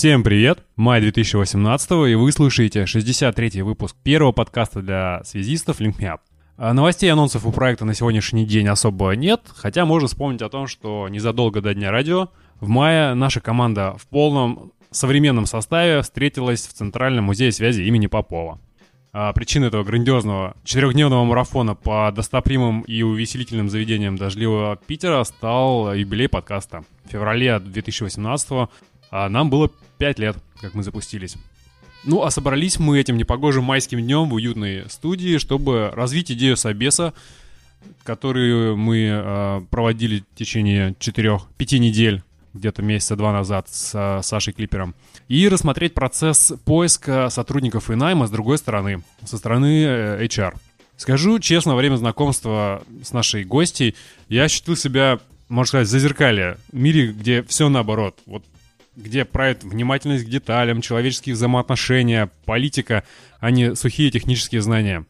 Всем привет! Май 2018 и вы слушаете 63-й выпуск первого подкаста для связистов Link Me Up. Новостей и анонсов у проекта на сегодняшний день особо нет, хотя можно вспомнить о том, что незадолго до Дня радио в мае наша команда в полном современном составе встретилась в Центральном музее связи имени Попова. А причиной этого грандиозного четырехдневного марафона по достопримым и увеселительным заведениям дождливого Питера стал юбилей подкаста. В феврале 2018 а нам было 5 лет, как мы запустились. Ну, а собрались мы этим непогожим майским днем в уютной студии, чтобы развить идею Собеса, которую мы э, проводили в течение 4-5 недель, где-то месяца два назад с э, Сашей Клипером, и рассмотреть процесс поиска сотрудников и найма с другой стороны, со стороны э, HR. Скажу честно, во время знакомства с нашей гостьей я ощутил себя, можно сказать, в зазеркалье, в мире, где все наоборот. Вот где правит внимательность к деталям, человеческие взаимоотношения, политика, а не сухие технические знания.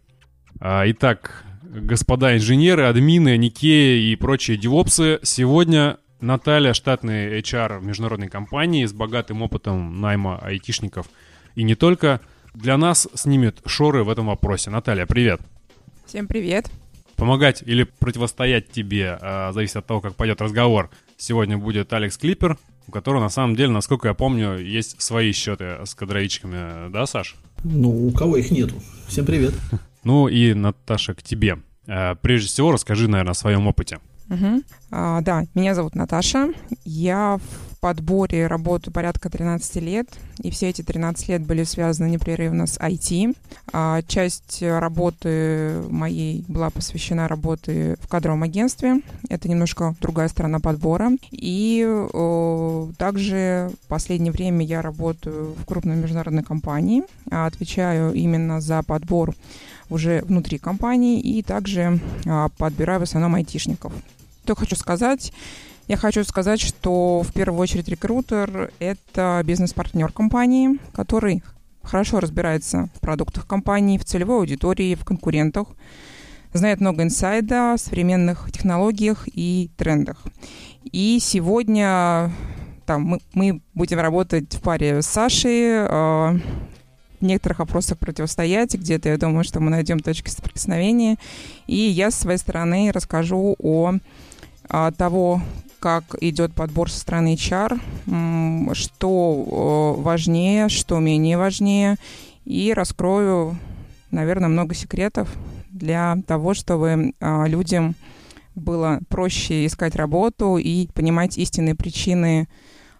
А, итак, господа инженеры, админы, Никея и прочие девопсы, сегодня Наталья, штатный HR в международной компании с богатым опытом найма айтишников и не только, для нас снимет шоры в этом вопросе. Наталья, привет. Всем привет. Помогать или противостоять тебе, а, зависит от того, как пойдет разговор. Сегодня будет Алекс Клипер, у которого, на самом деле, насколько я помню, есть свои счеты с кадровичками, да, Саш? Ну, у кого их нету. Всем привет. Ну и, Наташа, к тебе. Э, прежде всего, расскажи, наверное, о своем опыте. Угу. А, да, меня зовут Наташа. Я в подборе работаю порядка 13 лет, и все эти 13 лет были связаны непрерывно с IT. А, часть работы моей была посвящена работе в кадровом агентстве. Это немножко другая сторона подбора. И о, также в последнее время я работаю в крупной международной компании, а, отвечаю именно за подбор уже внутри компании и также а, подбираю в основном айтишников. Что хочу сказать? Я хочу сказать, что в первую очередь рекрутер — это бизнес-партнер компании, который хорошо разбирается в продуктах компании, в целевой аудитории, в конкурентах, знает много инсайда, современных технологиях и трендах. И сегодня там, мы, мы будем работать в паре с Сашей, э, в некоторых вопросах противостоять, где-то я думаю, что мы найдем точки соприкосновения. И я с своей стороны расскажу о того, как идет подбор со стороны HR, что важнее, что менее важнее, и раскрою, наверное, много секретов для того, чтобы а, людям было проще искать работу и понимать истинные причины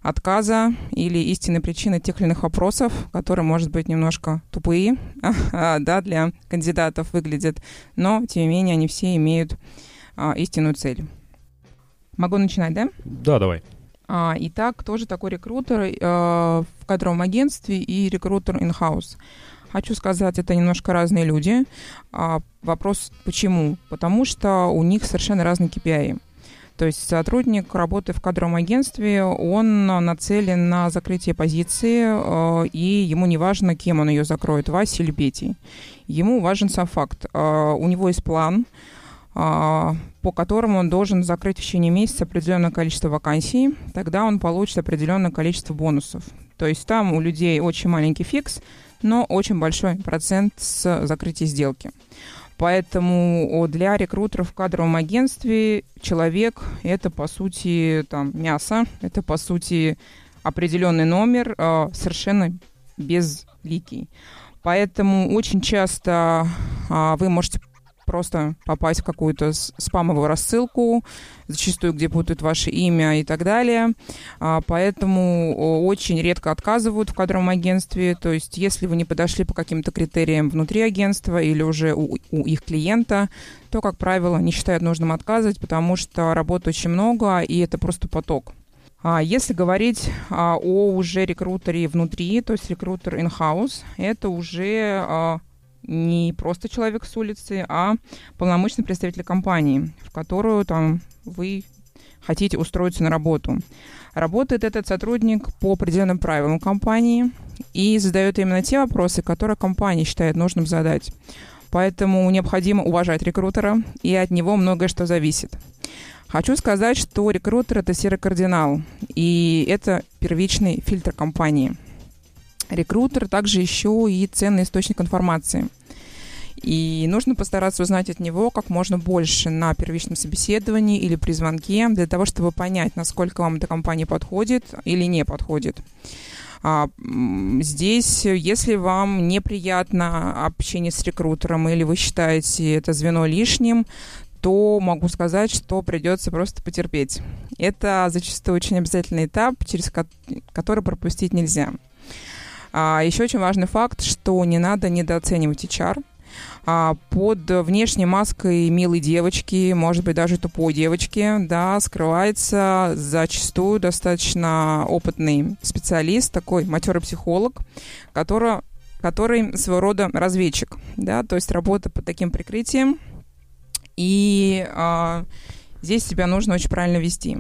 отказа или истинные причины тех или иных вопросов, которые, может быть, немножко тупые, да, для кандидатов выглядят, но, тем не менее, они все имеют а, истинную цель. Могу начинать, да? Да, давай. А, итак, кто же такой рекрутер э, в кадровом агентстве и рекрутер in-house? Хочу сказать, это немножко разные люди. А, вопрос почему? Потому что у них совершенно разные KPI. То есть сотрудник, работая в кадровом агентстве, он нацелен на закрытие позиции, э, и ему не важно, кем он ее закроет, Вася или Петей. Ему важен сам факт. Э, у него есть план, по которому он должен закрыть в течение месяца определенное количество вакансий, тогда он получит определенное количество бонусов. То есть там у людей очень маленький фикс, но очень большой процент с закрытия сделки. Поэтому для рекрутеров в кадровом агентстве человек – это, по сути, там, мясо, это, по сути, определенный номер, э, совершенно безликий. Поэтому очень часто э, вы можете просто попасть в какую-то спамовую рассылку, зачастую где путают ваше имя и так далее. А, поэтому очень редко отказывают в кадровом агентстве. То есть если вы не подошли по каким-то критериям внутри агентства или уже у, у их клиента, то, как правило, не считают нужным отказывать, потому что работы очень много, и это просто поток. А если говорить а, о уже рекрутере внутри, то есть рекрутер in-house, это уже не просто человек с улицы, а полномочный представитель компании, в которую там вы хотите устроиться на работу. Работает этот сотрудник по определенным правилам компании и задает именно те вопросы, которые компания считает нужным задать. Поэтому необходимо уважать рекрутера, и от него многое что зависит. Хочу сказать, что рекрутер — это серый кардинал, и это первичный фильтр компании. Рекрутер также еще и ценный источник информации. И нужно постараться узнать от него как можно больше на первичном собеседовании или при звонке, для того, чтобы понять, насколько вам эта компания подходит или не подходит. А, здесь, если вам неприятно общение с рекрутером или вы считаете это звено лишним, то могу сказать, что придется просто потерпеть. Это зачастую очень обязательный этап, через который пропустить нельзя. А еще очень важный факт, что не надо недооценивать HR. А под внешней маской милой девочки, может быть, даже тупой девочки, да, скрывается зачастую достаточно опытный специалист, такой матерый психолог, который, который своего рода разведчик, да, то есть работа под таким прикрытием – и а, здесь себя нужно очень правильно вести.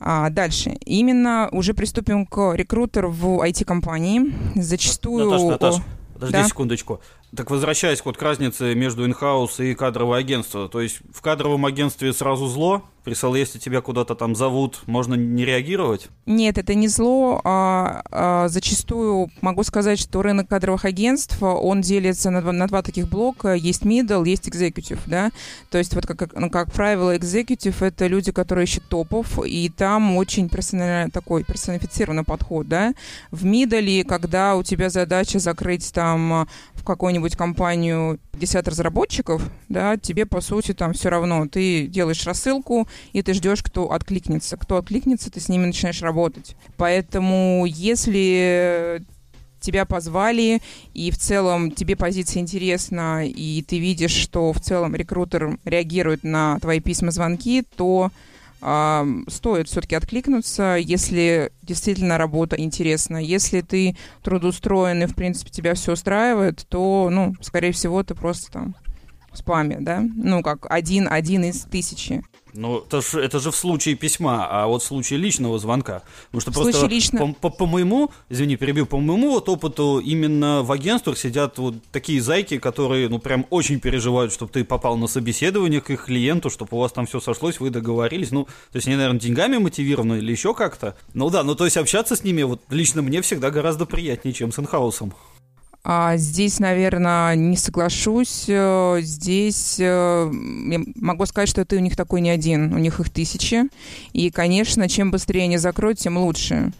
А дальше. Именно уже приступим к рекрутеру в IT-компании. Зачастую... Наташа, Наташа, подожди да? секундочку. Так возвращаясь вот к разнице между инхаус и кадровое агентство, то есть в кадровом агентстве сразу зло, при если тебя куда-то там зовут, можно не реагировать? Нет, это не зло. А, а, зачастую могу сказать, что рынок кадровых агентств, он делится на, на два таких блока. Есть middle, есть executive, да. То есть вот как, ну, как правило, executive — это люди, которые ищут топов, и там очень персональный такой персонифицированный подход, да. В middle, когда у тебя задача закрыть там в какую-нибудь компанию 50 разработчиков, да, тебе, по сути, там все равно. Ты делаешь рассылку, и ты ждешь, кто откликнется. Кто откликнется, ты с ними начинаешь работать. Поэтому, если тебя позвали, и в целом тебе позиция интересна, и ты видишь, что в целом рекрутер реагирует на твои письма-звонки, то э, стоит все-таки откликнуться, если действительно работа интересна. Если ты трудоустроен и, в принципе, тебя все устраивает, то, ну, скорее всего, ты просто там в спаме, да? Ну, как один, один из тысячи. Ну, это же, это же в случае письма, а вот в случае личного звонка. Потому что в просто лично... по, по, по моему, извини, перебил, по моему вот опыту, именно в агентствах сидят вот такие зайки, которые, ну, прям очень переживают, чтобы ты попал на собеседование к их клиенту, чтобы у вас там все сошлось, вы договорились. Ну, то есть они, наверное, деньгами мотивированы или еще как-то. Ну да, ну то есть общаться с ними вот лично мне всегда гораздо приятнее, чем с инхаусом. А здесь, наверное, не соглашусь. Э, здесь э, я могу сказать, что ты у них такой не один. У них их тысячи. И, конечно, чем быстрее они закроют, тем лучше.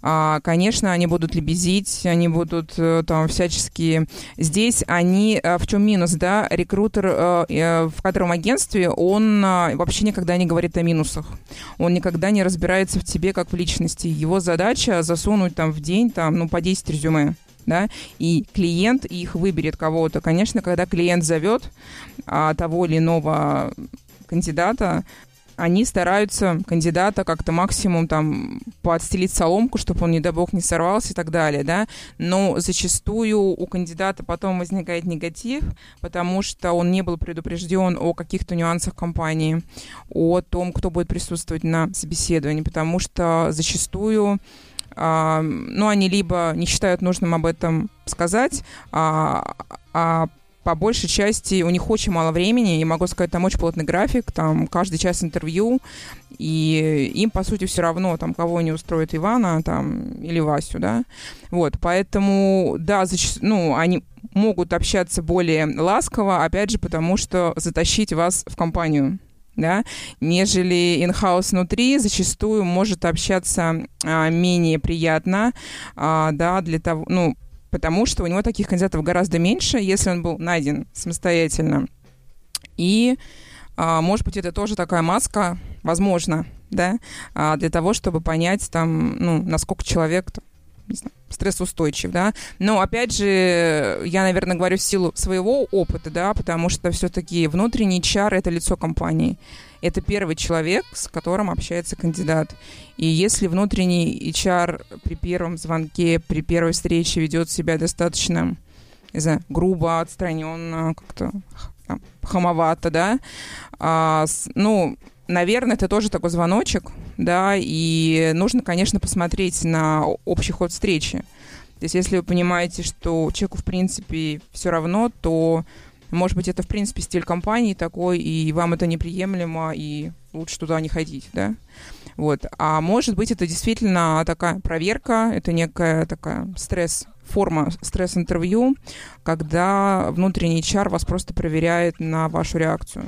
А, конечно, они будут лебезить, они будут э, там всячески... Здесь они... В чем минус, да? Рекрутер в кадровом агентстве, он вообще никогда не говорит о минусах. Он никогда не разбирается в тебе как в личности. Его задача засунуть там в день там, ну, по 10 резюме да, и клиент их выберет кого-то. Конечно, когда клиент зовет а, того или иного кандидата, они стараются кандидата как-то максимум там подстелить соломку, чтобы он, не дай бог, не сорвался и так далее, да, но зачастую у кандидата потом возникает негатив, потому что он не был предупрежден о каких-то нюансах компании, о том, кто будет присутствовать на собеседовании, потому что зачастую а, ну, они либо не считают нужным об этом сказать, а, а по большей части у них очень мало времени, и могу сказать, там очень плотный график, там каждый час интервью, и им, по сути, все равно, там, кого не устроит Ивана, там, или Васю, да, вот, поэтому, да, зач... ну, они могут общаться более ласково, опять же, потому что затащить вас в компанию, да, нежели in-house внутри зачастую может общаться а, менее приятно, а, да, для того, ну, потому что у него таких кандидатов гораздо меньше, если он был найден самостоятельно. И, а, может быть, это тоже такая маска, возможно, да, а, для того, чтобы понять там, ну, насколько человек не знаю, стрессоустойчив, да. Но, опять же, я, наверное, говорю в силу своего опыта, да, потому что все-таки внутренний чар — это лицо компании. Это первый человек, с которым общается кандидат. И если внутренний HR при первом звонке, при первой встрече ведет себя достаточно, не знаю, грубо, отстраненно, как-то хамовато, да, а, ну, наверное, это тоже такой звоночек, да, и нужно, конечно, посмотреть на общий ход встречи. То есть, если вы понимаете, что человеку, в принципе, все равно, то Может быть, это, в принципе, стиль компании такой, и вам это неприемлемо, и лучше туда не ходить, да? Вот. А может быть, это действительно такая проверка, это некая такая стресс, форма стресс-интервью, когда внутренний чар вас просто проверяет на вашу реакцию.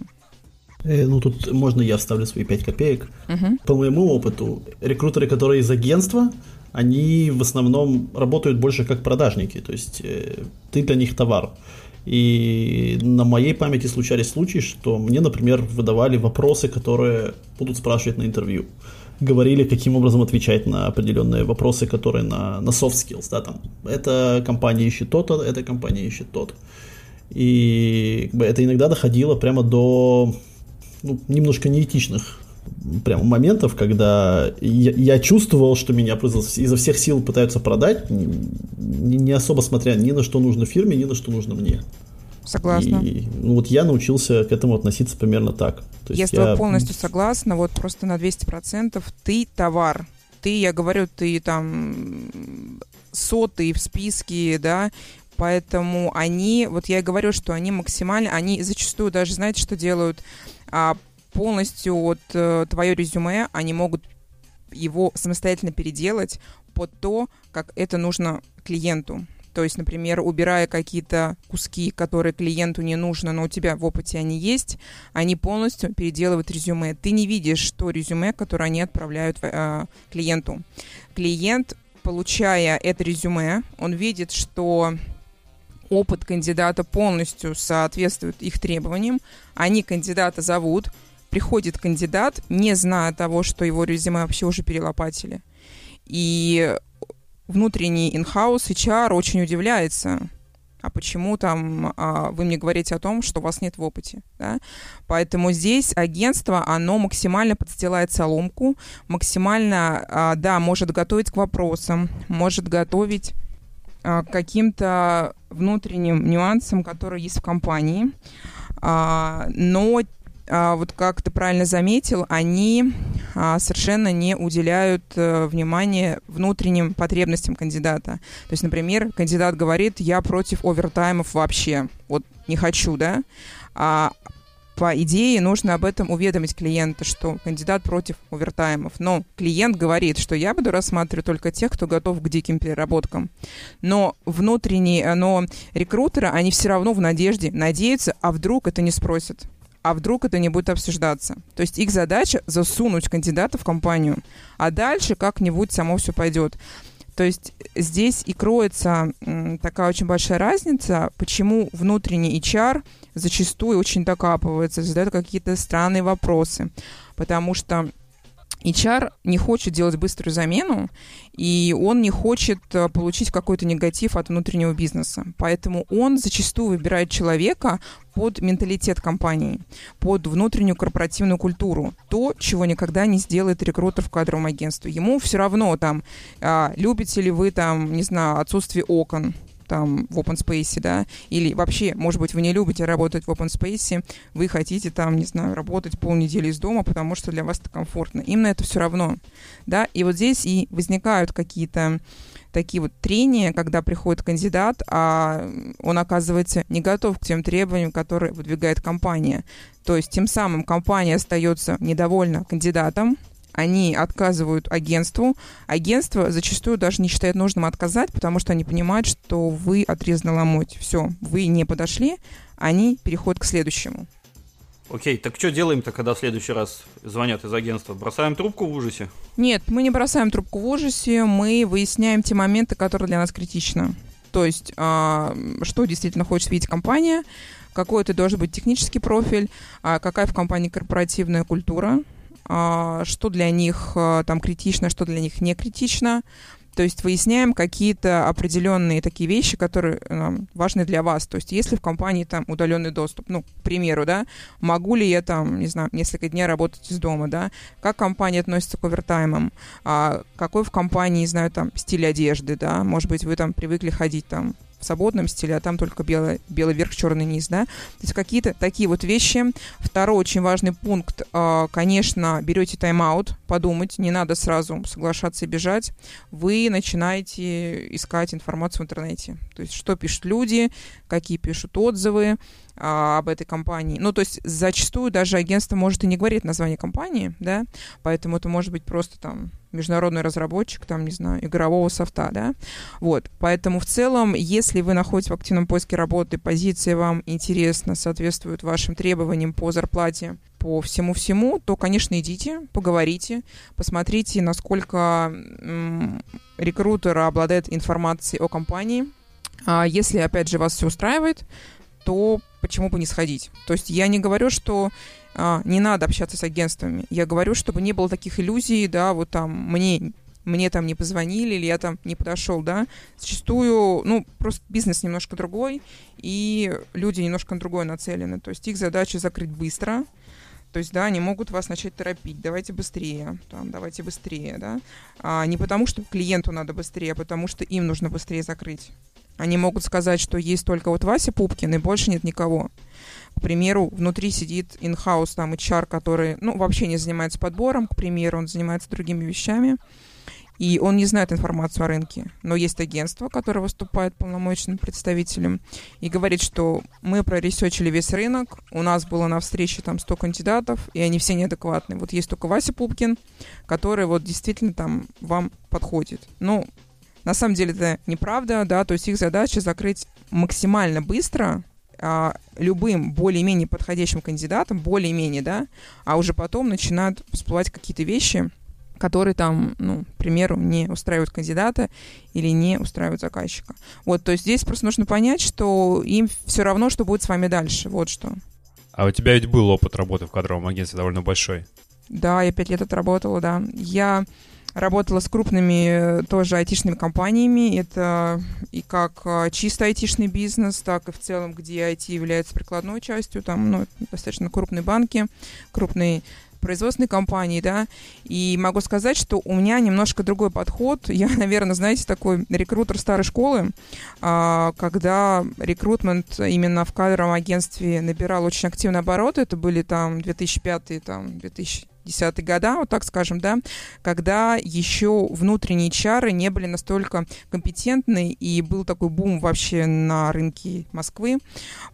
Э, ну, тут можно я вставлю свои 5 копеек. Угу. По моему опыту, рекрутеры, которые из агентства, они в основном работают больше как продажники, то есть э, ты для них товар. И на моей памяти случались случаи, что мне, например, выдавали вопросы, которые будут спрашивать на интервью. Говорили, каким образом отвечать на определенные вопросы, которые на, на soft skills, да, там, эта компания ищет то-то, эта компания ищет то-то. И как бы, это иногда доходило прямо до ну, немножко неэтичных прям моментов, когда я, я чувствовал, что меня изо всех сил пытаются продать, не, не особо смотря ни на что нужно фирме, ни на что нужно мне. Согласна. И, ну, вот я научился к этому относиться примерно так. То есть я с тобой полностью согласна, вот просто на 200%. Ты товар. Ты, я говорю, ты там сотый в списке, да, поэтому они, вот я и говорю, что они максимально, они зачастую даже, знаете, что делают? А, полностью вот э, твое резюме, они могут его самостоятельно переделать под то, как это нужно клиенту. То есть, например, убирая какие-то куски, которые клиенту не нужно, но у тебя в опыте они есть, они полностью переделывают резюме. Ты не видишь то резюме, которое они отправляют э, клиенту. Клиент, получая это резюме, он видит, что опыт кандидата полностью соответствует их требованиям, они кандидата зовут, приходит кандидат, не зная того, что его резюме вообще уже перелопатили. И внутренний in-house HR очень удивляется, а почему там а, вы мне говорите о том, что у вас нет в опыте, да? Поэтому здесь агентство, оно максимально подстилает соломку, максимально, а, да, может готовить к вопросам, может готовить к каким-то внутренним нюансам, которые есть в компании, а, но а, вот как ты правильно заметил, они а, совершенно не уделяют а, внимания внутренним потребностям кандидата. То есть, например, кандидат говорит, я против овертаймов вообще, вот не хочу, да, а по идее нужно об этом уведомить клиента, что кандидат против овертаймов. Но клиент говорит, что я буду рассматривать только тех, кто готов к диким переработкам. Но внутренние, но рекрутеры, они все равно в надежде, надеются, а вдруг это не спросят а вдруг это не будет обсуждаться. То есть их задача засунуть кандидата в компанию, а дальше как-нибудь само все пойдет. То есть здесь и кроется такая очень большая разница, почему внутренний HR зачастую очень докапывается, задает какие-то странные вопросы. Потому что HR не хочет делать быструю замену, и он не хочет э, получить какой-то негатив от внутреннего бизнеса. Поэтому он зачастую выбирает человека под менталитет компании, под внутреннюю корпоративную культуру. То, чего никогда не сделает рекрутер в кадровом агентстве. Ему все равно там, а, любите ли вы там, не знаю, отсутствие окон, там в open space, да, или вообще, может быть, вы не любите работать в open space, вы хотите там, не знаю, работать полнедели из дома, потому что для вас это комфортно. Им на это все равно, да, и вот здесь и возникают какие-то такие вот трения, когда приходит кандидат, а он оказывается не готов к тем требованиям, которые выдвигает компания. То есть тем самым компания остается недовольна кандидатом, они отказывают агентству. Агентство зачастую даже не считает нужным отказать, потому что они понимают, что вы отрезаны ломоть. Все, вы не подошли, они переходят к следующему. Окей, так что делаем-то, когда в следующий раз звонят из агентства? Бросаем трубку в ужасе? Нет, мы не бросаем трубку в ужасе, мы выясняем те моменты, которые для нас критичны. То есть, а, что действительно хочет видеть компания, какой это должен быть технический профиль, а какая в компании корпоративная культура, что для них а, там критично, что для них не критично. То есть выясняем какие-то определенные такие вещи, которые э, важны для вас. То есть если в компании там удаленный доступ, ну, к примеру, да, могу ли я там, не знаю, несколько дней работать из дома, да, как компания относится к овертаймам, а какой в компании, не знаю, там, стиль одежды, да, может быть, вы там привыкли ходить там в свободном стиле, а там только белый, белый верх, черный низ, да. То есть какие-то такие вот вещи. Второй очень важный пункт, э, конечно, берете тайм-аут, подумать, не надо сразу соглашаться и бежать. Вы начинаете искать информацию в интернете. То есть что пишут люди, какие пишут отзывы, а, об этой компании. Ну, то есть зачастую даже агентство может и не говорить название компании, да, поэтому это может быть просто там международный разработчик, там, не знаю, игрового софта, да, вот, поэтому в целом, если вы находитесь в активном поиске работы, позиция вам интересна, соответствует вашим требованиям по зарплате, по всему-всему, то, конечно, идите, поговорите, посмотрите, насколько м- рекрутер обладает информацией о компании. А если, опять же, вас все устраивает, то почему бы не сходить? То есть я не говорю, что а, не надо общаться с агентствами. Я говорю, чтобы не было таких иллюзий, да, вот там мне мне там не позвонили, или я там не подошел, да, зачастую, ну, просто бизнес немножко другой, и люди немножко на другое нацелены, то есть их задача закрыть быстро, то есть, да, они могут вас начать торопить, давайте быстрее, там, давайте быстрее, да, а не потому, что клиенту надо быстрее, а потому что им нужно быстрее закрыть. Они могут сказать, что есть только вот Вася Пупкин, и больше нет никого. К примеру, внутри сидит инхаус там HR, который, ну, вообще не занимается подбором, к примеру, он занимается другими вещами, и он не знает информацию о рынке. Но есть агентство, которое выступает полномочным представителем и говорит, что мы проресечили весь рынок, у нас было на встрече там 100 кандидатов, и они все неадекватные. Вот есть только Вася Пупкин, который вот действительно там вам подходит. Ну, на самом деле это неправда, да, то есть их задача закрыть максимально быстро а, любым более-менее подходящим кандидатом, более-менее, да, а уже потом начинают всплывать какие-то вещи, которые там, ну, к примеру, не устраивают кандидата или не устраивают заказчика. Вот, то есть здесь просто нужно понять, что им все равно, что будет с вами дальше, вот что. А у тебя ведь был опыт работы в кадровом агентстве довольно большой. Да, я пять лет отработала, да. Я Работала с крупными э, тоже айтишными компаниями. Это и как э, чисто айтишный бизнес, так и в целом, где IT является прикладной частью. Там ну, достаточно крупные банки, крупные производственные компании, да, и могу сказать, что у меня немножко другой подход. Я, наверное, знаете, такой рекрутер старой школы, а, когда рекрутмент именно в кадровом агентстве набирал очень активные обороты, это были там 2005 там 2000 десятые года, вот так скажем, да, когда еще внутренние чары не были настолько компетентны, и был такой бум вообще на рынке Москвы,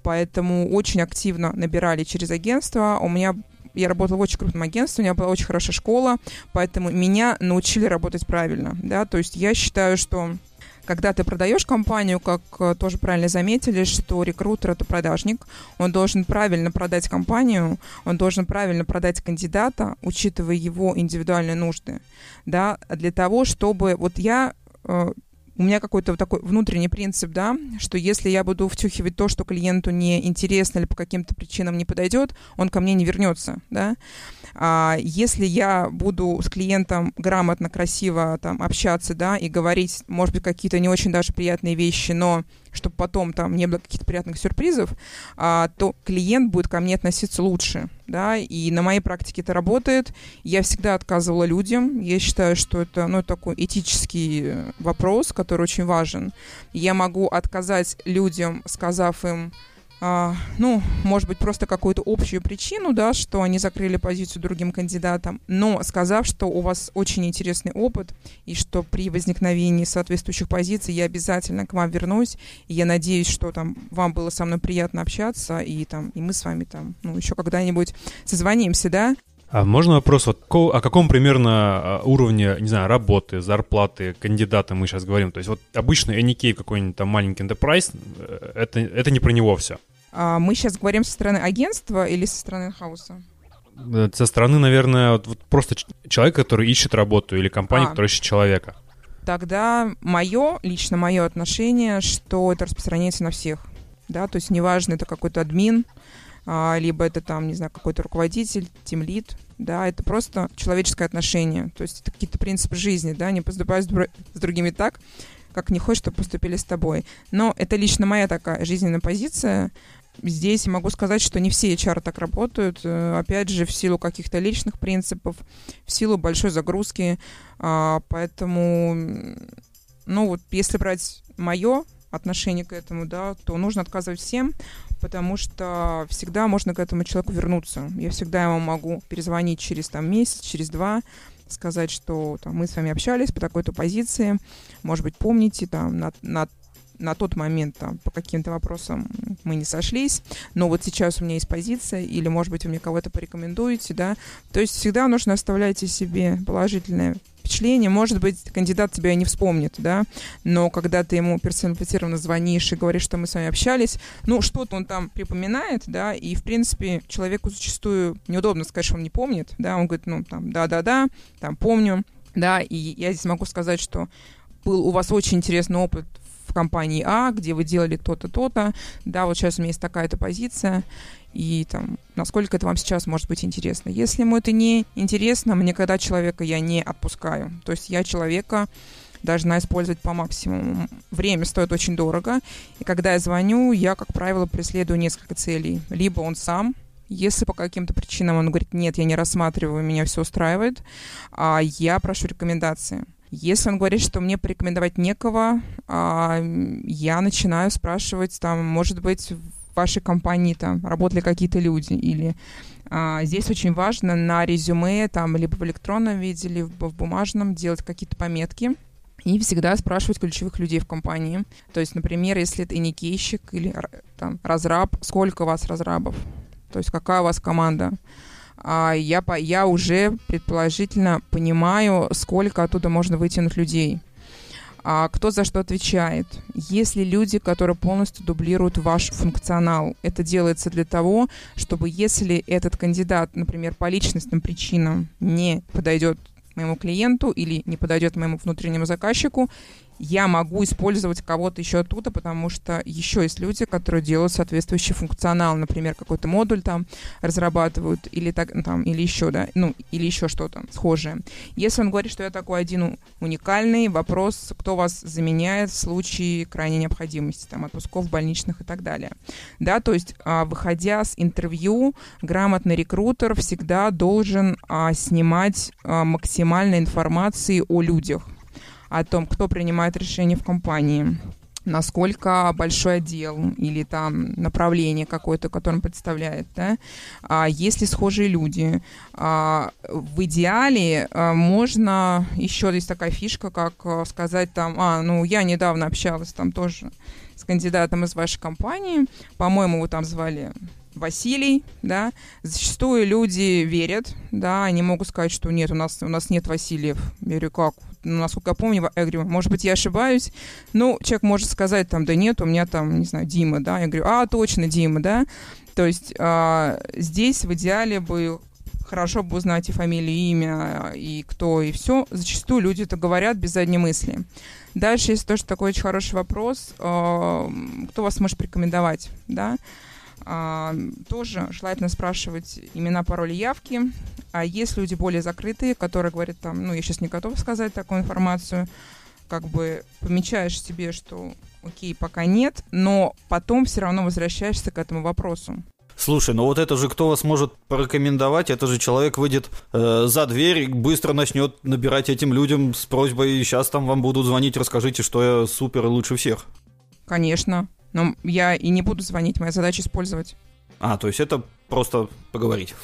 поэтому очень активно набирали через агентство. У меня я работала в очень крупном агентстве, у меня была очень хорошая школа, поэтому меня научили работать правильно, да, то есть я считаю, что когда ты продаешь компанию, как э, тоже правильно заметили, что рекрутер это продажник, он должен правильно продать компанию, он должен правильно продать кандидата, учитывая его индивидуальные нужды, да, для того, чтобы вот я э, у меня какой-то такой внутренний принцип, да, что если я буду втюхивать то, что клиенту не интересно или по каким-то причинам не подойдет, он ко мне не вернется, да. А если я буду с клиентом грамотно, красиво там общаться, да, и говорить, может быть, какие-то не очень даже приятные вещи, но чтобы потом там не было каких-то приятных сюрпризов, а, то клиент будет ко мне относиться лучше, да, и на моей практике это работает. Я всегда отказывала людям, я считаю, что это, ну, такой этический вопрос, который очень важен. Я могу отказать людям, сказав им, ну, может быть, просто какую-то общую причину, да, что они закрыли позицию другим кандидатам, но сказав, что у вас очень интересный опыт, и что при возникновении соответствующих позиций я обязательно к вам вернусь, и я надеюсь, что там вам было со мной приятно общаться, и там, и мы с вами там, ну, еще когда-нибудь созвонимся, да, а можно вопрос, вот о каком примерно а, уровне, не знаю, работы, зарплаты кандидата мы сейчас говорим? То есть вот обычно NK какой-нибудь там маленький enterprise, э, это, это не про него все. А мы сейчас говорим со стороны агентства или со стороны хауса? Э, со стороны, наверное, вот, вот просто человека, который ищет работу, или компания, а. которая ищет человека. Тогда мое, лично мое отношение, что это распространяется на всех. Да, то есть неважно, это какой-то админ, а, либо это там, не знаю, какой-то руководитель, тимлит, да, это просто человеческое отношение, то есть это какие-то принципы жизни, да, не поступай с, с другими так, как не хочешь, чтобы поступили с тобой. Но это лично моя такая жизненная позиция, Здесь могу сказать, что не все HR так работают, э, опять же, в силу каких-то личных принципов, в силу большой загрузки, а, поэтому, ну вот, если брать мое отношение к этому, да, то нужно отказывать всем, потому что всегда можно к этому человеку вернуться. Я всегда ему могу перезвонить через там месяц, через два, сказать, что там, мы с вами общались по такой-то позиции, может быть, помните, там, на, на на тот момент там, по каким-то вопросам мы не сошлись, но вот сейчас у меня есть позиция, или, может быть, вы мне кого-то порекомендуете, да, то есть всегда нужно оставлять себе положительное впечатление, может быть, кандидат тебя и не вспомнит, да, но когда ты ему персонифицированно звонишь и говоришь, что мы с вами общались, ну, что-то он там припоминает, да, и, в принципе, человеку зачастую неудобно сказать, что он не помнит, да, он говорит, ну, там, да-да-да, там, помню, да, и я здесь могу сказать, что был у вас очень интересный опыт компании А, где вы делали то-то, то-то, да, вот сейчас у меня есть такая-то позиция, и там, насколько это вам сейчас может быть интересно. Если ему это не интересно, мне когда человека я не отпускаю. То есть я человека должна использовать по максимуму. Время стоит очень дорого, и когда я звоню, я, как правило, преследую несколько целей. Либо он сам, если по каким-то причинам он говорит, нет, я не рассматриваю, меня все устраивает, а я прошу рекомендации. Если он говорит, что мне порекомендовать некого, а, я начинаю спрашивать, там, может быть, в вашей компании там работали какие-то люди или а, здесь очень важно на резюме там либо в электронном виде, либо в бумажном делать какие-то пометки и всегда спрашивать ключевых людей в компании. То есть, например, если это иникейщик или там разраб, сколько у вас разрабов? То есть какая у вас команда? А, я, я уже предположительно понимаю, сколько оттуда можно вытянуть людей. А кто за что отвечает? Есть ли люди, которые полностью дублируют ваш функционал? Это делается для того, чтобы если этот кандидат, например, по личностным причинам не подойдет моему клиенту или не подойдет моему внутреннему заказчику, я могу использовать кого-то еще оттуда, потому что еще есть люди, которые делают соответствующий функционал, например, какой-то модуль там разрабатывают или так там или еще, да, ну или еще что-то схожее. Если он говорит, что я такой один уникальный, вопрос, кто вас заменяет в случае крайней необходимости, там отпусков больничных и так далее, да, то есть а, выходя с интервью, грамотный рекрутер всегда должен а, снимать а, максимально информации о людях о том, кто принимает решения в компании насколько большой отдел или там направление какое-то, которое он представляет, да, а, есть ли схожие люди. А, в идеале а, можно, еще есть такая фишка, как а, сказать там, а, ну, я недавно общалась там тоже с кандидатом из вашей компании, по-моему, его там звали Василий, да, зачастую люди верят, да, они могут сказать, что нет, у нас, у нас нет Васильев. Я говорю, как? Ну, насколько я помню, говорю, может быть, я ошибаюсь. Ну, человек может сказать там, да нет, у меня там, не знаю, Дима, да. Я говорю, а, точно, Дима, да. То есть а, здесь в идеале бы хорошо бы узнать и фамилию, и имя, и кто, и все. Зачастую люди это говорят без задней мысли. Дальше есть тоже такой очень хороший вопрос. Э, кто вас может порекомендовать, да? А, тоже желательно спрашивать имена, пароли, явки. А есть люди более закрытые, которые говорят там, ну, я сейчас не готова сказать такую информацию, как бы помечаешь себе, что окей, пока нет, но потом все равно возвращаешься к этому вопросу. Слушай, ну вот это же кто вас может порекомендовать? Это же человек выйдет э, за дверь и быстро начнет набирать этим людям с просьбой, сейчас там вам будут звонить, расскажите, что я супер и лучше всех. Конечно. Но я и не буду звонить, моя задача использовать. А, то есть это просто поговорить.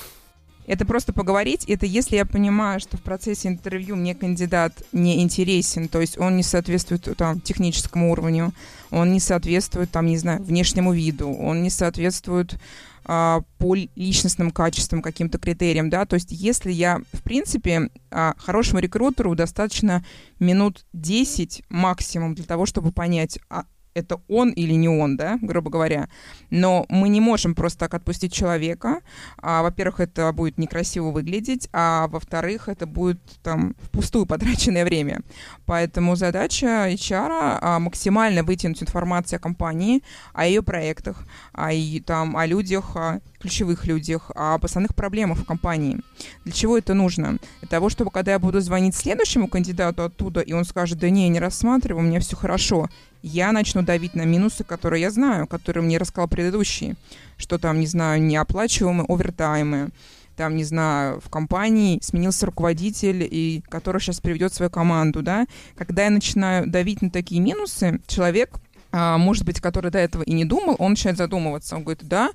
Это просто поговорить. Это если я понимаю, что в процессе интервью мне кандидат не интересен, то есть он не соответствует там техническому уровню, он не соответствует там, не знаю, внешнему виду, он не соответствует а, по личностным качествам, каким-то критериям, да, то есть если я, в принципе, а, хорошему рекрутеру достаточно минут 10 максимум для того, чтобы понять, а это он или не он, да, грубо говоря. Но мы не можем просто так отпустить человека. А, во-первых, это будет некрасиво выглядеть, а во-вторых, это будет там впустую потраченное время. Поэтому задача HR а, максимально вытянуть информацию о компании, о ее проектах, о, и, там, о людях, о ключевых людях, об основных проблемах в компании. Для чего это нужно? Для того, чтобы когда я буду звонить следующему кандидату оттуда, и он скажет, да не, не рассматриваю, у меня все хорошо, я начну давить на минусы, которые я знаю, которые мне рассказал предыдущий, что там, не знаю, неоплачиваемые овертаймы, там, не знаю, в компании сменился руководитель, и который сейчас приведет свою команду, да, когда я начинаю давить на такие минусы, человек а, может быть, который до этого и не думал, он начинает задумываться. Он говорит, да,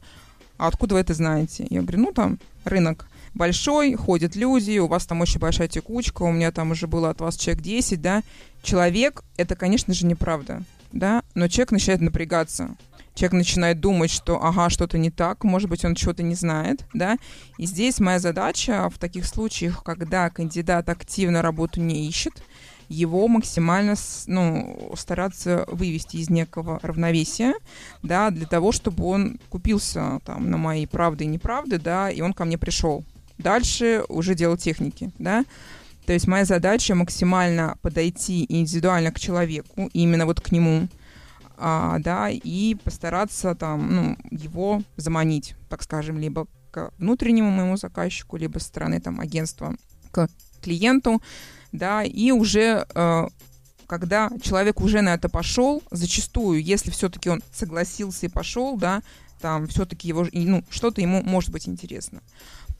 а откуда вы это знаете? Я говорю, ну, там, рынок большой, ходят люди, у вас там очень большая текучка, у меня там уже было от вас человек 10, да. Человек, это, конечно же, неправда, да, но человек начинает напрягаться. Человек начинает думать, что, ага, что-то не так, может быть, он чего-то не знает, да. И здесь моя задача в таких случаях, когда кандидат активно работу не ищет, его максимально ну, стараться вывести из некого равновесия, да, для того, чтобы он купился там на мои правды и неправды, да, и он ко мне пришел. Дальше уже дело техники, да. То есть моя задача максимально подойти индивидуально к человеку, именно вот к нему, а, да, и постараться там, ну, его заманить, так скажем, либо к внутреннему моему заказчику, либо со стороны там агентства к клиенту, да, и уже э, когда человек уже на это пошел, зачастую, если все-таки он согласился и пошел, да, там все-таки его, ну, что-то ему может быть интересно.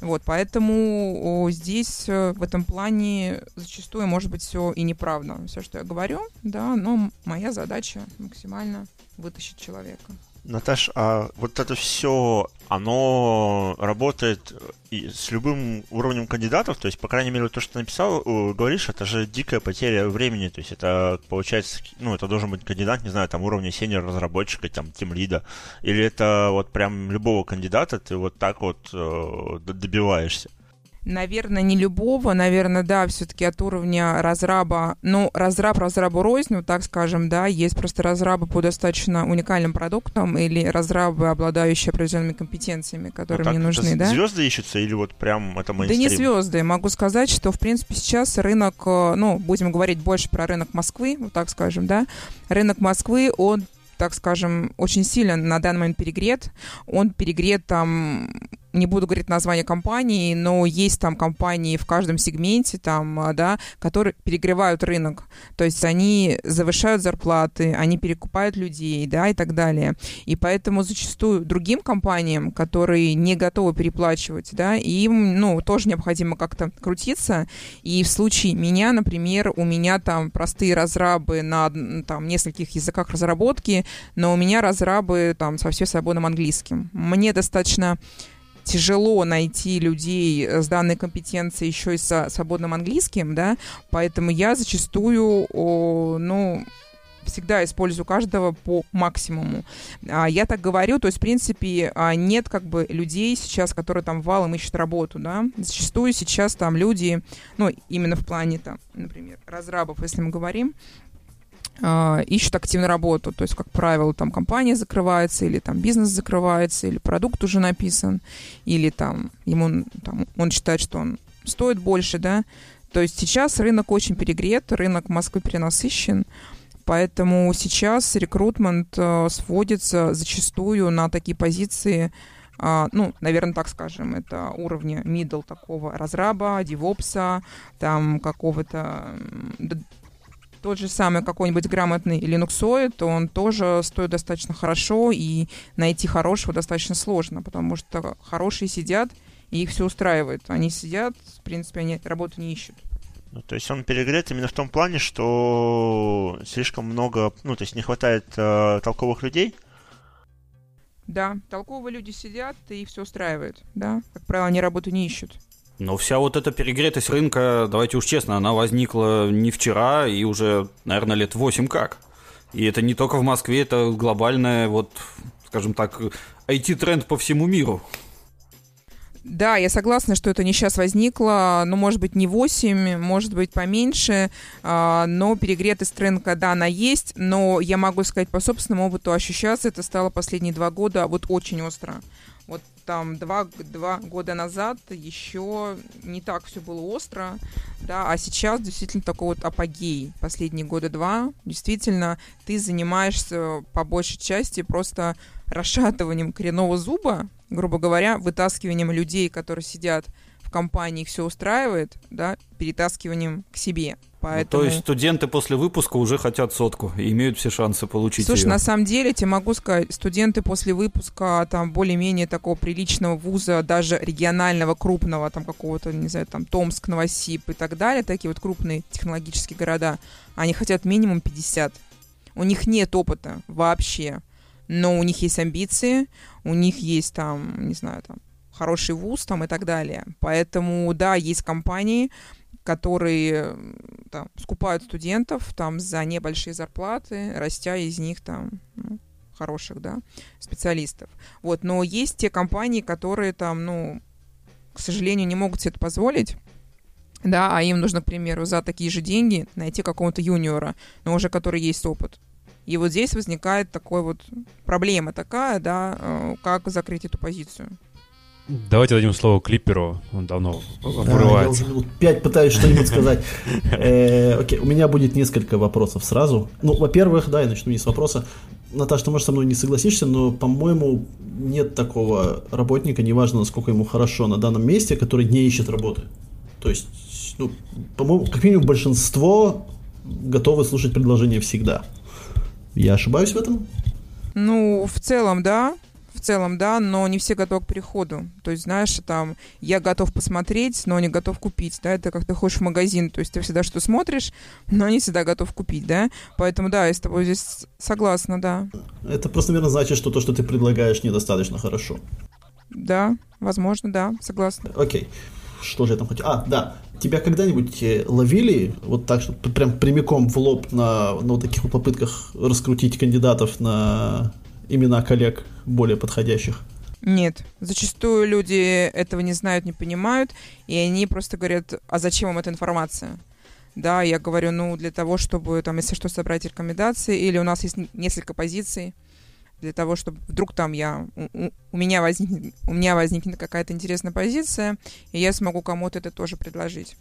Вот, поэтому здесь э, в этом плане зачастую может быть все и неправда, все, что я говорю, да, но моя задача максимально вытащить человека. Наташ, а вот это все, оно работает с любым уровнем кандидатов, то есть, по крайней мере, то, что ты написал, э, говоришь, это же дикая потеря времени, то есть это получается, ну, это должен быть кандидат, не знаю, там уровня сеньор разработчика, там, тим лида, или это вот прям любого кандидата ты вот так вот э, добиваешься? Наверное, не любого, наверное, да, все-таки от уровня разраба, ну, разраб разрабу рознь, ну, так скажем, да, есть просто разрабы по достаточно уникальным продуктам или разрабы, обладающие определенными компетенциями, которые ну, мне нужны, да. Звезды ищутся или вот прям это мейнстрим? Да не звезды, могу сказать, что, в принципе, сейчас рынок, э, ну, будем говорить больше про рынок Москвы, вот так скажем, да, рынок Москвы, он так скажем, очень сильно на данный момент перегрет. Он перегрет там не буду говорить название компании, но есть там компании в каждом сегменте, там, а, да, которые перегревают рынок. То есть они завышают зарплаты, они перекупают людей, да, и так далее. И поэтому зачастую другим компаниям, которые не готовы переплачивать, да, им, ну, тоже необходимо как-то крутиться. И в случае меня, например, у меня там простые разрабы на там нескольких языках разработки, но у меня разрабы там со всем свободным английским. Мне достаточно тяжело найти людей с данной компетенцией еще и со свободным английским, да, поэтому я зачастую, о, ну, всегда использую каждого по максимуму. А, я так говорю, то есть, в принципе, а, нет как бы людей сейчас, которые там валом ищут работу, да. Зачастую сейчас там люди, ну, именно в плане там, например, разрабов, если мы говорим, э, ищут активно работу. То есть, как правило, там компания закрывается, или там бизнес закрывается, или продукт уже написан, или там ему там, он считает, что он стоит больше, да. То есть сейчас рынок очень перегрет, рынок Москвы перенасыщен, поэтому сейчас рекрутмент э, сводится зачастую на такие позиции, Uh, ну, наверное, так скажем, это уровня middle такого разраба, девопса, там какого-то тот же самый какой-нибудь грамотный линуксоид, он тоже стоит достаточно хорошо, и найти хорошего достаточно сложно, потому что хорошие сидят, и их все устраивает. Они сидят, в принципе, они работу не ищут. Ну, то есть он перегрет именно в том плане, что слишком много, ну, то есть не хватает э, толковых людей? Да, толковые люди сидят, и все устраивает, да. Как правило, они работу не ищут. Но вся вот эта перегретость рынка, давайте уж честно, она возникла не вчера и уже, наверное, лет 8 как. И это не только в Москве, это глобальная, вот, скажем так, IT-тренд по всему миру. Да, я согласна, что это не сейчас возникло, ну, может быть, не 8, может быть, поменьше, а, но перегретость рынка, да, она есть, но я могу сказать по собственному опыту, ощущаться это стало последние два года вот очень остро. Там два, два года назад еще не так все было остро, да, а сейчас действительно такой вот апогей. Последние года два, действительно, ты занимаешься по большей части просто расшатыванием коренного зуба, грубо говоря, вытаскиванием людей, которые сидят в компании, их все устраивает, да, перетаскиванием к себе. Поэтому... Ну, то есть студенты после выпуска уже хотят сотку и имеют все шансы получить Слушай, ее. на самом деле, тебе могу сказать, студенты после выпуска там более-менее такого приличного вуза, даже регионального, крупного, там какого-то, не знаю, там Томск, Новосиб и так далее, такие вот крупные технологические города, они хотят минимум 50 у них нет опыта вообще, но у них есть амбиции, у них есть там, не знаю, там, хороший вуз там и так далее. Поэтому, да, есть компании, которые там, скупают студентов там за небольшие зарплаты, растя из них там ну, хороших, да, специалистов. Вот, но есть те компании, которые там, ну, к сожалению, не могут себе это позволить, да, а им нужно, к примеру, за такие же деньги найти какого-то юниора, но уже который есть опыт. И вот здесь возникает такой вот проблема такая, да, э, как закрыть эту позицию. Давайте дадим слово Клипперу, он давно вырывается. Да, я уже минут пять пытаюсь что-нибудь сказать. Э, окей, у меня будет несколько вопросов сразу. Ну, во-первых, да, я начну не с вопроса. Наташа, ты, может, со мной не согласишься, но, по-моему, нет такого работника, неважно, насколько ему хорошо на данном месте, который не ищет работы. То есть, ну, по-моему, как минимум большинство готовы слушать предложения всегда. Я ошибаюсь в этом? Ну, в целом, да целом, да, но не все готовы к переходу. То есть, знаешь, там, я готов посмотреть, но не готов купить, да, это как ты ходишь в магазин, то есть ты всегда что смотришь, но не всегда готов купить, да, поэтому, да, я с тобой здесь согласна, да. Это просто, наверное, значит, что то, что ты предлагаешь, недостаточно хорошо. Да, возможно, да, согласна. Окей. Что же я там хочу? А, да. Тебя когда-нибудь э, ловили вот так, что прям прямиком в лоб на, на вот таких вот попытках раскрутить кандидатов на имена коллег более подходящих? Нет, зачастую люди этого не знают, не понимают, и они просто говорят, а зачем вам эта информация? Да, я говорю, ну, для того, чтобы, там, если что, собрать рекомендации, или у нас есть несколько позиций, для того, чтобы вдруг там я, у, у меня возникнет, у меня возникнет какая-то интересная позиция, и я смогу кому-то это тоже предложить.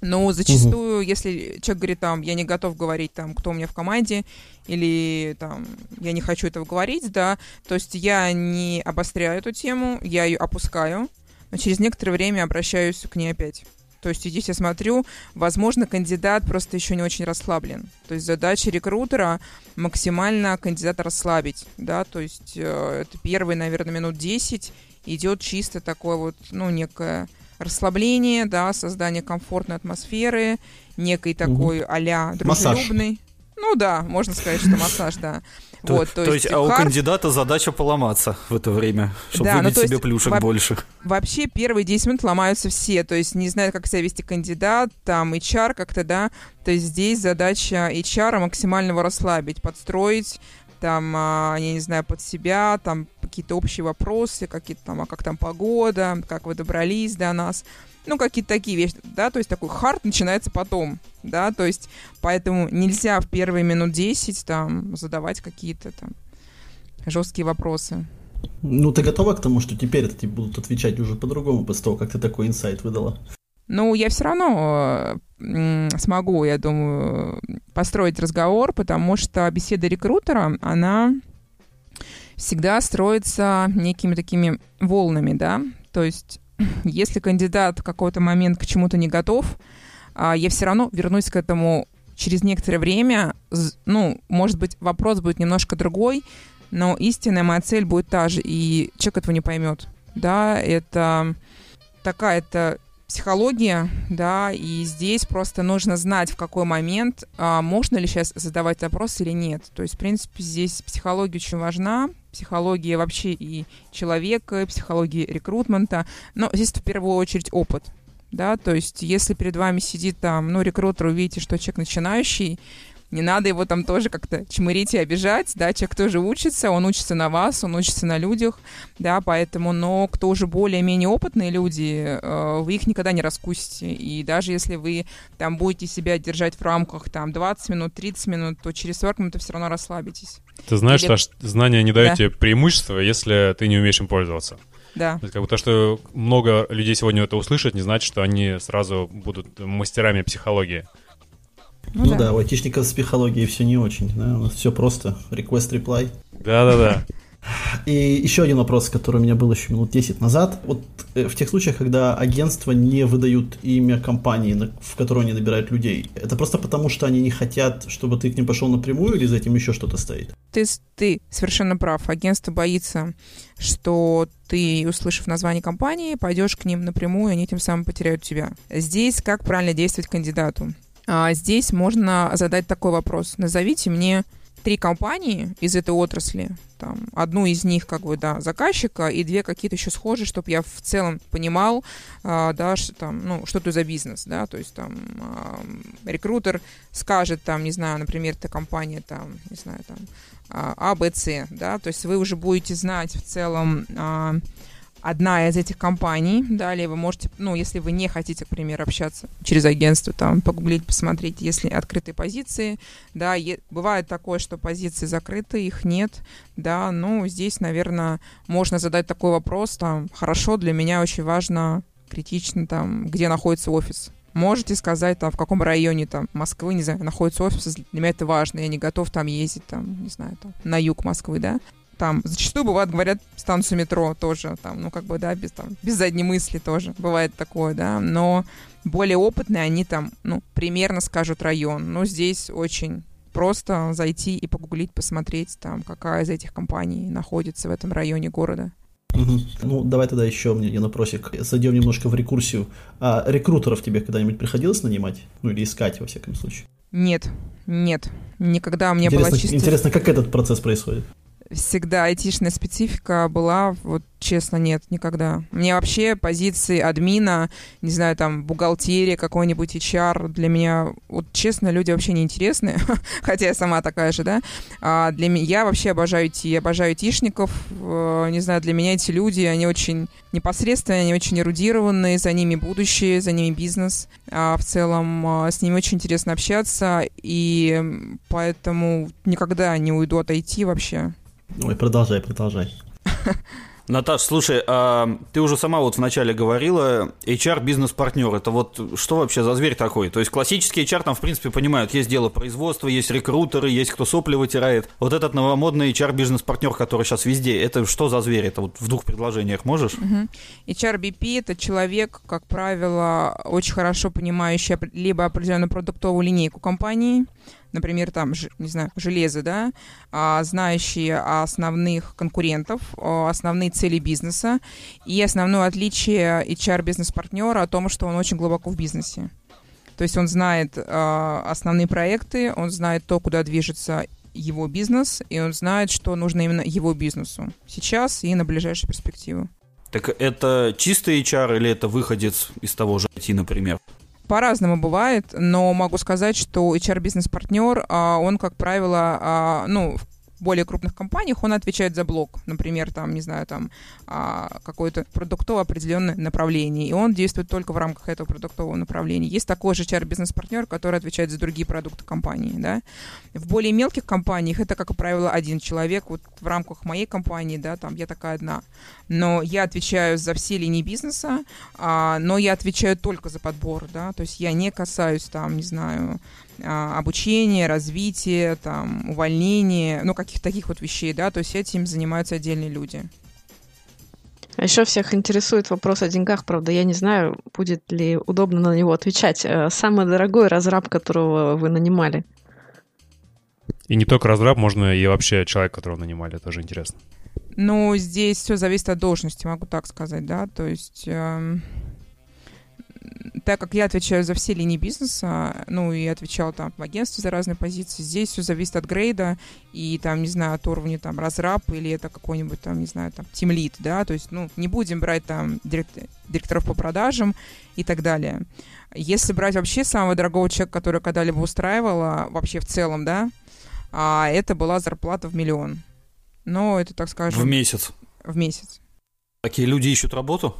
Но зачастую, угу. если человек говорит там, я не готов говорить там, кто у меня в команде, или там, я не хочу этого говорить, да, то есть я не обостряю эту тему, я ее опускаю, но через некоторое время обращаюсь к ней опять. То есть здесь я смотрю, возможно, кандидат просто еще не очень расслаблен. То есть задача рекрутера максимально кандидата расслабить, да, то есть э, это первые, наверное, минут 10 идет чисто такое вот, ну, некое расслабление, да, создание комфортной атмосферы, некой такой угу. а-ля дружелюбный. Массаж. Ну да, можно сказать, что массаж, да. То, вот, то, то есть, а у кандидата задача поломаться в это время, чтобы да, выбить ну, себе плюшек во- больше. Вообще первые 10 минут ломаются все, то есть не знают, как себя вести кандидат, там HR как-то, да, то есть здесь задача HR максимально его расслабить, подстроить там, а, я не знаю, под себя, там какие-то общие вопросы, какие-то там, а как там погода, как вы добрались до нас, ну, какие-то такие вещи, да, то есть такой хард начинается потом, да, то есть поэтому нельзя в первые минут 10 там задавать какие-то там жесткие вопросы. Ну, ты готова к тому, что теперь тебе будут отвечать уже по-другому после того, как ты такой инсайт выдала? Ну, я все равно смогу, я думаю, построить разговор, потому что беседа рекрутера, она всегда строится некими такими волнами, да, то есть если кандидат в какой-то момент к чему-то не готов, а, я все равно вернусь к этому через некоторое время, ну, может быть, вопрос будет немножко другой, но истинная моя цель будет та же, и человек этого не поймет, да, это такая-то психология, да, и здесь просто нужно знать, в какой момент, а, можно ли сейчас задавать вопрос или нет. То есть, в принципе, здесь психология очень важна, психология вообще и человека, психология рекрутмента, но здесь в первую очередь опыт, да, то есть если перед вами сидит там, ну, рекрутер, увидите, что человек начинающий, не надо его там тоже как-то чмырить и обижать, да, человек тоже учится, он учится на вас, он учится на людях, да, поэтому, но кто уже более-менее опытные люди, э, вы их никогда не раскусите, и даже если вы там будете себя держать в рамках там 20 минут, 30 минут, то через 40 минут вы все равно расслабитесь. Ты знаешь, Или... что знания не дают да. тебе преимущества, если ты не умеешь им пользоваться. Да. Как бы то, что много людей сегодня это услышат, не значит, что они сразу будут мастерами психологии. Ну, ну да. да, у айтишников с психологией все не очень, да, у нас все просто, request reply. Да-да-да. И еще один вопрос, который у меня был еще минут 10 назад. Вот э, в тех случаях, когда агентства не выдают имя компании, в которую они набирают людей, это просто потому, что они не хотят, чтобы ты к ним пошел напрямую, или за этим еще что-то стоит? Ты, ты совершенно прав. Агентство боится, что ты, услышав название компании, пойдешь к ним напрямую, и они тем самым потеряют тебя. Здесь как правильно действовать кандидату? А здесь можно задать такой вопрос. Назовите мне три компании из этой отрасли, там, одну из них, как бы, да, заказчика, и две какие-то еще схожие, чтобы я в целом понимал, э, да, что там, ну, что это за бизнес, да, то есть там э, рекрутер скажет, там, не знаю, например, эта компания, там, не знаю, там, а, да, то есть вы уже будете знать в целом одна из этих компаний. Далее вы можете, ну, если вы не хотите, к примеру, общаться через агентство, там, погуглить, посмотреть, если открытые позиции, да, е- бывает такое, что позиции закрыты, их нет, да, ну, здесь, наверное, можно задать такой вопрос, там, хорошо, для меня очень важно, критично, там, где находится офис, Можете сказать, там, в каком районе там Москвы, не знаю, находится офис, для меня это важно, я не готов там ездить, там, не знаю, там, на юг Москвы, да. Там зачастую бывает, говорят, станцию метро тоже, там, ну, как бы, да, без, там, без задней мысли тоже бывает такое, да, но более опытные, они там, ну, примерно скажут район, но здесь очень просто зайти и погуглить, посмотреть, там, какая из этих компаний находится в этом районе города. Угу. Ну, давай тогда еще мне я напросик. Зайдем немножко в рекурсию. А рекрутеров тебе когда-нибудь приходилось нанимать? Ну, или искать, во всяком случае? Нет, нет. Никогда мне интересно, было чисто... Интересно, как этот процесс происходит? Всегда айтишная специфика была, вот честно, нет, никогда. Мне вообще позиции админа, не знаю, там, бухгалтерия, какой-нибудь HR, для меня, вот честно, люди вообще не интересны, хотя я сама такая же, да. А для меня, я вообще обожаю идти, обожаю айтишников, э, не знаю, для меня эти люди, они очень непосредственные, они очень эрудированные, за ними будущее, за ними бизнес. А в целом а, с ними очень интересно общаться, и поэтому никогда не уйду от IT вообще. Ой, продолжай, продолжай. Наташ, слушай, а ты уже сама вот вначале говорила, HR бизнес-партнер, это вот что вообще за зверь такой? То есть классический HR там, в принципе, понимают, есть дело производства, есть рекрутеры, есть кто сопли вытирает. Вот этот новомодный HR бизнес-партнер, который сейчас везде, это что за зверь? Это вот в двух предложениях можешь? Угу. HR BP это человек, как правило, очень хорошо понимающий либо определенную продуктовую линейку компании, например, там, не знаю, железо, да, а, знающие основных конкурентов, основные цели бизнеса и основное отличие HR-бизнес-партнера о том, что он очень глубоко в бизнесе. То есть он знает э, основные проекты, он знает то, куда движется его бизнес, и он знает, что нужно именно его бизнесу сейчас и на ближайшую перспективу. Так это чистый HR или это выходец из того же IT, например? По-разному бывает, но могу сказать, что HR-бизнес-партнер, а, он, как правило, а, ну, более крупных компаниях он отвечает за блок, например, там, не знаю, там а, какое-то продуктовое определенное направление, и он действует только в рамках этого продуктового направления. Есть такой же HR-бизнес-партнер, который отвечает за другие продукты компании, да. В более мелких компаниях это, как правило, один человек, вот в рамках моей компании, да, там я такая одна. Но я отвечаю за все линии бизнеса, а, но я отвечаю только за подбор, да, то есть я не касаюсь там, не знаю, обучение, развитие, там, увольнение, ну, каких-то таких вот вещей, да, то есть этим занимаются отдельные люди. А еще всех интересует вопрос о деньгах, правда, я не знаю, будет ли удобно на него отвечать. Э, самый дорогой разраб, которого вы нанимали? И не только разраб, можно и вообще человек, которого нанимали, тоже интересно. Ну, здесь все зависит от должности, могу так сказать, да, то есть... Э так как я отвечаю за все линии бизнеса, ну и отвечал там в агентстве за разные позиции, здесь все зависит от грейда и там, не знаю, от уровня там разраб или это какой-нибудь там, не знаю, там тимлит, да, то есть, ну, не будем брать там директор, директоров по продажам и так далее. Если брать вообще самого дорогого человека, который когда-либо устраивала, вообще в целом, да, а это была зарплата в миллион. Но это, так скажем... В месяц? В месяц. Такие люди ищут работу?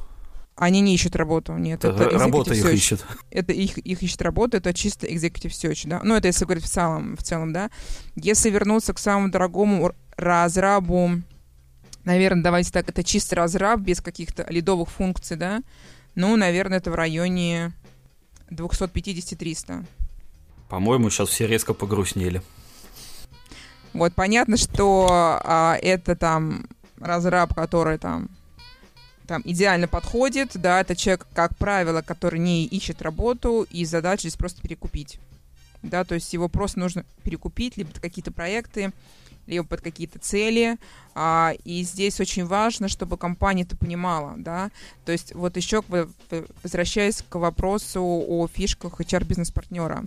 Они не ищут работу, нет. Это, это работа их search. ищет. Это их, их ищет работа, это чисто executive search, да. Ну, это если говорить в целом, в целом, да. Если вернуться к самому дорогому разрабу, наверное, давайте так, это чисто разраб, без каких-то лидовых функций, да. Ну, наверное, это в районе 250-300. По-моему, сейчас все резко погрустнели. Вот, понятно, что а, это там разраб, который там там идеально подходит, да, это человек, как правило, который не ищет работу, и задача здесь просто перекупить. Да, то есть его просто нужно перекупить, либо какие-то проекты, либо под какие-то цели. А, и здесь очень важно, чтобы компания это понимала, да. То есть вот еще возвращаясь к вопросу о фишках HR-бизнес-партнера.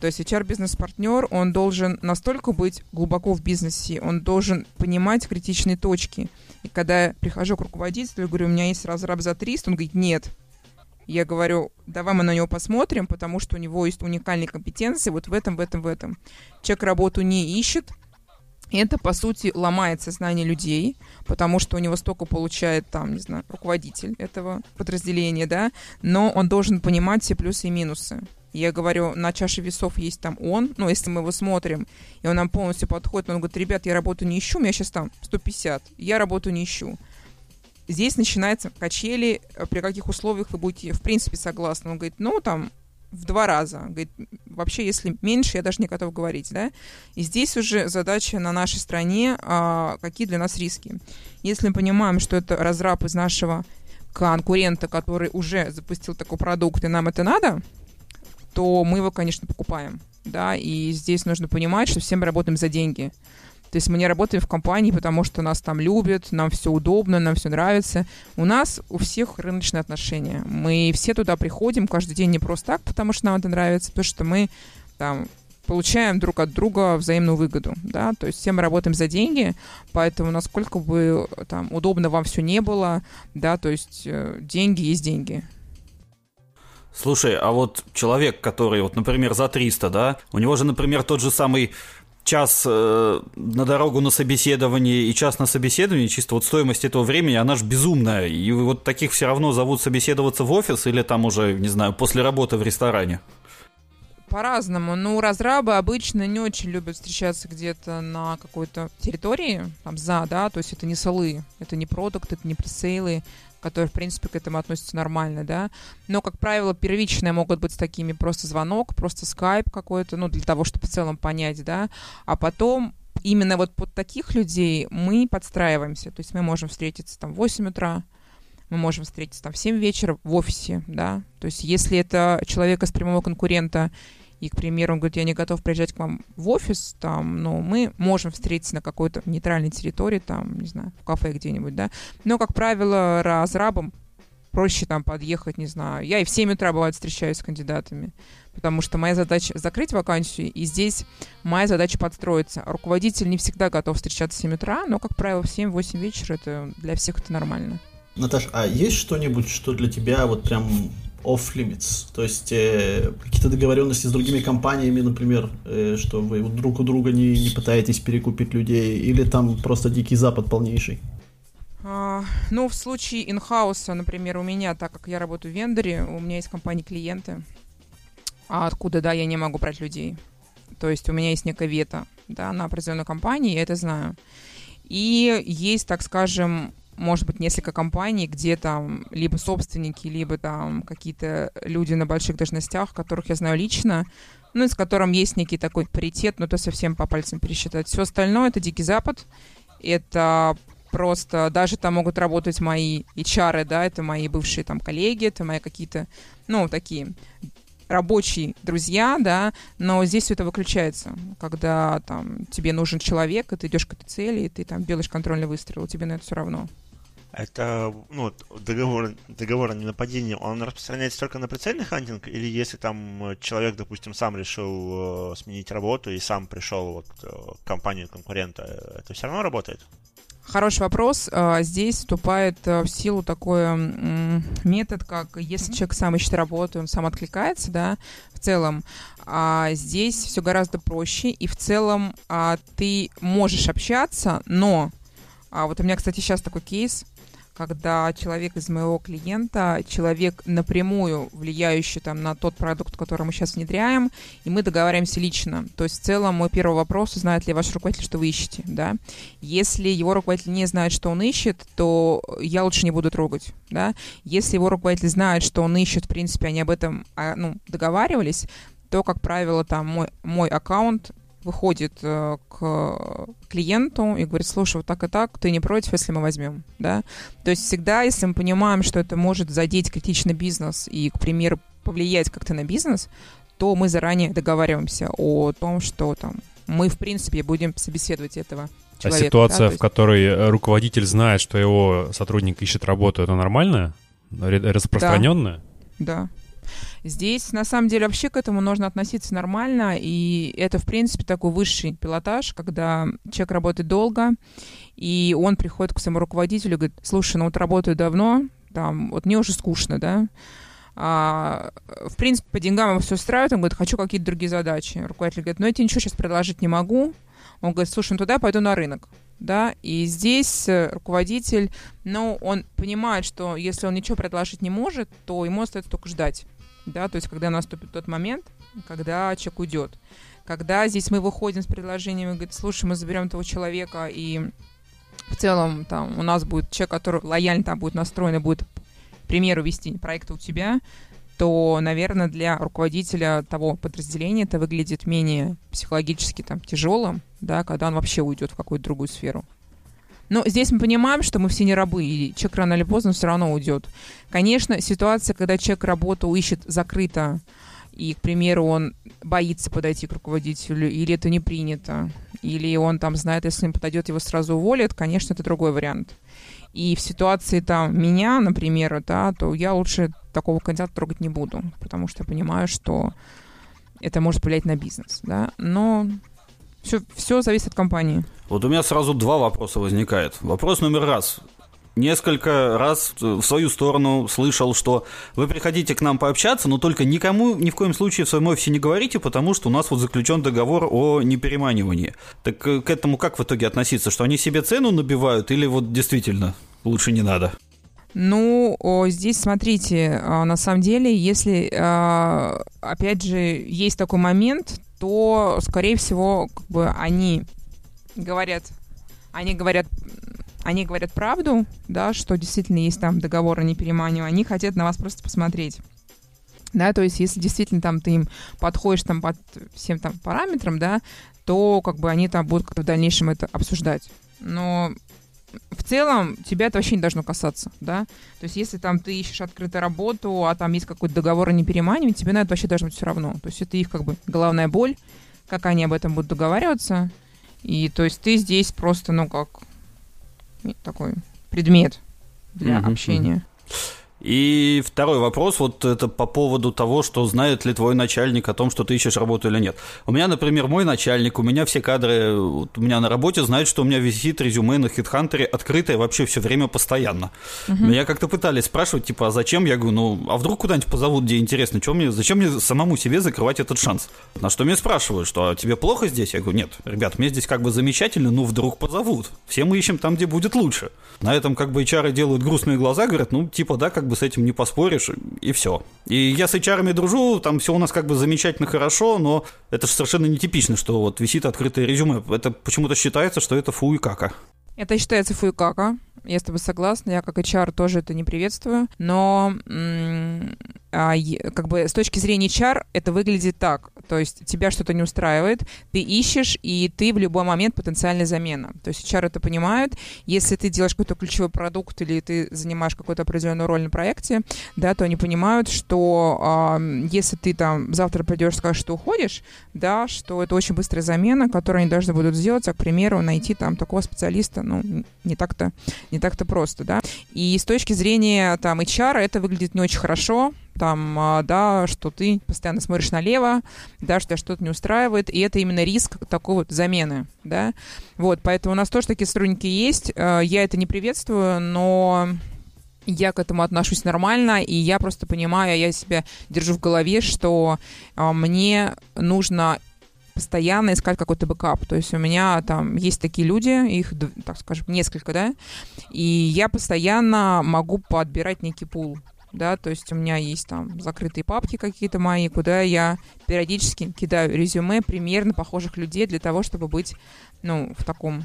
То есть HR-бизнес-партнер, он должен настолько быть глубоко в бизнесе, он должен понимать критичные точки. И когда я прихожу к руководителю, говорю, у меня есть разраб за 300, он говорит, нет, я говорю, давай мы на него посмотрим, потому что у него есть уникальные компетенции вот в этом, в этом, в этом. Человек работу не ищет, это, по сути, ломает сознание людей, потому что у него столько получает, там, не знаю, руководитель этого подразделения, да, но он должен понимать все плюсы и минусы. Я говорю, на чаше весов есть там он, ну, если мы его смотрим, и он нам полностью подходит, он говорит, ребят, я работу не ищу, у меня сейчас там 150, я работу не ищу. Здесь начинается качели, э, при каких условиях вы будете, в принципе, согласны. Он говорит, ну, там, в два раза. Говорит, вообще, если меньше, я даже не готов говорить, да. И здесь уже задача на нашей стране, а, какие для нас риски. Если мы понимаем, что это разраб из нашего конкурента, который уже запустил такой продукт, и нам это надо, то мы его, конечно, покупаем, да, и здесь нужно понимать, что все мы работаем за деньги. То есть мы не работаем в компании, потому что нас там любят, нам все удобно, нам все нравится. У нас у всех рыночные отношения. Мы все туда приходим каждый день не просто так, потому что нам это нравится, потому что мы там получаем друг от друга взаимную выгоду, да, то есть все мы работаем за деньги, поэтому насколько бы там удобно вам все не было, да, то есть э, деньги есть деньги. Слушай, а вот человек, который, вот, например, за 300, да, у него же, например, тот же самый час э, на дорогу на собеседование и час на собеседование, чисто вот стоимость этого времени, она же безумная. И вот таких все равно зовут собеседоваться в офис или там уже, не знаю, после работы в ресторане. По-разному. Ну, разрабы обычно не очень любят встречаться где-то на какой-то территории, там, за, да, то есть это не солы, это не продукт, это не пресейлы, которые, в принципе, к этому относятся нормально, да. Но, как правило, первичные могут быть такими просто звонок, просто скайп какой-то, ну, для того, чтобы в целом понять, да. А потом именно вот под таких людей мы подстраиваемся. То есть мы можем встретиться там в 8 утра, мы можем встретиться там в 7 вечера в офисе, да. То есть если это человек из прямого конкурента, и, к примеру, он говорит, я не готов приезжать к вам в офис, там, но мы можем встретиться на какой-то нейтральной территории, там, не знаю, в кафе где-нибудь, да. Но, как правило, разрабам проще там подъехать, не знаю. Я и в 7 утра, бывает, встречаюсь с кандидатами, потому что моя задача закрыть вакансию, и здесь моя задача подстроиться. Руководитель не всегда готов встречаться в 7 утра, но, как правило, в 7-8 вечера это для всех это нормально. Наташ, а есть что-нибудь, что для тебя вот прям off-limits, то есть э, какие-то договоренности с другими компаниями, например, э, что вы друг у друга не, не пытаетесь перекупить людей, или там просто дикий запад полнейший? А, ну, в случае инхауса, например, у меня, так как я работаю в вендоре, у меня есть компании-клиенты, а откуда, да, я не могу брать людей. То есть у меня есть некая вето, да, на определенную компанию, я это знаю. И есть, так скажем, может быть, несколько компаний, где там либо собственники, либо там какие-то люди на больших должностях, которых я знаю лично, ну, и с которым есть некий такой паритет, но то совсем по пальцам пересчитать. Все остальное — это Дикий Запад, это просто даже там могут работать мои HR, да, это мои бывшие там коллеги, это мои какие-то, ну, такие рабочие друзья, да, но здесь все это выключается, когда там тебе нужен человек, и ты идешь к этой цели, и ты там делаешь контрольный выстрел, тебе на это все равно. Это, ну, договор, договор о ненападении, он распространяется только на прицельный хантинг, или если там человек, допустим, сам решил э, сменить работу и сам пришел вот э, к компании конкурента, это все равно работает? Хороший вопрос. А, здесь вступает э, в силу такой метод, как если человек сам ищет работу, он сам откликается, да, в целом. А здесь все гораздо проще, и в целом а, ты можешь общаться, но а вот у меня, кстати, сейчас такой кейс когда человек из моего клиента, человек напрямую влияющий там на тот продукт, который мы сейчас внедряем, и мы договариваемся лично. То есть в целом мой первый вопрос, знает ли ваш руководитель, что вы ищете, да. Если его руководитель не знает, что он ищет, то я лучше не буду трогать, да. Если его руководитель знает, что он ищет, в принципе, они об этом а, ну, договаривались, то, как правило, там мой, мой аккаунт выходит э, к клиенту и говорит, слушай, вот так и так, ты не против, если мы возьмем, да? То есть всегда, если мы понимаем, что это может задеть критичный бизнес и, к примеру, повлиять как-то на бизнес, то мы заранее договариваемся о том, что там мы, в принципе, будем собеседовать этого А человека. ситуация, да, то в есть- которой э, руководитель знает, что его сотрудник ищет работу, это нормальная? Ре- Распространенная? Да. Здесь, на самом деле, вообще к этому нужно относиться нормально, и это, в принципе, такой высший пилотаж, когда человек работает долго, и он приходит к своему руководителю и говорит, слушай, ну вот работаю давно, там, вот мне уже скучно, да, А, в принципе, по деньгам его все устраивает, он говорит, хочу какие-то другие задачи. Руководитель говорит, ну я тебе ничего сейчас предложить не могу. Он говорит, слушай, ну туда я пойду на рынок. Да, и здесь э, руководитель, ну, он понимает, что если он ничего предложить не может, то ему остается только ждать. Да, то есть когда наступит тот момент, когда человек уйдет. Когда здесь мы выходим с предложением и говорит, слушай, мы заберем этого человека, и в целом там у нас будет человек, который лояльно там будет настроен и будет, к примеру, вести проекты у тебя, то, наверное, для руководителя того подразделения это выглядит менее психологически там тяжелым, да, когда он вообще уйдет в какую-то другую сферу. Но здесь мы понимаем, что мы все не рабы, и человек рано или поздно все равно уйдет. Конечно, ситуация, когда человек работу ищет закрыто, и, к примеру, он боится подойти к руководителю, или это не принято, или он там знает, если он подойдет, его сразу уволят, конечно, это другой вариант. И в ситуации там меня, например, да, то я лучше такого кандидата трогать не буду, потому что я понимаю, что это может повлиять на бизнес, да. Но все, все зависит от компании. Вот у меня сразу два вопроса возникает. Вопрос номер раз. Несколько раз в свою сторону слышал, что вы приходите к нам пообщаться, но только никому ни в коем случае в своем офисе не говорите, потому что у нас вот заключен договор о непереманивании. Так э, к этому как в итоге относиться? Что они себе цену набивают или вот действительно лучше не надо? Ну, здесь смотрите, а, на самом деле, если, а, опять же, есть такой момент, то, скорее всего, как бы они говорят, они говорят, они говорят правду, да, что действительно есть там договор о непереманивании, они хотят на вас просто посмотреть. Да, то есть, если действительно там ты им подходишь там под всем там параметрам, да, то как бы они там будут в дальнейшем это обсуждать. Но в целом тебя это вообще не должно касаться, да. То есть если там ты ищешь открытую работу, а там есть какой-то договор о непереманивании, тебе на это вообще должно быть все равно. То есть это их как бы головная боль, как они об этом будут договариваться. И то есть ты здесь просто, ну как, такой предмет для Мгм, общения. И второй вопрос, вот это по поводу того, что знает ли твой начальник о том, что ты ищешь работу или нет. У меня, например, мой начальник, у меня все кадры, вот у меня на работе знают, что у меня висит резюме на HeadHunter открытое вообще все время постоянно. Меня как-то пытались спрашивать, типа, а зачем? Я говорю, ну, а вдруг куда-нибудь позовут, где интересно, Чё мне, зачем мне самому себе закрывать этот шанс? На что меня спрашивают, что а тебе плохо здесь? Я говорю, нет, ребят, мне здесь как бы замечательно, ну, вдруг позовут. Все мы ищем там, где будет лучше. На этом как бы HR делают грустные глаза, говорят, ну, типа, да, как бы с этим не поспоришь, и все. И я с HR дружу, там все у нас как бы замечательно хорошо, но это же совершенно нетипично, что вот висит открытое резюме. Это почему-то считается, что это фу и кака. Это считается фуикака. Я с тобой согласна. Я как HR тоже это не приветствую. Но как бы с точки зрения HR это выглядит так. То есть тебя что-то не устраивает, ты ищешь, и ты в любой момент потенциальная замена. То есть HR это понимает. Если ты делаешь какой-то ключевой продукт или ты занимаешь какую-то определенную роль на проекте, да, то они понимают, что а, если ты там завтра придешь и скажешь, что уходишь, да, что это очень быстрая замена, которую они должны будут сделать, а, к примеру, найти там такого специалиста, ну, не так-то, не так-то просто, да. И с точки зрения там HR это выглядит не очень хорошо, там, а, да, что ты постоянно смотришь налево, да, что что-то не устраивает, и это именно риск такой вот замены, да. Вот, поэтому у нас тоже такие сотрудники есть, Э, я это не приветствую, но я к этому отношусь нормально, и я просто понимаю, я себя держу в голове, что а, мне нужно постоянно искать какой-то бэкап. То есть у меня там есть такие люди, их, так скажем, несколько, да, и я постоянно могу подбирать некий пул. Да, то есть у меня есть там закрытые папки какие-то мои, куда я периодически кидаю резюме примерно похожих людей для того, чтобы быть, ну, в таком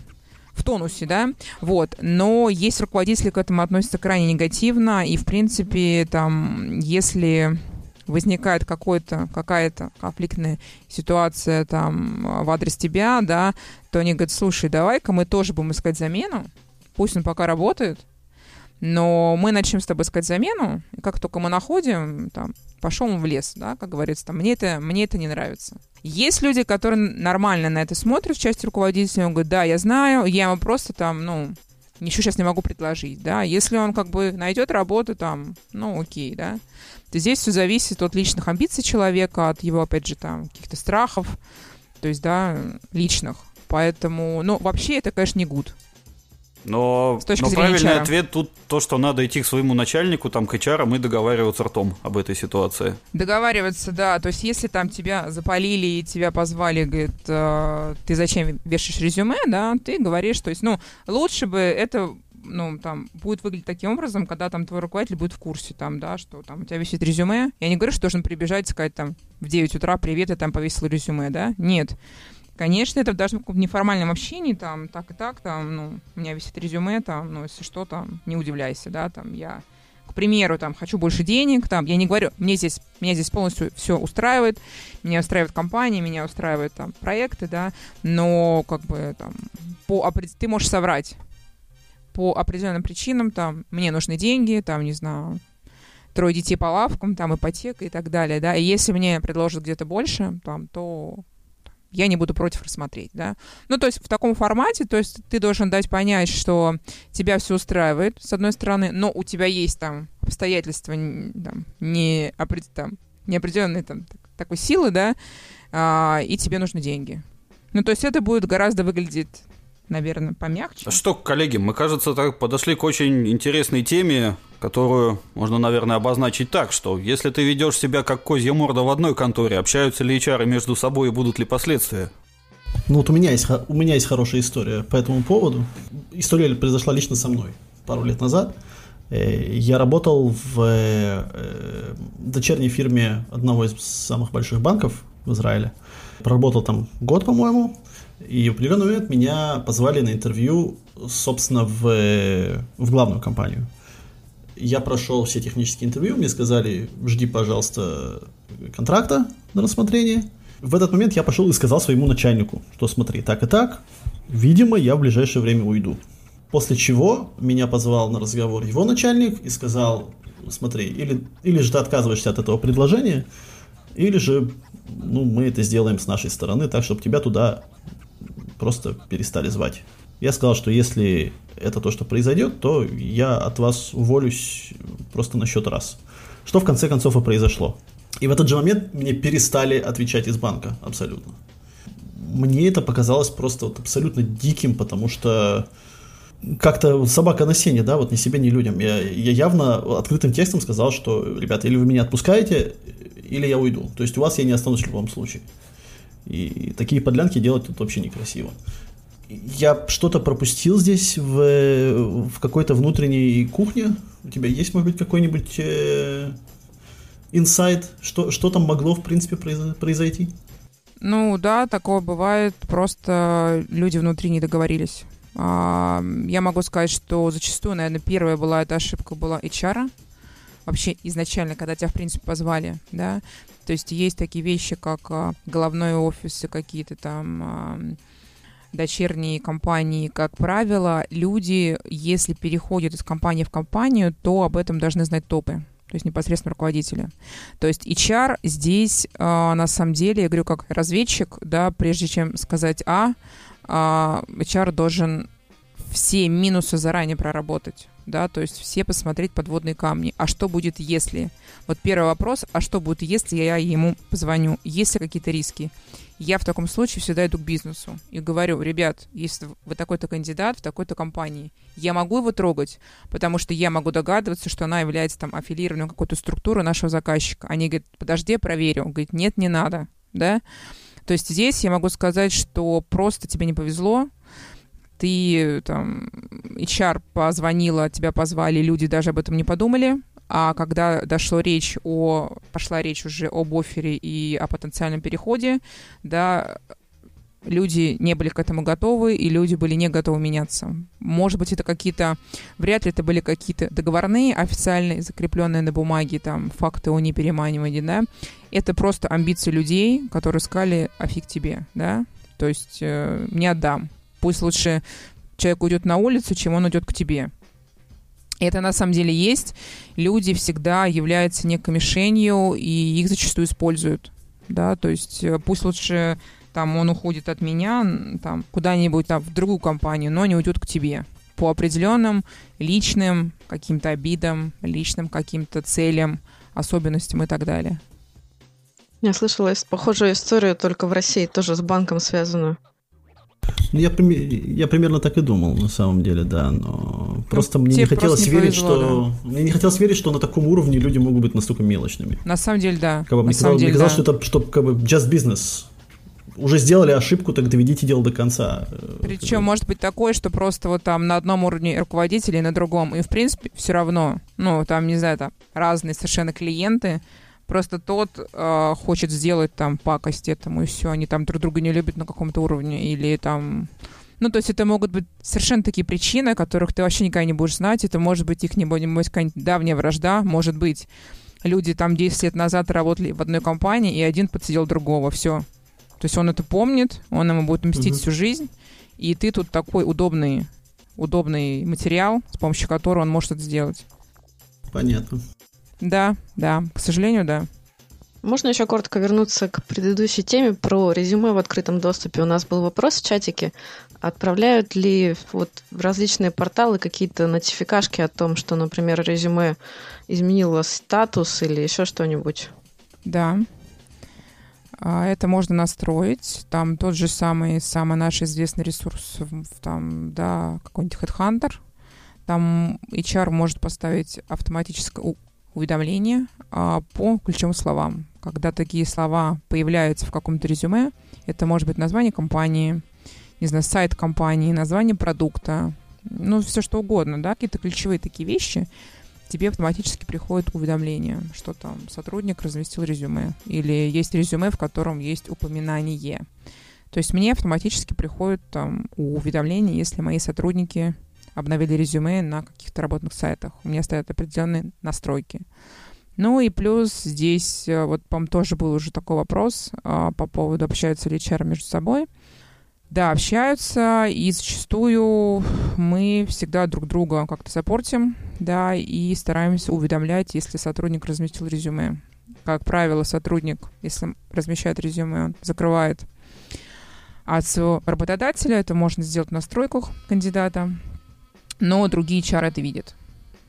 в тонусе, да, вот, но есть руководители к этому относятся крайне негативно, и, в принципе, там, если возникает какой-то, какая-то конфликтная ситуация там в адрес тебя, да, то они говорят, слушай, давай-ка мы тоже будем искать замену, пусть он пока работает, Но мы начнем с тобой искать замену, и как только мы находим, там, пошел в лес, да, как говорится, там, мне это, мне это не нравится. Есть люди, которые нормально на это смотрят в части руководителя, он говорит, да, я знаю, я ему просто там, ну, ничего сейчас не могу предложить, да. Если он как бы найдет работу там, ну, окей, да. То здесь все зависит от личных амбиций человека, от его, опять же, там, каких-то страхов, то есть, да, личных. Поэтому, ну, вообще это, конечно, не гуд. Но, С точки но зрения правильный HR. ответ тут то, что надо идти к своему начальнику, там, к HR, и договариваться ртом об этой ситуации. Договариваться, да. То есть, если там тебя запалили и тебя позвали, говорит, э, ты зачем вешаешь резюме, да, ты говоришь, то есть, ну, лучше бы это ну, там, будет выглядеть таким образом, когда там твой руководитель будет в курсе, там, да, что там у тебя висит резюме. Я не говорю, что должен прибежать и сказать там в 9 утра, привет, я там повесил резюме, да. Нет. Конечно, это даже в неформальном общении, там, так и так, там, ну, у меня висит резюме, там, ну, если что, там, не удивляйся, да, там, я, к примеру, там, хочу больше денег, там, я не говорю, мне здесь, меня здесь полностью все устраивает, меня устраивает компания, меня устраивают, там, проекты, да, но, как бы, там, по, ты можешь соврать по определенным причинам, там, мне нужны деньги, там, не знаю, трое детей по лавкам, там, ипотека и так далее, да, и если мне предложат где-то больше, там, то я не буду против рассмотреть, да. Ну, то есть в таком формате, то есть ты должен дать понять, что тебя все устраивает, с одной стороны, но у тебя есть там обстоятельства там, не, там, неопределенной там, такой силы, да, а, и тебе нужны деньги. Ну, то есть это будет гораздо выглядеть наверное, помягче. Что, коллеги, мы, кажется, так подошли к очень интересной теме, которую можно, наверное, обозначить так, что если ты ведешь себя как козья морда в одной конторе, общаются ли HR между собой и будут ли последствия? Ну вот у меня есть, у меня есть хорошая история по этому поводу. История произошла лично со мной пару лет назад. Э, я работал в э, дочерней фирме одного из самых больших банков в Израиле. Проработал там год, по-моему. И в определенный момент меня позвали на интервью, собственно, в, в главную компанию. Я прошел все технические интервью, мне сказали, жди, пожалуйста, контракта на рассмотрение. В этот момент я пошел и сказал своему начальнику, что смотри, так и так, видимо, я в ближайшее время уйду. После чего меня позвал на разговор его начальник и сказал, смотри, или, или же ты отказываешься от этого предложения, или же ну, мы это сделаем с нашей стороны так, чтобы тебя туда просто перестали звать. Я сказал, что если это то, что произойдет, то я от вас уволюсь просто на счет раз. Что в конце концов и произошло. И в этот же момент мне перестали отвечать из банка абсолютно. Мне это показалось просто вот абсолютно диким, потому что как-то собака на сене, да, вот ни себе, ни людям. Я, я явно открытым текстом сказал, что, ребята, или вы меня отпускаете, или я уйду. То есть у вас я не останусь в любом случае. И такие подлянки делать тут вообще некрасиво. Я что-то пропустил здесь в, в какой-то внутренней кухне. У тебя есть, может быть, какой-нибудь э, инсайт, что, что там могло, в принципе, произойти? Ну да, такое бывает. Просто люди внутри не договорились. А, я могу сказать, что зачастую, наверное, первая была эта ошибка была HR. Вообще изначально, когда тебя, в принципе, позвали, да, то есть есть такие вещи, как а, головной офис и какие-то там а, дочерние компании, как правило, люди, если переходят из компании в компанию, то об этом должны знать топы то есть непосредственно руководители. То есть HR здесь, э, на самом деле, я говорю, как разведчик, да, прежде чем сказать А, э, HR должен все минусы заранее проработать да, то есть все посмотреть подводные камни. А что будет, если? Вот первый вопрос, а что будет, если я ему позвоню? Есть ли какие-то риски? Я в таком случае всегда иду к бизнесу и говорю, ребят, если вы такой-то кандидат в такой-то компании, я могу его трогать, потому что я могу догадываться, что она является там аффилированной какой-то структурой нашего заказчика. Они говорят, подожди, я проверю. Он говорит, нет, не надо, да. То есть здесь я могу сказать, что просто тебе не повезло, ты там HR позвонила, тебя позвали, люди даже об этом не подумали, а когда дошло речь о, пошла речь уже об офере и о потенциальном переходе, да, люди не были к этому готовы, и люди были не готовы меняться. Может быть, это какие-то, вряд ли это были какие-то договорные, официальные, закрепленные на бумаге, там, факты о непереманивании, да. Это просто амбиции людей, которые сказали, а фиг тебе, да. То есть э, не отдам, Пусть лучше человек уйдет на улицу, чем он уйдет к тебе. это на самом деле есть. Люди всегда являются некой мишенью, и их зачастую используют. Да, то есть э, пусть лучше там он уходит от меня там куда-нибудь там в другую компанию, но не уйдет к тебе по определенным личным каким-то обидам, личным каким-то целям, особенностям и так далее. Я слышала похожую историю только в России, тоже с банком связанную. Ну, я, я примерно так и думал, на самом деле, да, но просто ну, мне не хотелось не верить, повезло, что... Да. Мне не хотелось верить, что на таком уровне люди могут быть настолько мелочными. На самом деле, да. Как бы, на мне самом казалось, деле, мне казалось да. что это что, как бы just business. Уже сделали ошибку, так доведите дело до конца. Причем может быть такое, что просто вот там на одном уровне руководителей, на другом, и в принципе все равно, ну там, не знаю, там разные совершенно клиенты, Просто тот э, хочет сделать там пакость этому, и все, они там друг друга не любят на каком-то уровне, или там... Ну, то есть это могут быть совершенно такие причины, которых ты вообще никогда не будешь знать. Это может быть их нибудь какая-нибудь давняя вражда, может быть люди там 10 лет назад работали в одной компании, и один подсидел другого, все. То есть он это помнит, он ему будет мстить угу. всю жизнь, и ты тут такой удобный, удобный материал, с помощью которого он может это сделать. Понятно. Да, да, к сожалению, да. Можно еще коротко вернуться к предыдущей теме про резюме в открытом доступе. У нас был вопрос в чатике. Отправляют ли вот в различные порталы какие-то нотификашки о том, что, например, резюме изменило статус или еще что-нибудь? Да. А, это можно настроить. Там тот же самый, самый наш известный ресурс, там, да, какой-нибудь Headhunter. Там HR может поставить автоматическое уведомления а, по ключевым словам. Когда такие слова появляются в каком-то резюме, это может быть название компании, не знаю, сайт компании, название продукта, ну, все что угодно, да, какие-то ключевые такие вещи, тебе автоматически приходит уведомление, что там сотрудник разместил резюме, или есть резюме, в котором есть упоминание. То есть мне автоматически приходит там уведомление, если мои сотрудники обновили резюме на каких-то работных сайтах. У меня стоят определенные настройки. Ну и плюс здесь, э, вот, по тоже был уже такой вопрос а, по поводу, общаются ли HR между собой. Да, общаются, и зачастую мы всегда друг друга как-то саппортим, да, и стараемся уведомлять, если сотрудник разместил резюме. Как правило, сотрудник, если размещает резюме, он закрывает от своего работодателя. Это можно сделать в настройках кандидата но другие чары это видят.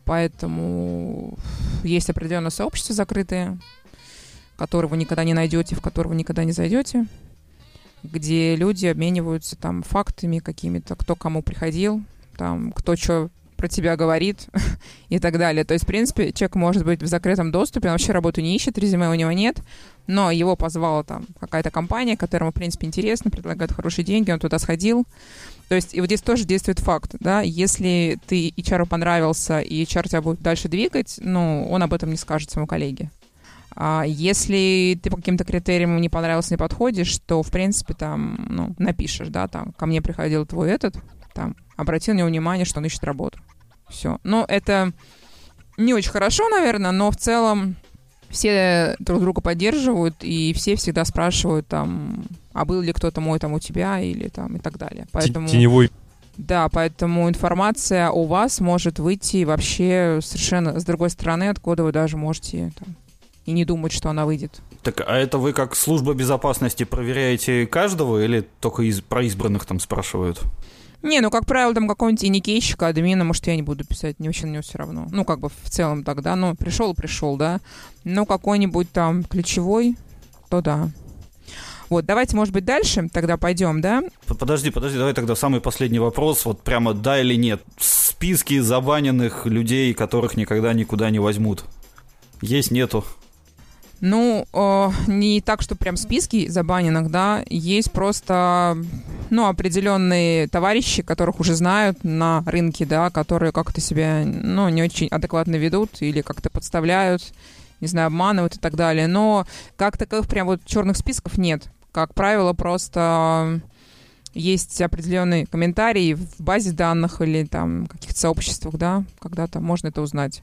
Поэтому есть определенное сообщество закрытое, которого вы никогда не найдете, в которого вы никогда не зайдете, где люди обмениваются там фактами какими-то, кто кому приходил, там, кто что про тебя говорит и так далее. То есть, в принципе, человек может быть в закрытом доступе, он вообще работу не ищет, резюме у него нет, но его позвала там какая-то компания, которому, в принципе, интересно, предлагает хорошие деньги, он туда сходил, то есть и вот здесь тоже действует факт, да, если ты HR понравился, и HR тебя будет дальше двигать, ну, он об этом не скажет своему коллеге. А если ты по каким-то критериям не понравился, не подходишь, то, в принципе, там, ну, напишешь, да, там, ко мне приходил твой этот, там, обратил на него внимание, что он ищет работу. Все. Но это не очень хорошо, наверное, но в целом все друг друга поддерживают, и все всегда спрашивают там, а был ли кто-то мой там у тебя или там и так далее. Поэтому... Теневой да, поэтому информация о вас может выйти вообще совершенно с другой стороны, откуда вы даже можете там, и не думать, что она выйдет. Так, а это вы как служба безопасности проверяете каждого или только из, про избранных там спрашивают? Не, ну, как правило, там какого-нибудь иникейщика, админа, может, я не буду писать, мне вообще на него все равно. Ну, как бы в целом тогда, ну, пришел, пришел, да. Ну, какой-нибудь там ключевой, то да. Вот, давайте, может быть, дальше тогда пойдем, да? Подожди, подожди, давай тогда самый последний вопрос, вот прямо да или нет. Списки забаненных людей, которых никогда никуда не возьмут. Есть, нету? Ну, э, не так, что прям списки забаненных, да, есть просто, ну, определенные товарищи, которых уже знают на рынке, да, которые как-то себя, ну, не очень адекватно ведут или как-то подставляют, не знаю, обманывают и так далее. Но как таковых прям вот черных списков нет. Как правило, просто есть определенные комментарии в базе данных или там каких-то сообществах, да, когда-то можно это узнать.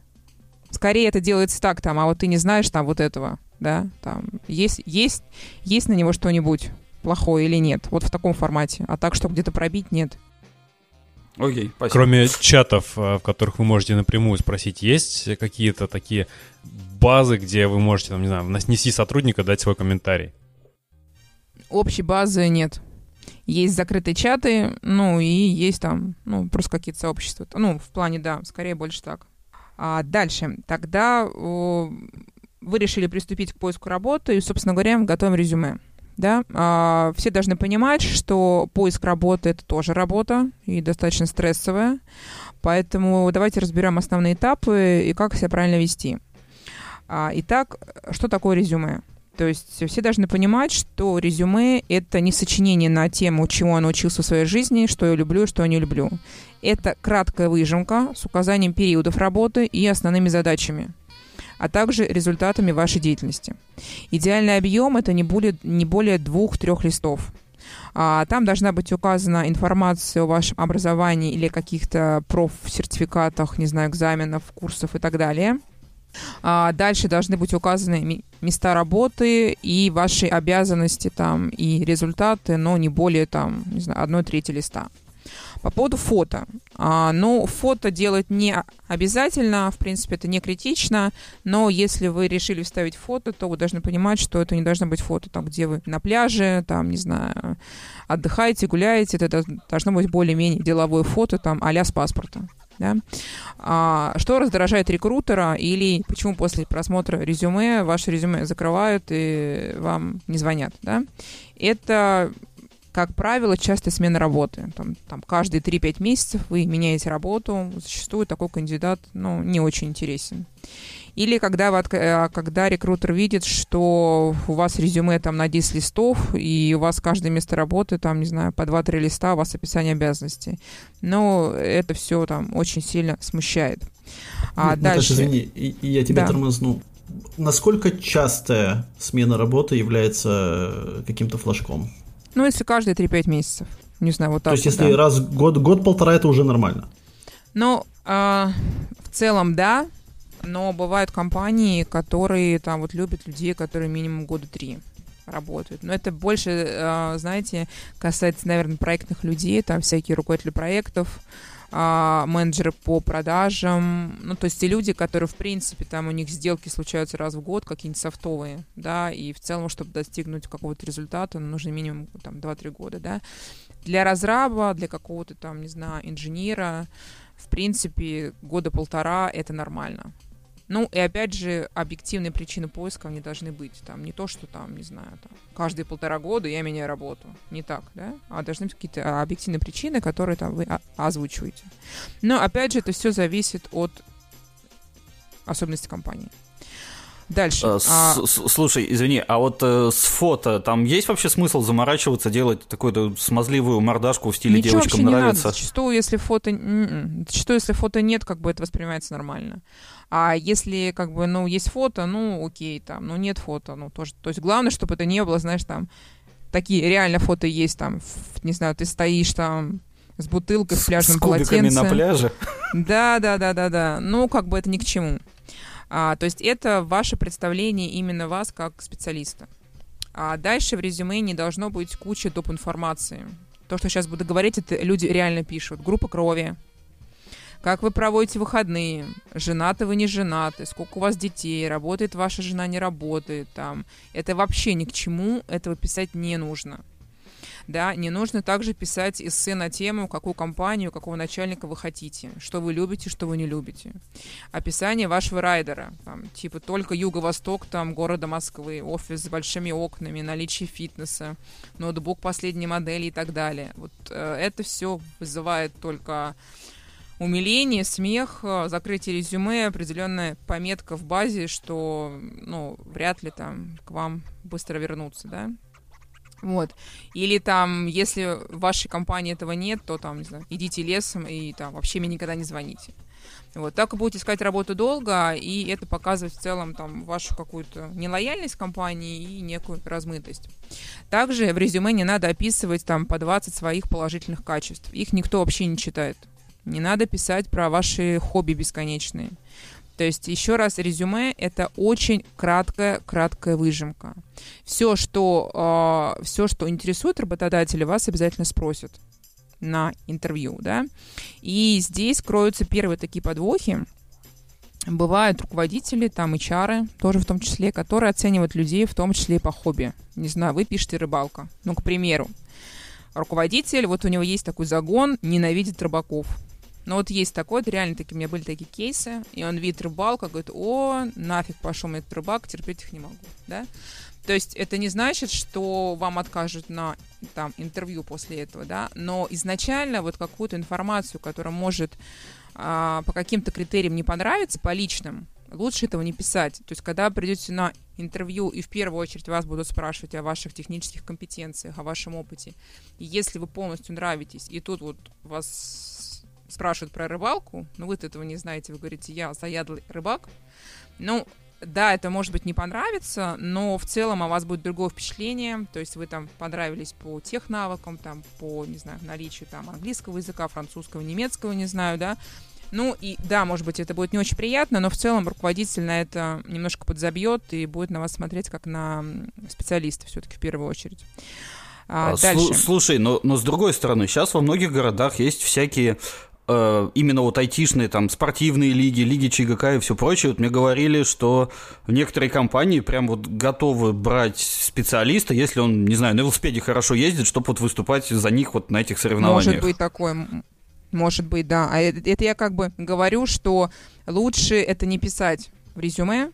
Скорее это делается так, там, а вот ты не знаешь там вот этого, да, там, есть, есть, есть на него что-нибудь плохое или нет, вот в таком формате, а так, что где-то пробить, нет. Окей, спасибо. Кроме чатов, э, в которых вы можете напрямую спросить, есть какие-то такие базы, где вы можете, там, не знаю, нанести сотрудника, дать свой комментарий? Общей базы нет. Есть закрытые чаты, ну и есть там, ну, просто какие-то сообщества. Ну, в плане, да, скорее больше так. А дальше. Тогда о, вы решили приступить к поиску работы и, собственно говоря, готовим резюме. Да? А, все должны понимать, что поиск работы это тоже работа и достаточно стрессовая. Поэтому давайте разберем основные этапы и как себя правильно вести. А, итак, что такое резюме? То есть все должны понимать, что резюме — это не сочинение на тему, чего он научился в своей жизни, что я люблю, что я не люблю. Это краткая выжимка с указанием периодов работы и основными задачами, а также результатами вашей деятельности. Идеальный объем — это не более, не более двух-трех листов. А, там должна быть указана информация о вашем образовании или каких-то профсертификатах, не знаю, экзаменов, курсов и так далее — дальше должны быть указаны места работы и ваши обязанности там и результаты, но не более там, не знаю, одной трети листа. По поводу фото. А, ну, фото делать не обязательно, в принципе, это не критично, но если вы решили вставить фото, то вы должны понимать, что это не должно быть фото, там, где вы на пляже, там, не знаю, отдыхаете, гуляете, это должно быть более-менее деловое фото, там, а с паспорта. Да? А, что раздражает рекрутера или почему после просмотра резюме ваше резюме закрывают и вам не звонят? Да? Это как правило, частая смена работы. Там, там каждые 3-5 месяцев вы меняете работу. Зачастую такой кандидат ну, не очень интересен. Или когда, вы, э, когда рекрутер видит, что у вас резюме там на 10 листов, и у вас каждое место работы, там, не знаю, по 2-3 листа, у вас описание обязанностей. Но это все там очень сильно смущает. А Наташа, дальше... извини, я тебя да. тормозну. Насколько частая смена работы является каким-то флажком? Ну, если каждые 3-5 месяцев. Не знаю, вот так. То есть, если да. раз год, год-полтора, это уже нормально? Ну, э, в целом, да но бывают компании, которые там вот любят людей, которые минимум года три работают. Но это больше, а, знаете, касается, наверное, проектных людей, там всякие руководители проектов, а, менеджеры по продажам, ну, то есть те люди, которые, в принципе, там у них сделки случаются раз в год, какие-нибудь софтовые, да, и в целом, чтобы достигнуть какого-то результата, нужно минимум там 2-3 года, да. Для разраба, для какого-то там, не знаю, инженера, в принципе, года полтора это нормально. Ну, и опять же, объективные причины поиска не должны быть. Там не то, что там, не знаю, там, каждые полтора года я меняю работу. Не так, да? А должны быть какие-то объективные причины, которые там вы озвучиваете. Но, опять же, это все зависит от особенностей компании. Дальше. А, а... Слушай, извини, а вот э, с фото там есть вообще смысл заморачиваться, делать такую смазливую мордашку в стиле Ничего девочкам вообще нравится? Не надо. Зачастую, если фото, зачастую, если фото нет, как бы это воспринимается нормально. А если, как бы, ну, есть фото, ну, окей, там, ну, нет фото, ну, тоже. То есть главное, чтобы это не было, знаешь, там, такие реально фото есть, там, не знаю, ты стоишь там с бутылкой в пляжном с полотенце. на пляже? Да, да, да, да, да. Ну, как бы это ни к чему. А, то есть это ваше представление именно вас как специалиста. А дальше в резюме не должно быть кучи доп. информации. То, что сейчас буду говорить, это люди реально пишут. Группа крови, как вы проводите выходные, женаты вы, не женаты, сколько у вас детей, работает ваша жена, не работает, там. Это вообще ни к чему, этого писать не нужно. Да, не нужно также писать эссе на тему, какую компанию, какого начальника вы хотите, что вы любите, что вы не любите. Описание вашего райдера, там, типа только юго-восток там, города Москвы, офис с большими окнами, наличие фитнеса, ноутбук последней модели и так далее. Вот э, это все вызывает только умиление, смех, э, закрытие резюме, определенная пометка в базе, что, ну, вряд ли там к вам быстро вернуться, да. Вот. Или там, если в вашей компании этого нет, то там, не знаю, идите лесом и там вообще мне никогда не звоните. Вот. Так вы будете искать работу долго, и это показывает в целом там вашу какую-то нелояльность компании и некую размытость. Также в резюме не надо описывать там по 20 своих положительных качеств. Их никто вообще не читает. Не надо писать про ваши хобби бесконечные. То есть, еще раз, резюме — это очень краткая, краткая выжимка. Все, что, э, все, что интересует работодателя, вас обязательно спросят. на интервью, да. И здесь кроются первые такие подвохи. Бывают руководители, там, HR, тоже в том числе, которые оценивают людей, в том числе и по хобби. Не знаю, вы пишете рыбалка. Ну, к примеру, руководитель, вот у него есть такой загон, ненавидит рыбаков. Но вот есть такой, это реально такие, у меня были такие кейсы, и он видит рыбалку, говорит, о, нафиг пошел мне этот рыбак, терпеть их не могу, да. То есть это не значит, что вам откажут на там, интервью после этого, да, но изначально вот какую-то информацию, которая может а, по каким-то критериям не понравиться, по личным, лучше этого не писать. То есть, когда придете на интервью, и в первую очередь вас будут спрашивать о ваших технических компетенциях, о вашем опыте, и если вы полностью нравитесь, и тут вот вас спрашивают про рыбалку, но вы этого не знаете, вы говорите, я заядлый рыбак, ну, да, это может быть не понравится, но в целом о вас будет другое впечатление, то есть вы там понравились по тех навыкам, там, по, не знаю, наличию там английского языка, французского, немецкого, не знаю, да, ну и да, может быть, это будет не очень приятно, но в целом руководитель на это немножко подзабьет и будет на вас смотреть как на специалиста все-таки в первую очередь. А, а, дальше. Слушай, но, но с другой стороны, сейчас во многих городах есть всякие именно вот айтишные, там, спортивные лиги, лиги ЧГК и все прочее, вот мне говорили, что некоторые компании прям вот готовы брать специалиста, если он, не знаю, на велосипеде хорошо ездит, чтобы вот выступать за них вот на этих соревнованиях. Может быть такое, может быть, да. А это, это я как бы говорю, что лучше это не писать в резюме,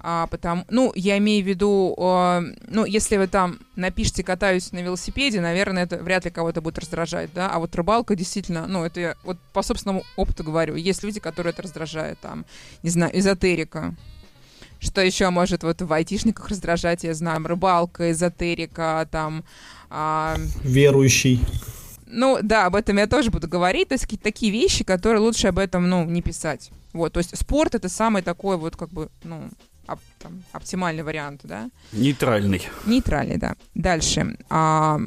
а, потому, ну, я имею в виду, э, ну, если вы там напишите «катаюсь на велосипеде», наверное, это вряд ли кого-то будет раздражать, да, а вот рыбалка действительно, ну, это я вот по собственному опыту говорю, есть люди, которые это раздражают, там, не знаю, эзотерика, что еще может вот в айтишниках раздражать, я знаю, рыбалка, эзотерика, там... А... Верующий. Ну, да, об этом я тоже буду говорить, то есть какие-то такие вещи, которые лучше об этом, ну, не писать. Вот, то есть спорт это самый такой вот, как бы, ну, оп, там, оптимальный вариант, да? Нейтральный. Нейтральный, да. Дальше. А,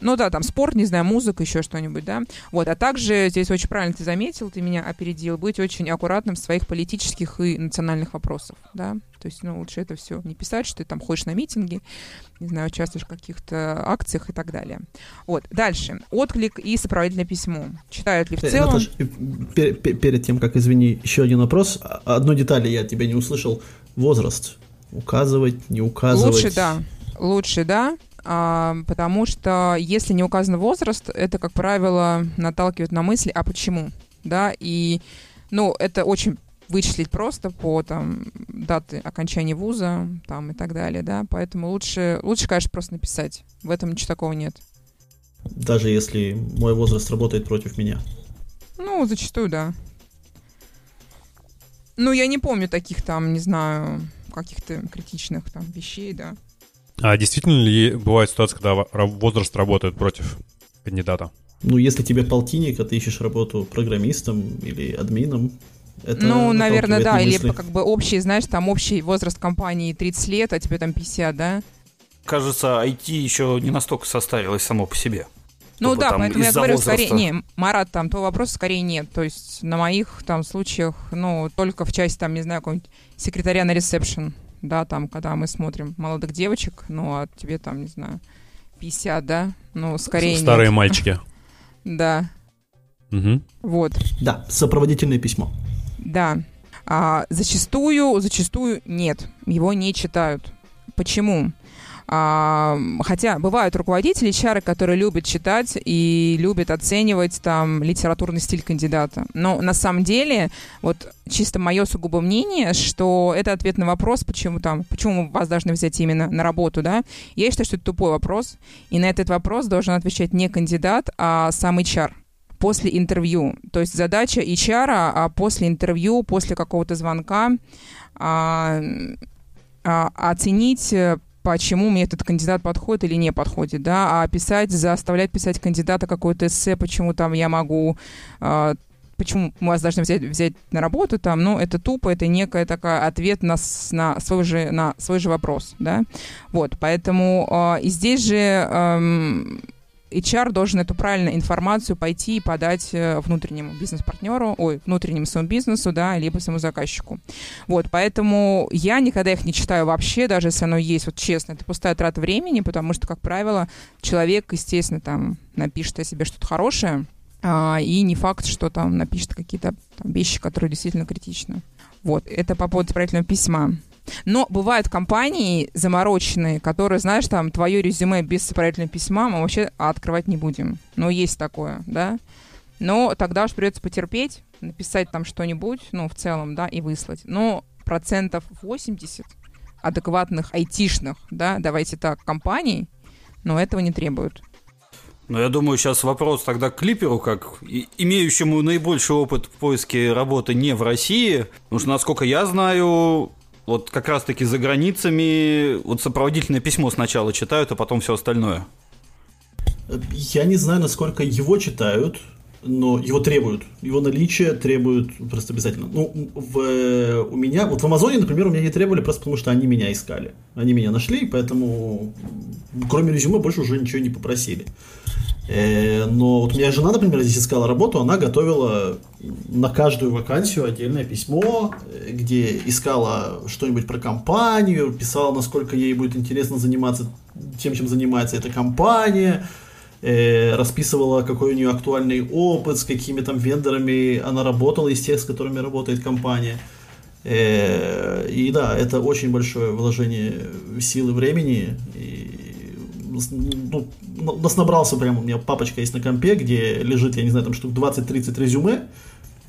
ну да, там спорт, не знаю, музыка, еще что-нибудь, да. Вот, а также здесь очень правильно ты заметил, ты меня опередил, быть очень аккуратным в своих политических и национальных вопросах, да. То есть, ну, лучше это все не писать, что ты там ходишь на митинги, не знаю, участвуешь в каких-то акциях и так далее. Вот, дальше. Отклик и сопроводительное письмо. Читают ли в э, целом... Наташ, пер, пер, перед тем, как, извини, еще один вопрос. Одну деталь я тебя не услышал возраст указывать, не указывать? Лучше да, лучше да, а, потому что если не указан возраст, это, как правило, наталкивает на мысли, а почему, да, и, ну, это очень вычислить просто по там даты окончания вуза там и так далее, да, поэтому лучше, лучше, конечно, просто написать, в этом ничего такого нет. Даже если мой возраст работает против меня? Ну, зачастую, да. Ну, я не помню таких там, не знаю, каких-то критичных там вещей, да. А действительно ли бывает ситуация, когда возраст работает против кандидата? Ну, если тебе полтинник, а ты ищешь работу программистом или админом, это ну, наверное, да, или как бы общий, знаешь, там общий возраст компании 30 лет, а тебе там 50, да? Кажется, IT еще не настолько состарилось само по себе. Ну да, поэтому я говорю, возраста... скорее, не, Марат, там, то вопрос скорее нет. То есть на моих там случаях, ну, только в части, там, не знаю, какого-нибудь секретаря на ресепшн, да, там, когда мы смотрим молодых девочек, ну, а тебе там, не знаю, 50, да, ну, скорее Старые нет. мальчики. Да. Угу. Вот. Да, сопроводительное письмо. Да. А, зачастую, зачастую нет, его не читают. Почему? А, хотя бывают руководители HR, которые любят читать и любят оценивать там литературный стиль кандидата. Но на самом деле, вот чисто мое сугубо мнение, что это ответ на вопрос, почему там, почему вас должны взять именно на работу, да. Я считаю, что это тупой вопрос, и на этот вопрос должен отвечать не кандидат, а сам HR после интервью. То есть задача HR а после интервью, после какого-то звонка а, а, оценить почему мне этот кандидат подходит или не подходит, да, а писать, заставлять писать кандидата какое-то эссе, почему там я могу э, почему мы вас должны взять, взять на работу там, ну, это тупо, это некая такая ответ на, на, свой, же, на свой же вопрос, да, вот, поэтому э, и здесь же э, HR должен эту правильную информацию пойти и подать э, внутреннему бизнес-партнеру, ой, внутреннему своему бизнесу, да, либо своему заказчику. Вот, поэтому я никогда их не читаю вообще, даже если оно есть, вот честно, это пустая трата времени, потому что, как правило, человек, естественно, там напишет о себе что-то хорошее, а, и не факт, что там напишет какие-то вещи, которые действительно критичны. Вот, это по поводу исправительного письма. Но бывают компании замороченные, которые, знаешь, там, твое резюме без сопроводительного письма мы вообще открывать не будем. Ну, есть такое, да. Но тогда уж придется потерпеть, написать там что-нибудь, ну, в целом, да, и выслать. Но процентов 80 адекватных айтишных, да, давайте так, компаний, но этого не требуют. Ну, я думаю, сейчас вопрос тогда к клиперу, как имеющему наибольший опыт в поиске работы не в России. Потому что, насколько я знаю, вот как раз-таки за границами вот сопроводительное письмо сначала читают, а потом все остальное. Я не знаю, насколько его читают, но его требуют. Его наличие требуют просто обязательно. Ну, в, у меня, вот в Амазоне, например, у меня не требовали просто потому, что они меня искали. Они меня нашли, поэтому кроме резюме больше уже ничего не попросили. Э, но вот у меня жена, например, здесь искала работу, она готовила на каждую вакансию отдельное письмо, э, где искала что-нибудь про компанию, писала, насколько ей будет интересно заниматься тем, чем занимается эта компания, э, расписывала, какой у нее актуальный опыт, с какими там вендорами она работала из тех, с которыми работает компания. И да, это очень большое вложение силы времени. И ну, нас набрался прямо, у меня папочка есть на компе, где лежит, я не знаю, там штук 20-30 резюме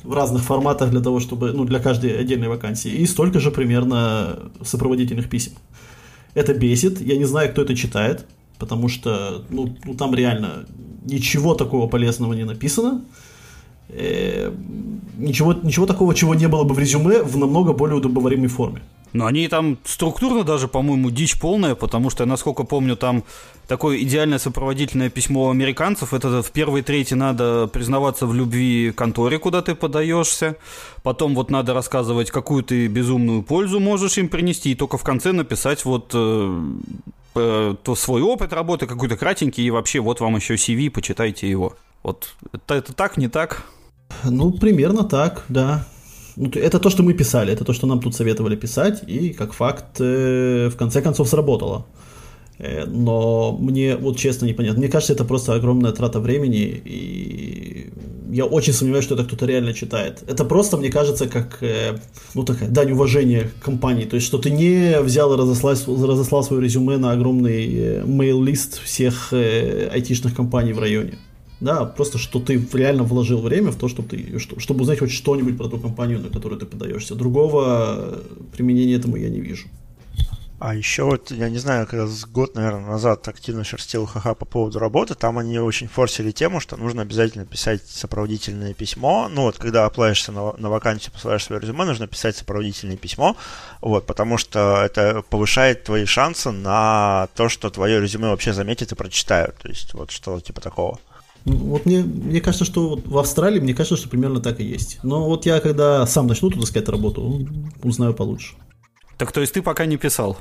в разных форматах для того, чтобы, ну, для каждой отдельной вакансии, и столько же примерно сопроводительных писем. Это бесит, я не знаю, кто это читает, потому что, ну, ну там реально ничего такого полезного не написано, э, ничего, ничего такого, чего не было бы в резюме в намного более удобоваримой форме. Но они там структурно даже, по-моему, дичь полная, потому что, насколько помню, там такое идеальное сопроводительное письмо американцев. Это в первой трети надо признаваться в любви конторе, куда ты подаешься. Потом вот надо рассказывать, какую ты безумную пользу можешь им принести. И только в конце написать вот э, э, то свой опыт работы какой-то кратенький. И вообще вот вам еще CV, почитайте его. Вот это, это так, не так? Ну, примерно так, да. Ну, это то, что мы писали, это то, что нам тут советовали писать, и как факт э, в конце концов сработало. Э, но мне вот честно непонятно. Мне кажется, это просто огромная трата времени, и я очень сомневаюсь, что это кто-то реально читает. Это просто, мне кажется, как э, ну, такая дань уважения компании. То есть, что ты не взял и разослал, разослал свое резюме на огромный мейл-лист всех айтишных компаний в районе. Да, просто что ты реально вложил время в то, чтобы, ты, чтобы узнать хоть что-нибудь про ту компанию, на которую ты подаешься. Другого применения этому я не вижу. А еще вот, я не знаю, раз год, наверное, назад активно шерстил ХХ по поводу работы, там они очень форсили тему, что нужно обязательно писать сопроводительное письмо. Ну вот, когда оплаешься на, на вакансию, посылаешь свое резюме, нужно писать сопроводительное письмо, вот, потому что это повышает твои шансы на то, что твое резюме вообще заметят и прочитают. То есть вот что типа такого. Вот мне, мне кажется, что в Австралии, мне кажется, что примерно так и есть. Но вот я, когда сам начну тут искать работу, узнаю получше. Так то есть ты пока не писал?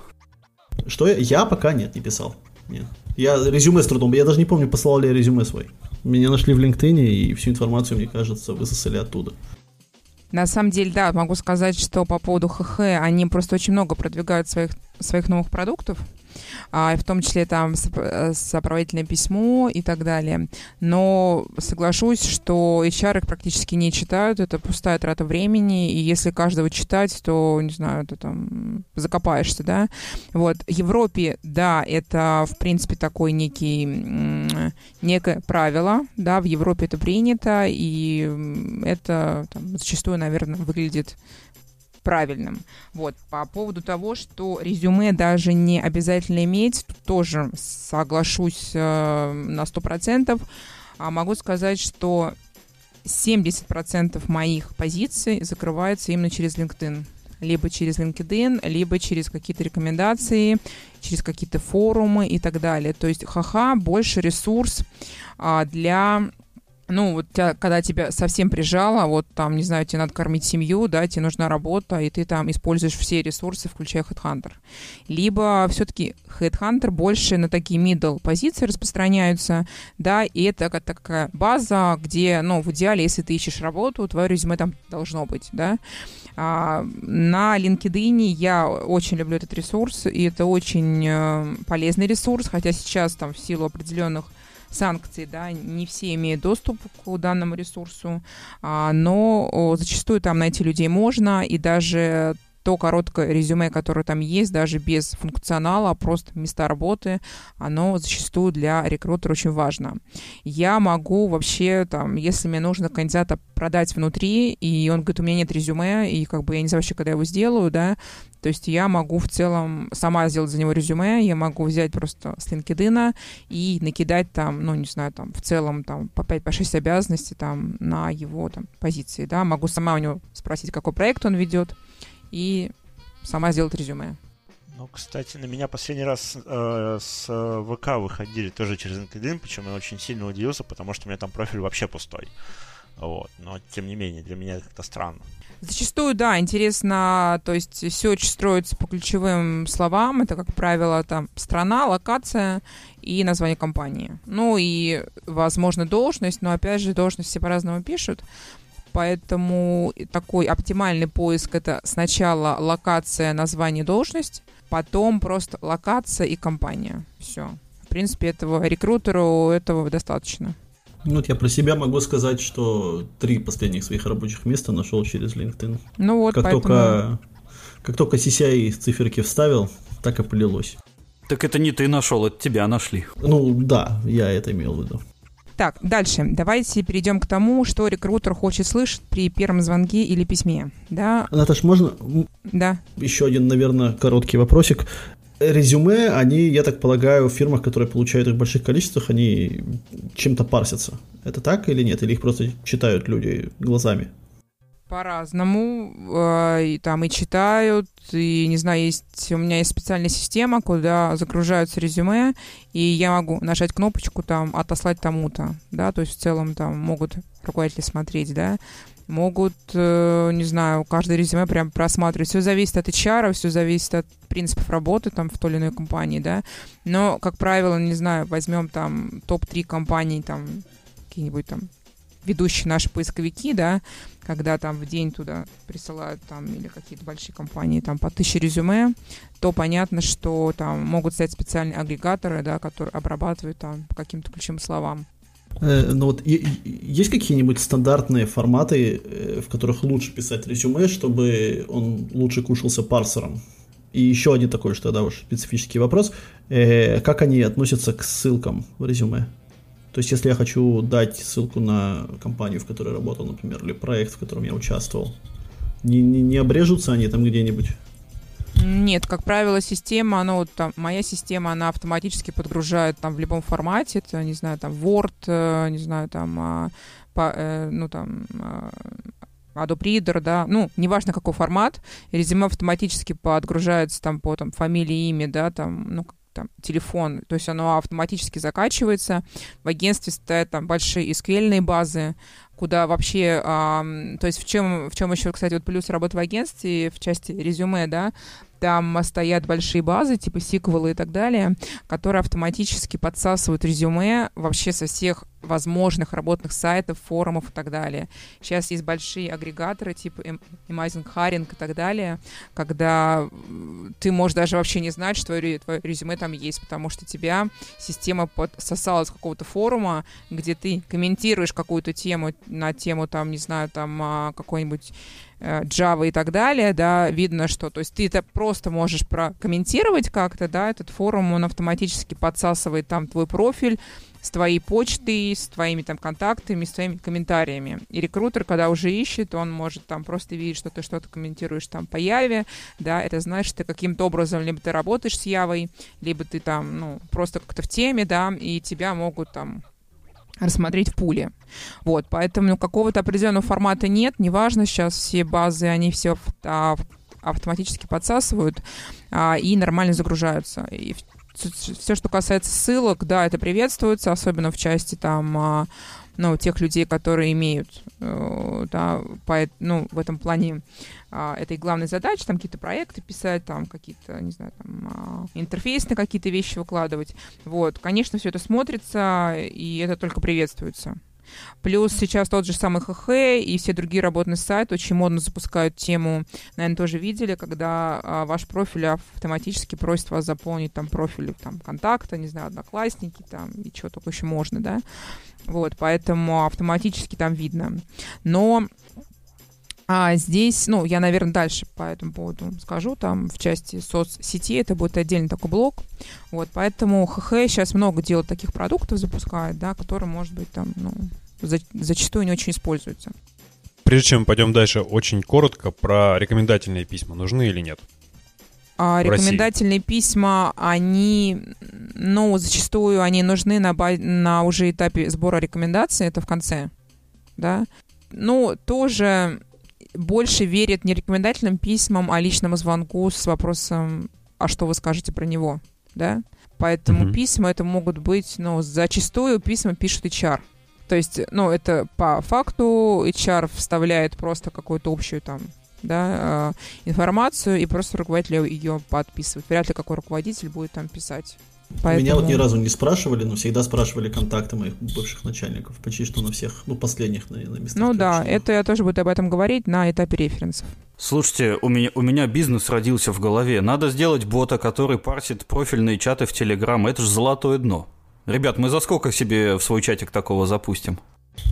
Что я? Я пока нет, не писал. Нет. Я резюме с трудом, я даже не помню, послал ли я резюме свой. Меня нашли в LinkedIn и всю информацию, мне кажется, высосали оттуда. На самом деле, да, могу сказать, что по поводу ХХ, они просто очень много продвигают своих, своих новых продуктов в том числе там э, сопроводительное письмо и так далее. Но соглашусь, что HR их практически не читают, это пустая трата времени, и если каждого читать, то, не знаю, ты там закопаешься, да. Вот, Европе, да, это, в принципе, такой некий, некое правило, да, в Европе это принято, и это там, зачастую, наверное, выглядит правильным. Вот, по поводу того, что резюме даже не обязательно иметь, тоже соглашусь э, на 100%. А могу сказать, что 70% моих позиций закрывается именно через LinkedIn. Либо через LinkedIn, либо через какие-то рекомендации, через какие-то форумы и так далее. То есть ха-ха больше ресурс а, для ну, вот тебя, когда тебя совсем прижало, вот там, не знаю, тебе надо кормить семью, да, тебе нужна работа, и ты там используешь все ресурсы, включая Headhunter. Либо все-таки Headhunter больше на такие middle позиции распространяются, да, и это такая база, где, ну, в идеале, если ты ищешь работу, твое резюме там должно быть, да. А, на LinkedIn я очень люблю этот ресурс, и это очень э, полезный ресурс, хотя сейчас там в силу определенных санкций, да, не все имеют доступ к данному ресурсу, а, но зачастую там найти людей можно, и даже то короткое резюме, которое там есть, даже без функционала, а просто места работы, оно зачастую для рекрутера очень важно. Я могу вообще, там, если мне нужно кандидата продать внутри, и он говорит, у меня нет резюме, и как бы я не знаю вообще, когда я его сделаю, да, то есть я могу в целом сама сделать за него резюме, я могу взять просто с LinkedIn и накидать там, ну, не знаю, там, в целом там по 5-6 по обязанностей там на его там позиции, да, могу сама у него спросить, какой проект он ведет, и сама сделать резюме. Ну, кстати, на меня последний раз э, с ВК выходили тоже через LinkedIn, причем я очень сильно удивился, потому что у меня там профиль вообще пустой. Вот. Но, тем не менее, для меня это как-то странно. Зачастую, да, интересно, то есть search строится по ключевым словам, это, как правило, там страна, локация и название компании. Ну и, возможно, должность, но, опять же, должность все по-разному пишут, Поэтому такой оптимальный поиск это сначала локация, название, должность, потом просто локация и компания. Все. В принципе, этого рекрутеру этого достаточно. Ну, вот я про себя могу сказать, что три последних своих рабочих места нашел через LinkedIn. Ну вот, как поэтому... только как только CCI циферки вставил, так и полилось. Так это не ты нашел, это тебя нашли. Ну да, я это имел в виду. Так, дальше. Давайте перейдем к тому, что рекрутер хочет слышать при первом звонке или письме. Да? Наташ, можно? Да. Еще один, наверное, короткий вопросик. Резюме, они, я так полагаю, в фирмах, которые получают их в больших количествах, они чем-то парсятся. Это так или нет? Или их просто читают люди глазами? По-разному. Э, и там и читают, и, не знаю, есть у меня есть специальная система, куда загружаются резюме, и я могу нажать кнопочку там «отослать тому-то», да, то есть в целом там могут руководители смотреть, да, могут, э, не знаю, каждое резюме прям просматривать. Все зависит от HR, все зависит от принципов работы там в той или иной компании, да, но, как правило, не знаю, возьмем там топ-3 компаний, там, какие-нибудь там ведущие наши поисковики, да, когда там в день туда присылают там или какие-то большие компании там по тысяче резюме, то понятно, что там могут стоять специальные агрегаторы, да, которые обрабатывают там по каким-то ключевым словам. Э, ну вот есть какие-нибудь стандартные форматы, э, в которых лучше писать резюме, чтобы он лучше кушался парсером? И еще один такой, что да уж специфический вопрос. Э, как они относятся к ссылкам в резюме? То есть, если я хочу дать ссылку на компанию, в которой работал, например, или проект, в котором я участвовал, не, не, не обрежутся они там где-нибудь? Нет, как правило, система, она вот там, моя система, она автоматически подгружает там в любом формате, это, не знаю, там Word, э, не знаю, там, а, по, э, ну, там, а, Adobe Reader, да, ну, неважно какой формат, резюме автоматически подгружается там по там, фамилии, имя, да, там, ну, там, телефон, то есть оно автоматически закачивается. В агентстве стоят там большие SQL базы, куда вообще, а, то есть в чем, в чем еще, кстати, вот плюс работы в агентстве в части резюме, да, там стоят большие базы, типа сиквелы и так далее, которые автоматически подсасывают резюме вообще со всех возможных работных сайтов, форумов и так далее. Сейчас есть большие агрегаторы типа Amazing Hiring и так далее, когда ты можешь даже вообще не знать, что твое, резюме там есть, потому что тебя система подсосала с какого-то форума, где ты комментируешь какую-то тему на тему, там, не знаю, там а, какой-нибудь Java и так далее, да, видно, что, то есть ты это просто можешь прокомментировать как-то, да, этот форум, он автоматически подсасывает там твой профиль, с твоей почтой, с твоими там контактами, с твоими комментариями. И рекрутер, когда уже ищет, он может там просто видеть, что ты что-то комментируешь там по Яве, да, это значит, ты каким-то образом либо ты работаешь с Явой, либо ты там, ну, просто как-то в теме, да, и тебя могут там рассмотреть в пуле. Вот, поэтому какого-то определенного формата нет, неважно, сейчас все базы, они все автоматически подсасывают а, и нормально загружаются. И все, что касается ссылок, да, это приветствуется, особенно в части там а, ну, тех людей, которые имеют, э, да, по, ну, в этом плане а, этой главной задачи, там какие-то проекты писать, там какие-то, не знаю, там а, интерфейсные какие-то вещи выкладывать. Вот, конечно, все это смотрится, и это только приветствуется. Плюс сейчас тот же самый ХХ и все другие работные сайты очень модно запускают тему, наверное, тоже видели, когда а, ваш профиль автоматически просит вас заполнить там профили там контакта, не знаю, одноклассники там и что только еще можно, да. Вот, поэтому автоматически там видно. Но а здесь, ну, я, наверное, дальше по этому поводу скажу, там в части соцсети это будет отдельный такой блок, вот, поэтому ХХ сейчас много делает таких продуктов, запускает, да, которые, может быть, там, ну, за, зачастую не очень используются. Прежде чем пойдем дальше, очень коротко про рекомендательные письма, нужны или нет? А, рекомендательные письма, они, ну, зачастую они нужны на, на уже этапе сбора рекомендаций, это в конце, да. Ну, тоже больше верят не рекомендательным письмам, а личному звонку с вопросом, а что вы скажете про него, да? Поэтому mm-hmm. письма это могут быть, ну, зачастую письма пишут HR. То есть, ну, это по факту HR вставляет просто какую-то общую там да, э, информацию, и просто руководитель ее подписывает. Вряд ли какой руководитель будет там писать. Поэтому... Меня вот ни разу не спрашивали, но всегда спрашивали контакты моих бывших начальников, почти что на всех, ну, последних, на, на местах. Ну да, это я тоже буду об этом говорить на этапе референсов. Слушайте, у меня, у меня бизнес родился в голове. Надо сделать бота, который парсит профильные чаты в Телеграм. Это же золотое дно. Ребят, мы за сколько себе в свой чатик такого запустим?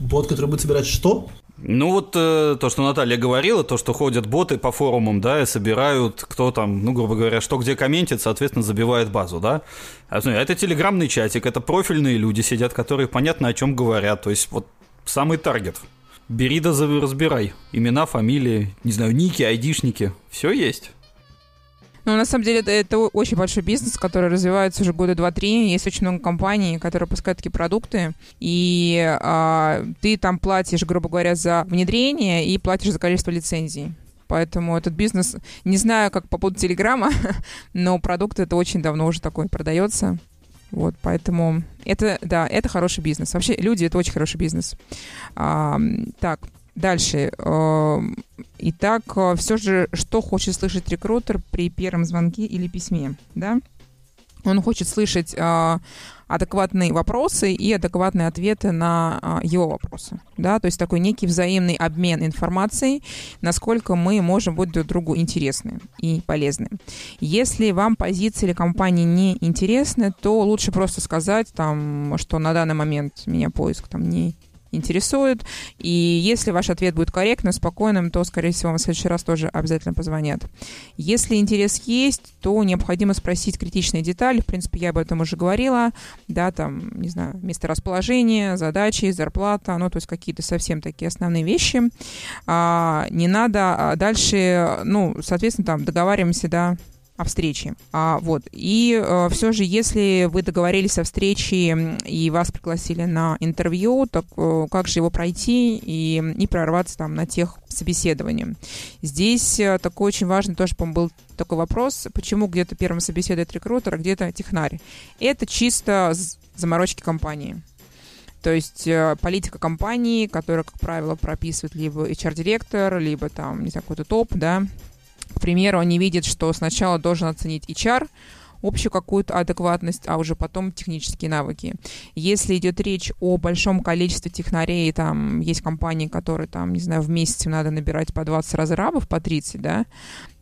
Бот, который будет собирать что? Ну вот э, то, что Наталья говорила, то, что ходят боты по форумам, да, и собирают, кто там, ну, грубо говоря, что где комментит, соответственно, забивает базу, да. А, ну, это телеграммный чатик, это профильные люди сидят, которые понятно о чем говорят, то есть вот самый таргет. Бери да разбирай. Имена, фамилии, не знаю, ники, айдишники. Все есть. Ну, на самом деле, это, это очень большой бизнес, который развивается уже года два-три. Есть очень много компаний, которые выпускают такие продукты. И а, ты там платишь, грубо говоря, за внедрение и платишь за количество лицензий. Поэтому этот бизнес, не знаю, как по поводу Телеграма, но продукт это очень давно уже такой продается. Вот, поэтому это, да, это хороший бизнес. Вообще, люди — это очень хороший бизнес. А, так, Дальше. Эм, итак, э, все же, что хочет слышать рекрутер при первом звонке или письме, да? Он хочет слышать э, адекватные вопросы и адекватные ответы на э, его вопросы. Да? То есть такой некий взаимный обмен информацией, насколько мы можем быть друг другу интересны и полезны. Если вам позиция или компания не интересны, то лучше просто сказать, там, что на данный момент меня поиск там, не интересует. И если ваш ответ будет корректным, спокойным, то, скорее всего, вам в следующий раз тоже обязательно позвонят. Если интерес есть, то необходимо спросить критичные детали. В принципе, я об этом уже говорила. Да, там, не знаю, месторасположение, задачи, зарплата, ну, то есть какие-то совсем такие основные вещи. А, не надо а дальше, ну, соответственно, там договариваемся, да, о встрече. А, вот. И э, все же, если вы договорились о встрече и вас пригласили на интервью, то э, как же его пройти и не прорваться там на тех собеседовании? Здесь э, такой очень важный тоже, по-моему, был такой вопрос, почему где-то первым собеседует рекрутер, а где-то технарь. Это чисто заморочки компании. То есть политика компании, которая, как правило, прописывает либо HR-директор, либо там, не знаю, какой-то топ, да, к примеру, они видят, что сначала должен оценить HR, общую какую-то адекватность, а уже потом технические навыки. Если идет речь о большом количестве технарей, там есть компании, которые там, не знаю, в месяц надо набирать по 20 разрабов, по 30, да,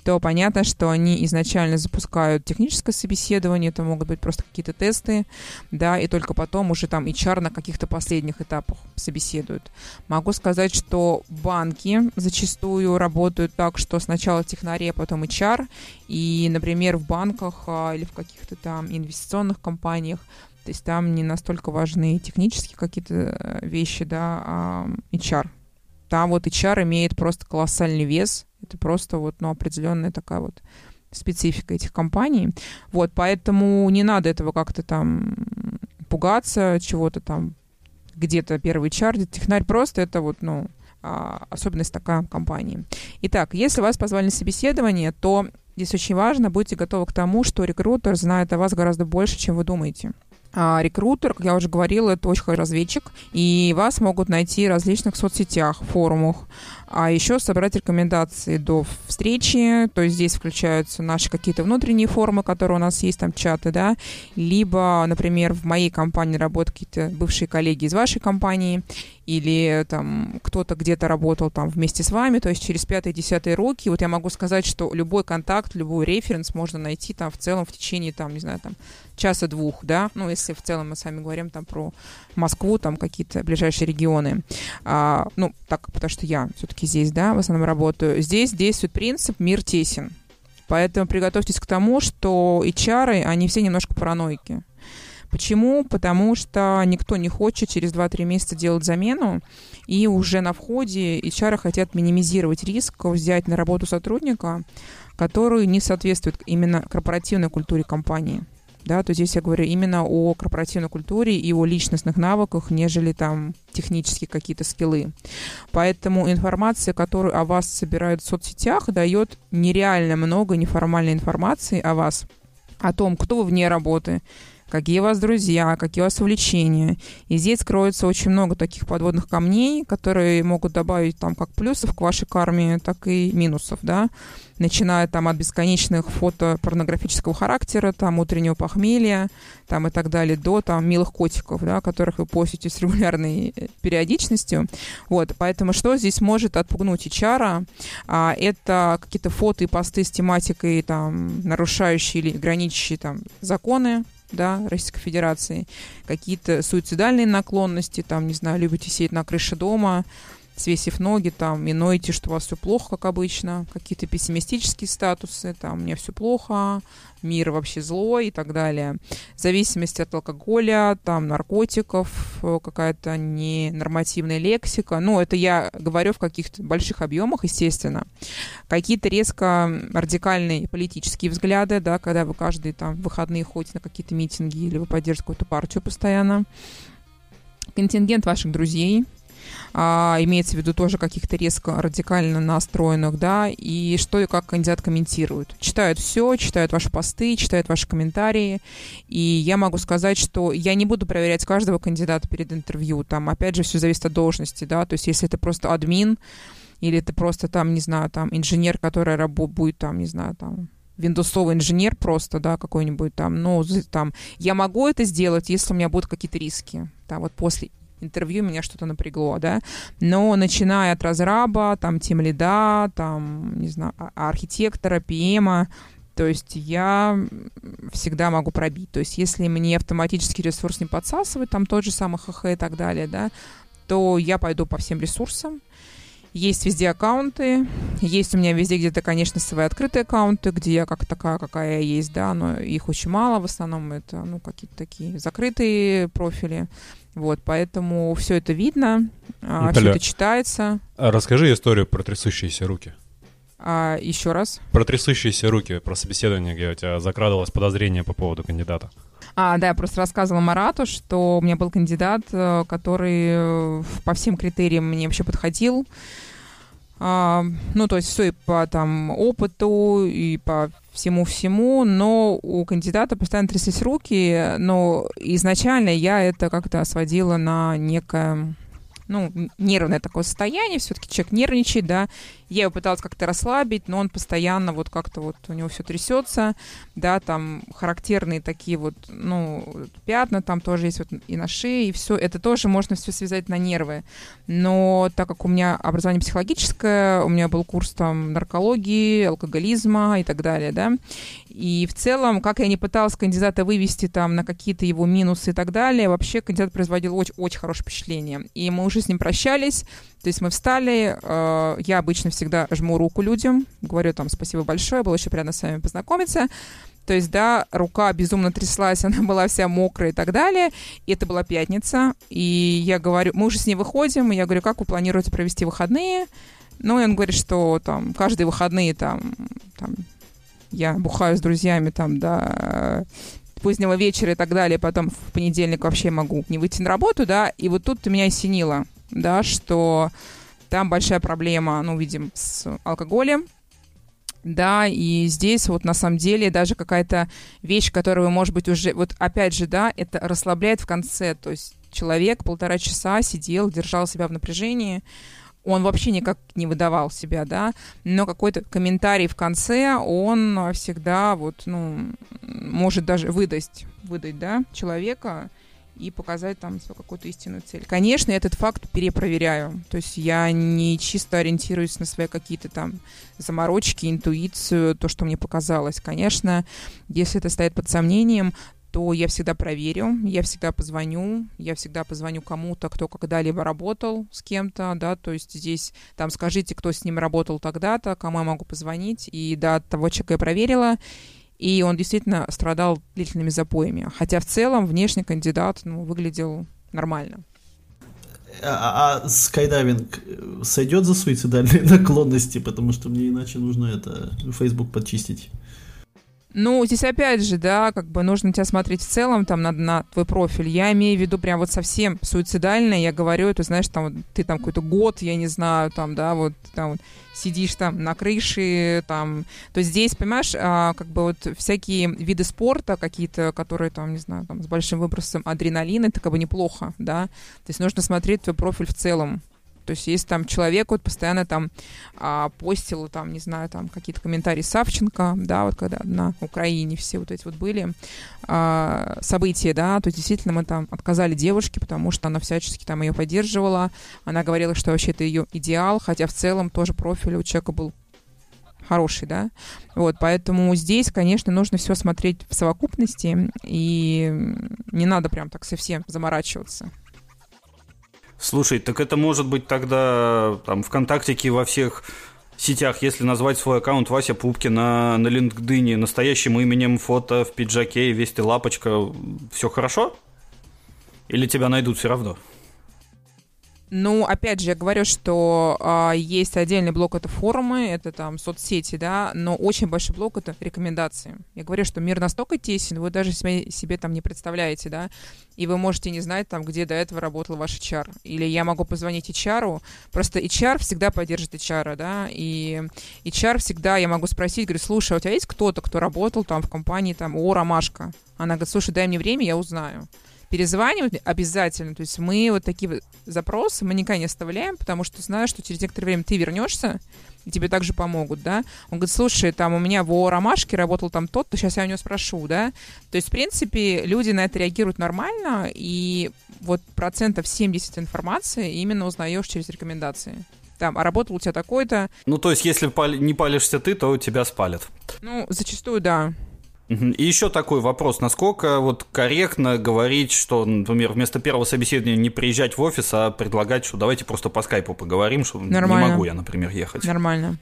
то понятно, что они изначально запускают техническое собеседование, это могут быть просто какие-то тесты, да, и только потом уже там HR на каких-то последних этапах собеседуют. Могу сказать, что банки зачастую работают так, что сначала технари, а потом HR, и, например, в банках а, или в каких-то там инвестиционных компаниях то есть там не настолько важны технические какие-то э, вещи, да, а HR. Там вот HR имеет просто колоссальный вес, это просто вот, ну, определенная такая вот специфика этих компаний. Вот, поэтому не надо этого как-то там пугаться, чего-то там где-то первый чардит. Технарь просто это вот, ну, а, особенность такая компании. Итак, если вас позвали на собеседование, то здесь очень важно, будьте готовы к тому, что рекрутер знает о вас гораздо больше, чем вы думаете. А рекрутер, как я уже говорила, это очень хороший разведчик, и вас могут найти в различных соцсетях, форумах, а еще собрать рекомендации до встречи, то есть здесь включаются наши какие-то внутренние формы, которые у нас есть, там чаты, да, либо, например, в моей компании работают какие-то бывшие коллеги из вашей компании, или там кто-то где-то работал там вместе с вами, то есть через пятые-десятые руки, вот я могу сказать, что любой контакт, любой референс можно найти там в целом в течение там, не знаю, там часа-двух, да, ну, если в целом мы с вами говорим там про Москву, там какие-то ближайшие регионы, а, ну, так, потому что я все-таки здесь, да, в основном работаю, здесь действует принцип «мир тесен», поэтому приготовьтесь к тому, что HR, они все немножко параноики, Почему? Потому что никто не хочет через 2-3 месяца делать замену, и уже на входе HR хотят минимизировать риск взять на работу сотрудника, который не соответствует именно корпоративной культуре компании. Да, то здесь я говорю именно о корпоративной культуре и о личностных навыках, нежели там технические какие-то скиллы. Поэтому информация, которую о вас собирают в соцсетях, дает нереально много неформальной информации о вас, о том, кто вы вне работы, какие у вас друзья, какие у вас увлечения. И здесь кроется очень много таких подводных камней, которые могут добавить там как плюсов к вашей карме, так и минусов, да, начиная там от бесконечных фото порнографического характера, там утреннего похмелья, там и так далее, до там милых котиков, да, которых вы постите с регулярной э, периодичностью. Вот, поэтому что здесь может отпугнуть HR? А, это какие-то фото и посты с тематикой там нарушающие или граничащие там законы, да, Российской Федерации, какие-то суицидальные наклонности, там, не знаю, любите сидеть на крыше дома, свесив ноги, там, и ноете, что у вас все плохо, как обычно, какие-то пессимистические статусы, там, мне все плохо, мир вообще злой и так далее. В зависимости от алкоголя, там, наркотиков, какая-то ненормативная лексика. Ну, это я говорю в каких-то больших объемах, естественно. Какие-то резко радикальные политические взгляды, да, когда вы каждые там выходные ходите на какие-то митинги или вы поддерживаете какую-то партию постоянно. Контингент ваших друзей, а, имеется в виду тоже каких-то резко радикально настроенных, да, и что и как кандидат комментирует. Читают все, читают ваши посты, читают ваши комментарии, и я могу сказать, что я не буду проверять каждого кандидата перед интервью, там, опять же, все зависит от должности, да, то есть если это просто админ, или это просто там, не знаю, там, инженер, который работает, будет там, не знаю, там, виндосовый инженер просто, да, какой-нибудь там, ну, там, я могу это сделать, если у меня будут какие-то риски, да, вот после интервью меня что-то напрягло, да, но начиная от разраба, там, тем лида, там, не знаю, а, архитектора, ПМа, то есть я всегда могу пробить. То есть если мне автоматически ресурс не подсасывает, там тот же самый ХХ и так далее, да, то я пойду по всем ресурсам, есть везде аккаунты, есть у меня везде где-то, конечно, свои открытые аккаунты, где я как такая, какая я есть, да, но их очень мало, в основном это, ну, какие-то такие закрытые профили. Вот, поэтому все это видно, а, все это читается. А расскажи историю про трясущиеся руки. А, еще раз. Про трясущиеся руки, про собеседование, где у тебя закрадывалось подозрение по поводу кандидата. А, да, я просто рассказывала Марату, что у меня был кандидат, э, который э, по всем критериям мне вообще подходил. А, ну, то есть все и по там опыту, и по всему-всему, но у кандидата постоянно тряслись руки, но изначально я это как-то сводила на некое ну, нервное такое состояние, все-таки человек нервничает, да, я его пыталась как-то расслабить, но он постоянно вот как-то вот у него все трясется, да, там характерные такие вот, ну, пятна там тоже есть вот и на шее, и все, это тоже можно все связать на нервы. Но так как у меня образование психологическое, у меня был курс там наркологии, алкоголизма и так далее, да, и в целом, как я не пыталась кандидата вывести там на какие-то его минусы и так далее, вообще кандидат производил очень, очень хорошее впечатление. И мы уже с ним прощались, то есть мы встали, э, я обычно всегда жму руку людям, говорю там спасибо большое, было очень приятно с вами познакомиться. То есть, да, рука безумно тряслась, она была вся мокрая и так далее. И это была пятница. И я говорю, мы уже с ней выходим, и я говорю, как вы планируете провести выходные? Ну, и он говорит, что там каждые выходные там, там я бухаю с друзьями там до позднего вечера и так далее, потом в понедельник вообще могу не выйти на работу, да, и вот тут меня осенило да, что там большая проблема, ну, видим, с алкоголем, да, и здесь вот на самом деле даже какая-то вещь, которую, может быть, уже, вот опять же, да, это расслабляет в конце, то есть человек полтора часа сидел, держал себя в напряжении, он вообще никак не выдавал себя, да, но какой-то комментарий в конце, он всегда вот, ну, может даже выдать, выдать, да, человека, и показать там свою какую-то истинную цель. Конечно, я этот факт перепроверяю. То есть я не чисто ориентируюсь на свои какие-то там заморочки, интуицию, то, что мне показалось. Конечно, если это стоит под сомнением, то я всегда проверю, я всегда позвоню, я всегда позвоню кому-то, кто когда-либо работал с кем-то, да, то есть здесь там скажите, кто с ним работал тогда-то, кому я могу позвонить, и да, того человека я проверила, и он действительно страдал длительными запоями. Хотя в целом внешний кандидат ну, выглядел нормально. А, а скайдайвинг сойдет за суицидальные наклонности, потому что мне иначе нужно это Facebook подчистить. Ну, здесь опять же, да, как бы нужно тебя смотреть в целом там на, на твой профиль. Я имею в виду прям вот совсем суицидально. Я говорю, это знаешь, там вот, ты там какой-то год, я не знаю, там, да, вот там вот сидишь там на крыше, там. То здесь, понимаешь, а, как бы вот всякие виды спорта какие-то, которые там, не знаю, там с большим выбросом адреналина, это как бы неплохо, да. То есть нужно смотреть твой профиль в целом. То есть если там человек вот постоянно там а, постил, там, не знаю, там какие-то комментарии Савченко, да, вот когда на Украине все вот эти вот были а, события, да, то действительно мы там отказали девушке, потому что она всячески там ее поддерживала, она говорила, что вообще это ее идеал, хотя в целом тоже профиль у человека был хороший, да, вот, поэтому здесь, конечно, нужно все смотреть в совокупности, и не надо прям так совсем заморачиваться. Слушай, так это может быть тогда там ВКонтактике во всех сетях, если назвать свой аккаунт Вася Пупкина на LinkedIn настоящим именем, фото в пиджаке, весь ты лапочка, все хорошо? Или тебя найдут все равно? Ну, опять же, я говорю, что а, есть отдельный блок это форумы, это там соцсети, да, но очень большой блок это рекомендации. Я говорю, что мир настолько тесен, вы даже себе, себе там не представляете, да, и вы можете не знать там, где до этого работал ваш HR. Или я могу позвонить HR, просто HR всегда поддержит HR, да, и HR всегда, я могу спросить, говорю, слушай, а у тебя есть кто-то, кто работал там в компании там о Ромашка? Она говорит, слушай, дай мне время, я узнаю перезванивать обязательно. То есть мы вот такие запросы мы никогда не оставляем, потому что знаю, что через некоторое время ты вернешься, и тебе также помогут, да. Он говорит, слушай, там у меня в Ромашке работал там тот, то сейчас я у него спрошу, да. То есть, в принципе, люди на это реагируют нормально, и вот процентов 70 информации именно узнаешь через рекомендации там, а работал у тебя такой-то. Ну, то есть, если не палишься ты, то тебя спалят. Ну, зачастую, да. И еще такой вопрос, насколько вот корректно говорить, что, например, вместо первого собеседования не приезжать в офис, а предлагать, что давайте просто по скайпу поговорим, что Нормально. не могу я, например, ехать. Нормально.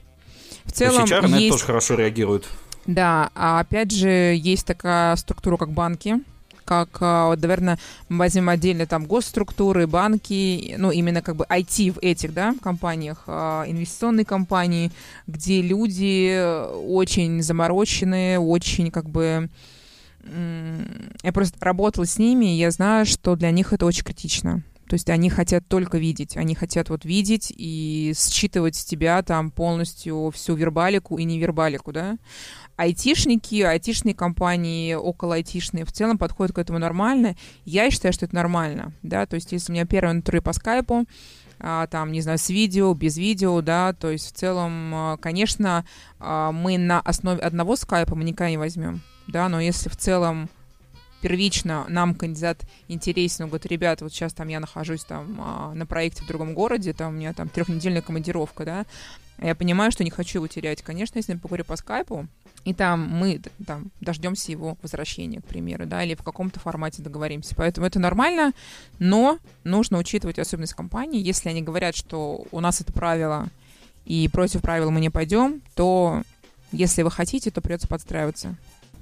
В целом То есть HR на есть... это тоже хорошо реагирует. Да, а опять же есть такая структура, как банки, как, а, вот, наверное, возьмем отдельно там госструктуры, банки, ну, именно как бы IT в этих, да, компаниях, а, инвестиционные компании, где люди очень замороченные, очень как бы я просто работала с ними, и я знаю, что для них это очень критично. То есть они хотят только видеть, они хотят вот видеть и считывать с тебя там полностью всю вербалику и невербалику, да айтишники, айтишные компании, около айтишные в целом подходят к этому нормально. Я считаю, что это нормально, да, то есть если у меня первое интервью по скайпу, а, там, не знаю, с видео, без видео, да, то есть в целом, а, конечно, а, мы на основе одного скайпа мы никогда не возьмем, да, но если в целом первично нам кандидат интересен, он говорит, ребята, вот сейчас там я нахожусь там на проекте в другом городе, там у меня там трехнедельная командировка, да, я понимаю, что не хочу его терять. Конечно, если я поговорю по скайпу, и там мы там, дождемся его возвращения, к примеру, да, или в каком-то формате договоримся. Поэтому это нормально, но нужно учитывать особенность компании. Если они говорят, что у нас это правило, и против правил мы не пойдем, то если вы хотите, то придется подстраиваться.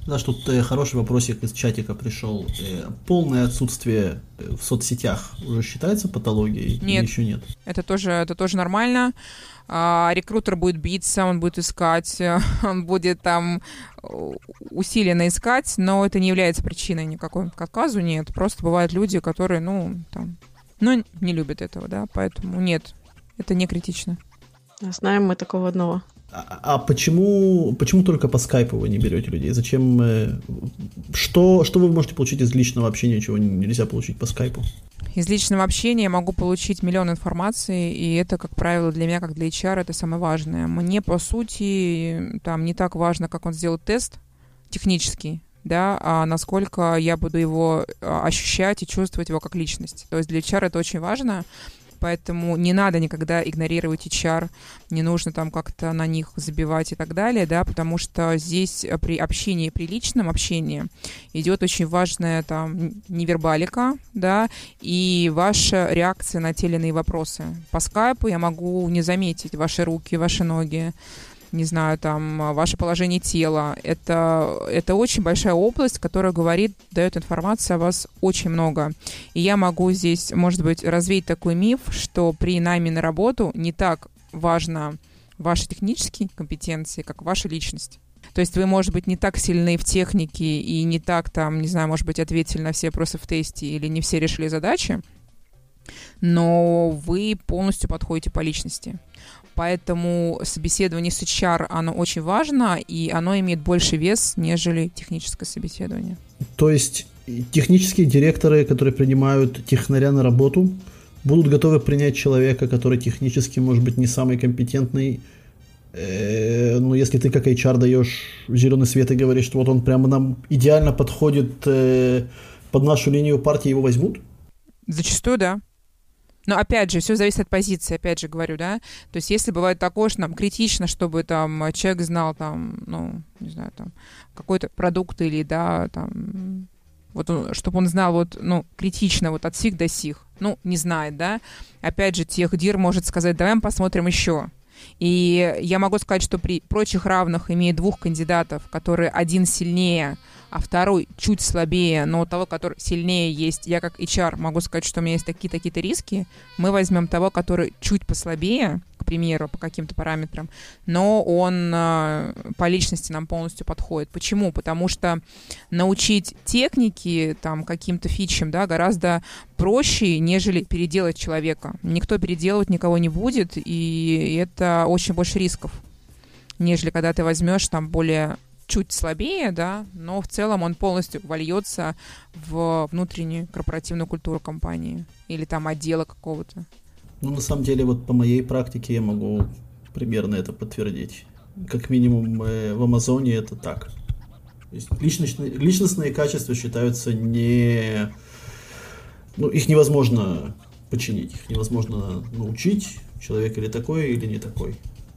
Знаешь, тут э, хороший вопросик из чатика пришел. Э, полное отсутствие э, в соцсетях уже считается патологией? Нет. Или еще нет? Это тоже, это тоже нормально рекрутер будет биться, он будет искать, он будет там усиленно искать, но это не является причиной никакой к отказу, нет. Просто бывают люди, которые, ну, там, ну, не любят этого, да, поэтому нет, это не критично. Знаем мы такого одного. А, а почему, почему только по скайпу вы не берете людей? Зачем? Э, что, что вы можете получить из личного общения, чего нельзя получить по скайпу? Из личного общения я могу получить миллион информации, и это, как правило, для меня, как для HR, это самое важное. Мне, по сути, там не так важно, как он сделает тест технический, да, а насколько я буду его а, ощущать и чувствовать его как личность. То есть для HR это очень важно, поэтому не надо никогда игнорировать HR, не нужно там как-то на них забивать и так далее, да, потому что здесь при общении, при личном общении идет очень важная там невербалика, да, и ваша реакция на те или иные вопросы. По скайпу я могу не заметить ваши руки, ваши ноги, не знаю, там, а, ваше положение тела. Это, это очень большая область, которая говорит, дает информацию о вас очень много. И я могу здесь, может быть, развеять такой миф, что при найме на работу не так важно ваши технические компетенции, как ваша личность. То есть вы, может быть, не так сильны в технике и не так там, не знаю, может быть, ответили на все вопросы в тесте или не все решили задачи, но вы полностью подходите по личности. Поэтому собеседование с HR, оно очень важно, и оно имеет больше вес, нежели техническое собеседование. То есть технические директоры, которые принимают технаря на работу, будут готовы принять человека, который технически, может быть, не самый компетентный, э, но если ты как HR даешь зеленый свет и говоришь, что вот он прямо нам идеально подходит э, под нашу линию партии, его возьмут? Зачастую, да. Но опять же, все зависит от позиции, опять же говорю, да. То есть если бывает такое, что нам критично, чтобы там человек знал там, ну, не знаю, там, какой-то продукт или, да, там, вот он, чтобы он знал вот, ну, критично вот от сих до сих, ну, не знает, да. Опять же, техдир может сказать, давай мы посмотрим еще. И я могу сказать, что при прочих равных, имея двух кандидатов, которые один сильнее, а второй чуть слабее, но у того, который сильнее есть, я как HR могу сказать, что у меня есть такие-такие-то риски, мы возьмем того, который чуть послабее, к примеру, по каким-то параметрам, но он э, по личности нам полностью подходит. Почему? Потому что научить техники там каким-то фичам, да, гораздо проще, нежели переделать человека. Никто переделывать никого не будет, и это очень больше рисков, нежели когда ты возьмешь там более чуть слабее, да, но в целом он полностью вольется в внутреннюю корпоративную культуру компании или там отдела какого-то. Ну, на самом деле, вот по моей практике я могу примерно это подтвердить. Как минимум э, в Амазоне это так. Личностные, личностные качества считаются не... Ну, их невозможно починить, их невозможно научить, человек или такой, или не такой.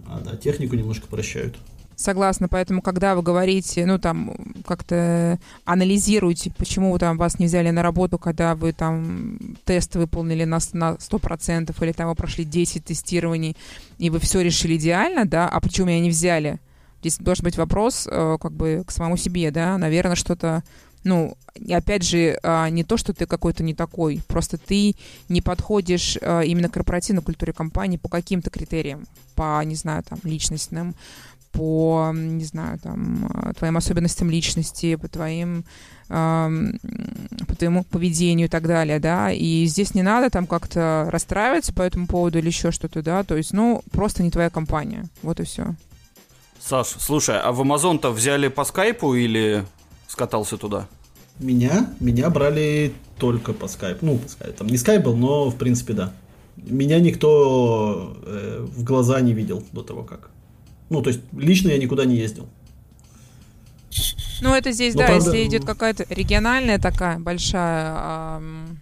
А да, технику немножко прощают. Согласна, поэтому, когда вы говорите, ну, там, как-то анализируете, почему вы там вас не взяли на работу, когда вы там тест выполнили на, на 100%, или там вы прошли 10 тестирований, и вы все решили идеально, да, а почему меня не взяли? Здесь должен быть вопрос, э, как бы, к самому себе, да, наверное, что-то ну, опять же, а, не то, что ты какой-то не такой, просто ты не подходишь а, именно к корпоративной культуре компании по каким-то критериям, по, не знаю, там, личностным, по, не знаю, там, э, твоим особенностям личности, по твоим по твоему поведению и так далее, да, и здесь не надо там как-то расстраиваться по этому поводу или еще что-то, да, то есть, ну, просто не твоя компания, вот и все. Саш, слушай, а в Амазон-то взяли по скайпу или скатался туда? Меня? Меня брали только по скайпу, ну, по скайпу, там не скайп был, но, в принципе, да. Меня никто э, в глаза не видел до того, как. Ну, то есть лично я никуда не ездил. Ну, это здесь, Но да, правда... если идет какая-то региональная такая большая, эм,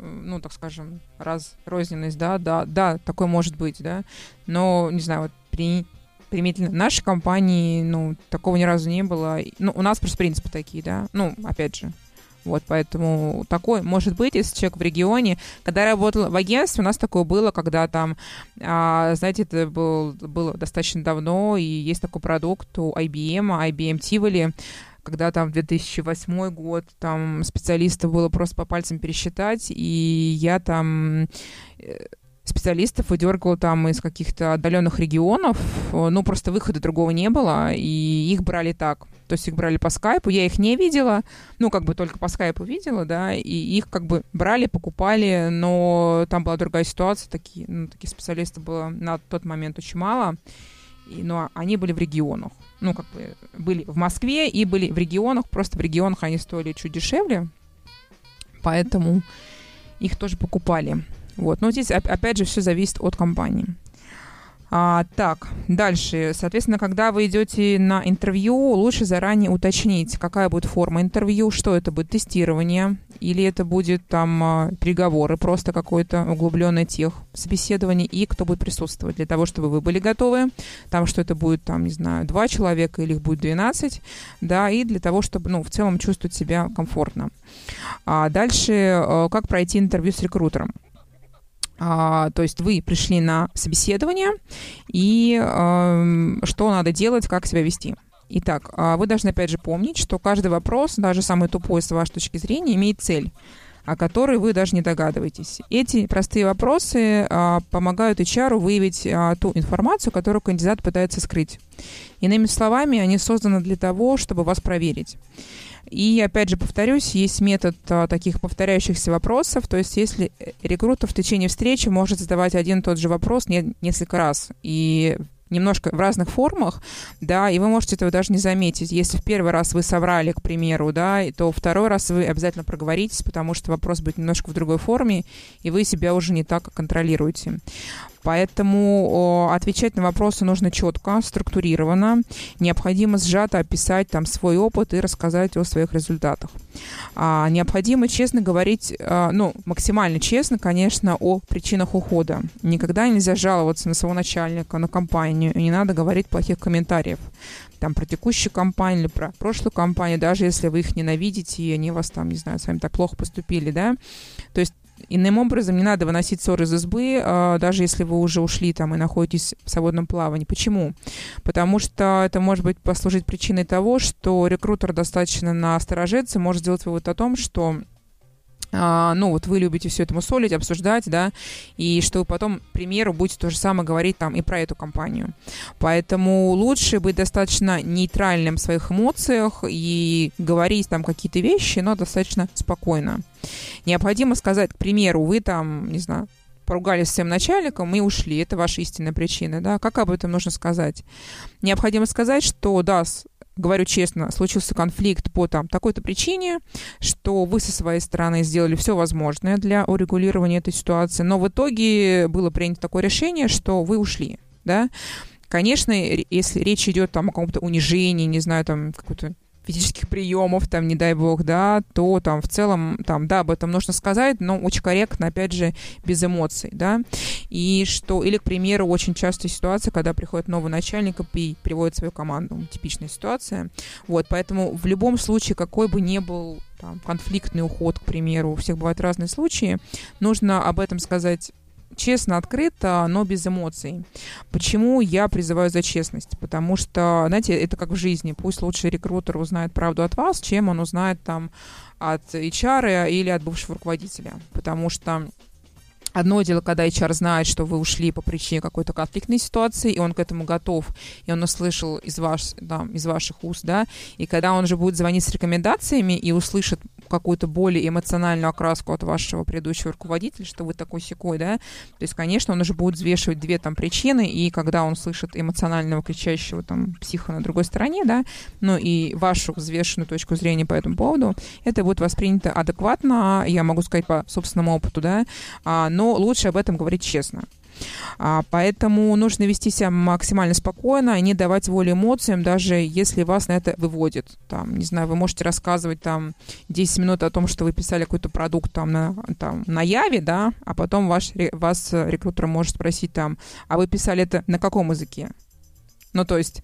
ну, так скажем, раз, розненность, да, да, да, такое может быть, да. Но, не знаю, вот при применительно нашей компании, ну, такого ни разу не было. Ну, у нас просто принципы такие, да. Ну, опять же, вот, поэтому такой может быть, если человек в регионе. Когда я работала в агентстве, у нас такое было, когда там, а, знаете, это был, было достаточно давно, и есть такой продукт у IBM, IBM Tivoli, когда там 2008 год, там специалистов было просто по пальцам пересчитать, и я там э, специалистов выдергивал там из каких-то отдаленных регионов, ну, просто выхода другого не было, и их брали так. То есть их брали по скайпу, я их не видела, ну, как бы только по скайпу видела, да, и их как бы брали, покупали, но там была другая ситуация, такие, ну, таких специалистов было на тот момент очень мало. и, но они были в регионах. Ну, как бы были в Москве и были в регионах, просто в регионах они стоили чуть дешевле, поэтому их тоже покупали. Вот. Но здесь, опять же, все зависит от компании. А, так, дальше. Соответственно, когда вы идете на интервью, лучше заранее уточнить, какая будет форма интервью, что это будет тестирование, или это будет там а, переговоры, просто какое-то углубленное тех собеседование, и кто будет присутствовать, для того, чтобы вы были готовы, там, что это будет, там, не знаю, два человека или их будет 12, да, и для того, чтобы, ну, в целом чувствовать себя комфортно. А дальше, э, как пройти интервью с рекрутером. А, то есть вы пришли на собеседование, и а, что надо делать, как себя вести. Итак, а вы должны опять же помнить, что каждый вопрос, даже самый тупой с вашей точки зрения, имеет цель о которой вы даже не догадываетесь. Эти простые вопросы а, помогают HR выявить а, ту информацию, которую кандидат пытается скрыть. Иными словами, они созданы для того, чтобы вас проверить. И опять же повторюсь, есть метод а, таких повторяющихся вопросов, то есть если э, рекрутер в течение встречи может задавать один и тот же вопрос не, несколько раз, и немножко в разных формах, да, и вы можете этого даже не заметить. Если в первый раз вы соврали, к примеру, да, то второй раз вы обязательно проговоритесь, потому что вопрос будет немножко в другой форме, и вы себя уже не так контролируете. Поэтому отвечать на вопросы нужно четко, структурированно. Необходимо сжато описать там свой опыт и рассказать о своих результатах. А, необходимо честно говорить, а, ну, максимально честно, конечно, о причинах ухода. Никогда нельзя жаловаться на своего начальника, на компанию, и не надо говорить плохих комментариев там про текущую компанию или про прошлую компанию, даже если вы их ненавидите, и они вас там, не знаю, с вами так плохо поступили, да. То есть Иным образом не надо выносить ссор из избы, а, даже если вы уже ушли там и находитесь в свободном плавании. Почему? Потому что это может быть послужить причиной того, что рекрутер достаточно насторожится, может сделать вывод о том, что ну, вот вы любите все это мусолить, обсуждать, да, и что потом, к примеру, будете то же самое говорить там и про эту компанию. Поэтому лучше быть достаточно нейтральным в своих эмоциях и говорить там какие-то вещи, но достаточно спокойно. Необходимо сказать, к примеру, вы там, не знаю, поругались с своим начальником и ушли. Это ваша истинная причина, да? Как об этом нужно сказать? Необходимо сказать, что да, говорю честно, случился конфликт по там такой-то причине, что вы со своей стороны сделали все возможное для урегулирования этой ситуации, но в итоге было принято такое решение, что вы ушли, да. Конечно, если речь идет там о каком-то унижении, не знаю, там какой-то физических приемов, там, не дай бог, да, то там в целом, там, да, об этом нужно сказать, но очень корректно, опять же, без эмоций, да, и что, или, к примеру, очень частая ситуация, когда приходит новый начальник и приводит свою команду, типичная ситуация, вот, поэтому в любом случае, какой бы ни был там, конфликтный уход, к примеру, у всех бывают разные случаи, нужно об этом сказать честно, открыто, но без эмоций. Почему я призываю за честность? Потому что, знаете, это как в жизни. Пусть лучше рекрутер узнает правду от вас, чем он узнает там от HR или от бывшего руководителя. Потому что Одно дело, когда HR знает, что вы ушли по причине какой-то конфликтной ситуации, и он к этому готов, и он услышал из, ваш, да, из ваших уст, да, и когда он же будет звонить с рекомендациями и услышит какую-то более эмоциональную окраску от вашего предыдущего руководителя, что вы такой секой, да, то есть, конечно, он уже будет взвешивать две там причины, и когда он слышит эмоционального кричащего там психа на другой стороне, да, ну и вашу взвешенную точку зрения по этому поводу, это будет воспринято адекватно, я могу сказать по собственному опыту, да, а, но лучше об этом говорить честно. А, поэтому нужно вести себя максимально спокойно, не давать воли эмоциям, даже если вас на это выводит. Там, не знаю, вы можете рассказывать там 10 минут о том, что вы писали какой-то продукт там на, там, на Яве, да, а потом ваш, вас рекрутер может спросить там, а вы писали это на каком языке? Ну, то есть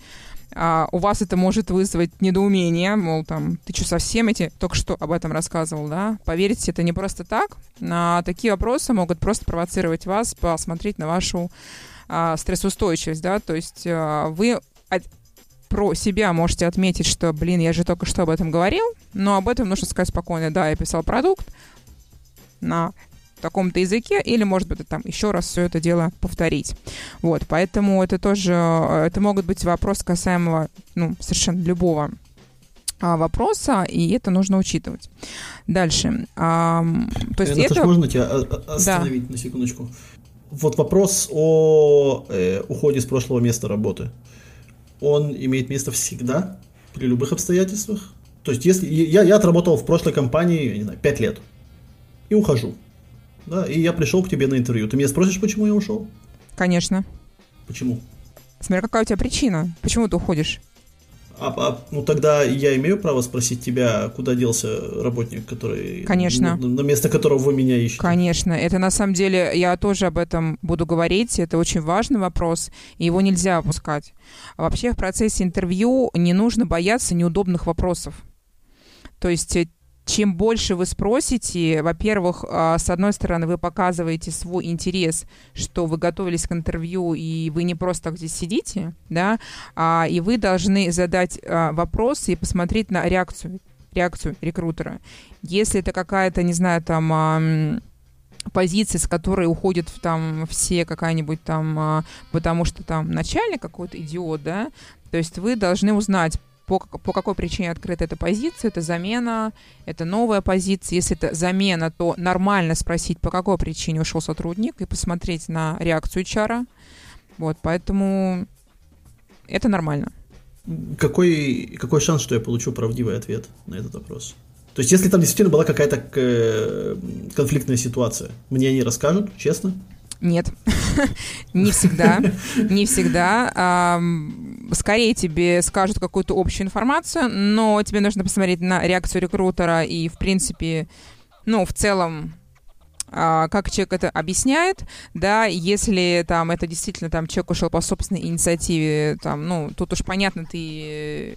а, у вас это может вызвать недоумение, мол, там, ты что, совсем эти, только что об этом рассказывал, да? Поверьте, это не просто так. А, такие вопросы могут просто провоцировать вас посмотреть на вашу а, стрессоустойчивость, да, то есть а, вы от, про себя можете отметить, что, блин, я же только что об этом говорил, но об этом нужно сказать спокойно, да, я писал продукт на таком-то языке, или, может быть, там еще раз все это дело повторить. Вот, поэтому это тоже, э, это могут быть вопросы касаемого, ну, совершенно любого а, вопроса, и это нужно учитывать. Дальше. А, то есть это... можно тебя остановить да. на секундочку? Вот вопрос о э, уходе с прошлого места работы. он имеет место всегда, при любых обстоятельствах. То есть, если я, я отработал в прошлой компании, не знаю, 5 лет и ухожу. Да, и я пришел к тебе на интервью. Ты меня спросишь, почему я ушел? Конечно. Почему? Смотря какая у тебя причина. Почему ты уходишь? А, а, ну тогда я имею право спросить тебя, куда делся работник, который... Конечно. На, на место которого вы меня ищете. Конечно. Это на самом деле, я тоже об этом буду говорить. Это очень важный вопрос, и его нельзя опускать. А вообще в процессе интервью не нужно бояться неудобных вопросов. То есть э, чем больше вы спросите, во-первых, а, с одной стороны, вы показываете свой интерес, что вы готовились к интервью, и вы не просто здесь сидите, да, а, и вы должны задать а, вопросы и посмотреть на реакцию, реакцию рекрутера. Если это какая-то, не знаю, там позиции, с которой уходят там все какая-нибудь там, потому что там начальник какой-то идиот, да, то есть вы должны узнать, по, по какой причине открыта эта позиция, это замена, это новая позиция. Если это замена, то нормально спросить, по какой причине ушел сотрудник, и посмотреть на реакцию HR. Вот, поэтому это нормально. Какой, какой шанс, что я получу правдивый ответ на этот вопрос? То есть, если там действительно была какая-то э, конфликтная ситуация, мне они расскажут, честно? Нет, не всегда, не всегда. Скорее тебе скажут какую-то общую информацию, но тебе нужно посмотреть на реакцию рекрутера и, в принципе, ну, в целом, как человек это объясняет, да, если там это действительно там человек ушел по собственной инициативе, там, ну, тут уж понятно, ты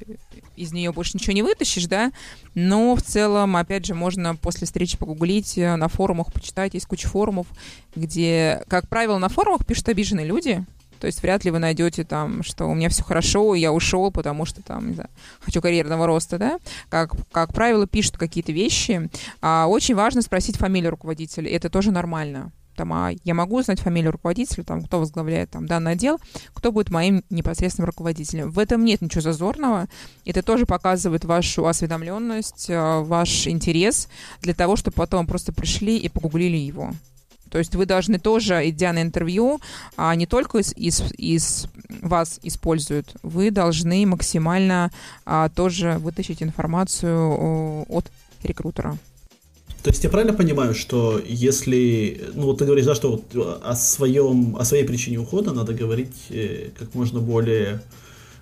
из нее больше ничего не вытащишь, да, но в целом, опять же, можно после встречи погуглить, э, на форумах почитать, есть куча форумов, где, как правило, на форумах пишут обиженные люди, то есть вряд ли вы найдете там, что у меня все хорошо, я ушел, потому что там, не знаю, хочу карьерного роста, да. Как, как правило, пишут какие-то вещи. А очень важно спросить фамилию руководителя. Это тоже нормально. Там, а я могу узнать фамилию руководителя, там, кто возглавляет там, данный отдел, кто будет моим непосредственным руководителем. В этом нет ничего зазорного. Это тоже показывает вашу осведомленность, а, ваш интерес для того, чтобы потом просто пришли и погуглили его. То есть вы должны тоже, идя на интервью, а не только из, из, из вас используют, вы должны максимально а, тоже вытащить информацию от рекрутера. То есть я правильно понимаю, что если, ну вот ты говоришь, да, что вот о своем, о своей причине ухода надо говорить э, как можно более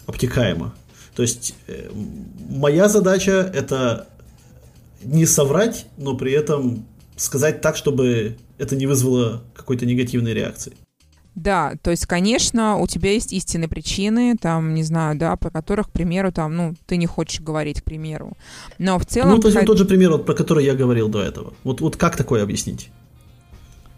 обтекаемо. То есть э, моя задача это не соврать, но при этом сказать так, чтобы это не вызвало какой-то негативной реакции. Да, то есть, конечно, у тебя есть истинные причины, там, не знаю, да, по которых, к примеру, там, ну, ты не хочешь говорить, к примеру. Но в целом... Ну, возьмем тот же пример, вот, про который я говорил до этого. Вот, вот как такое объяснить?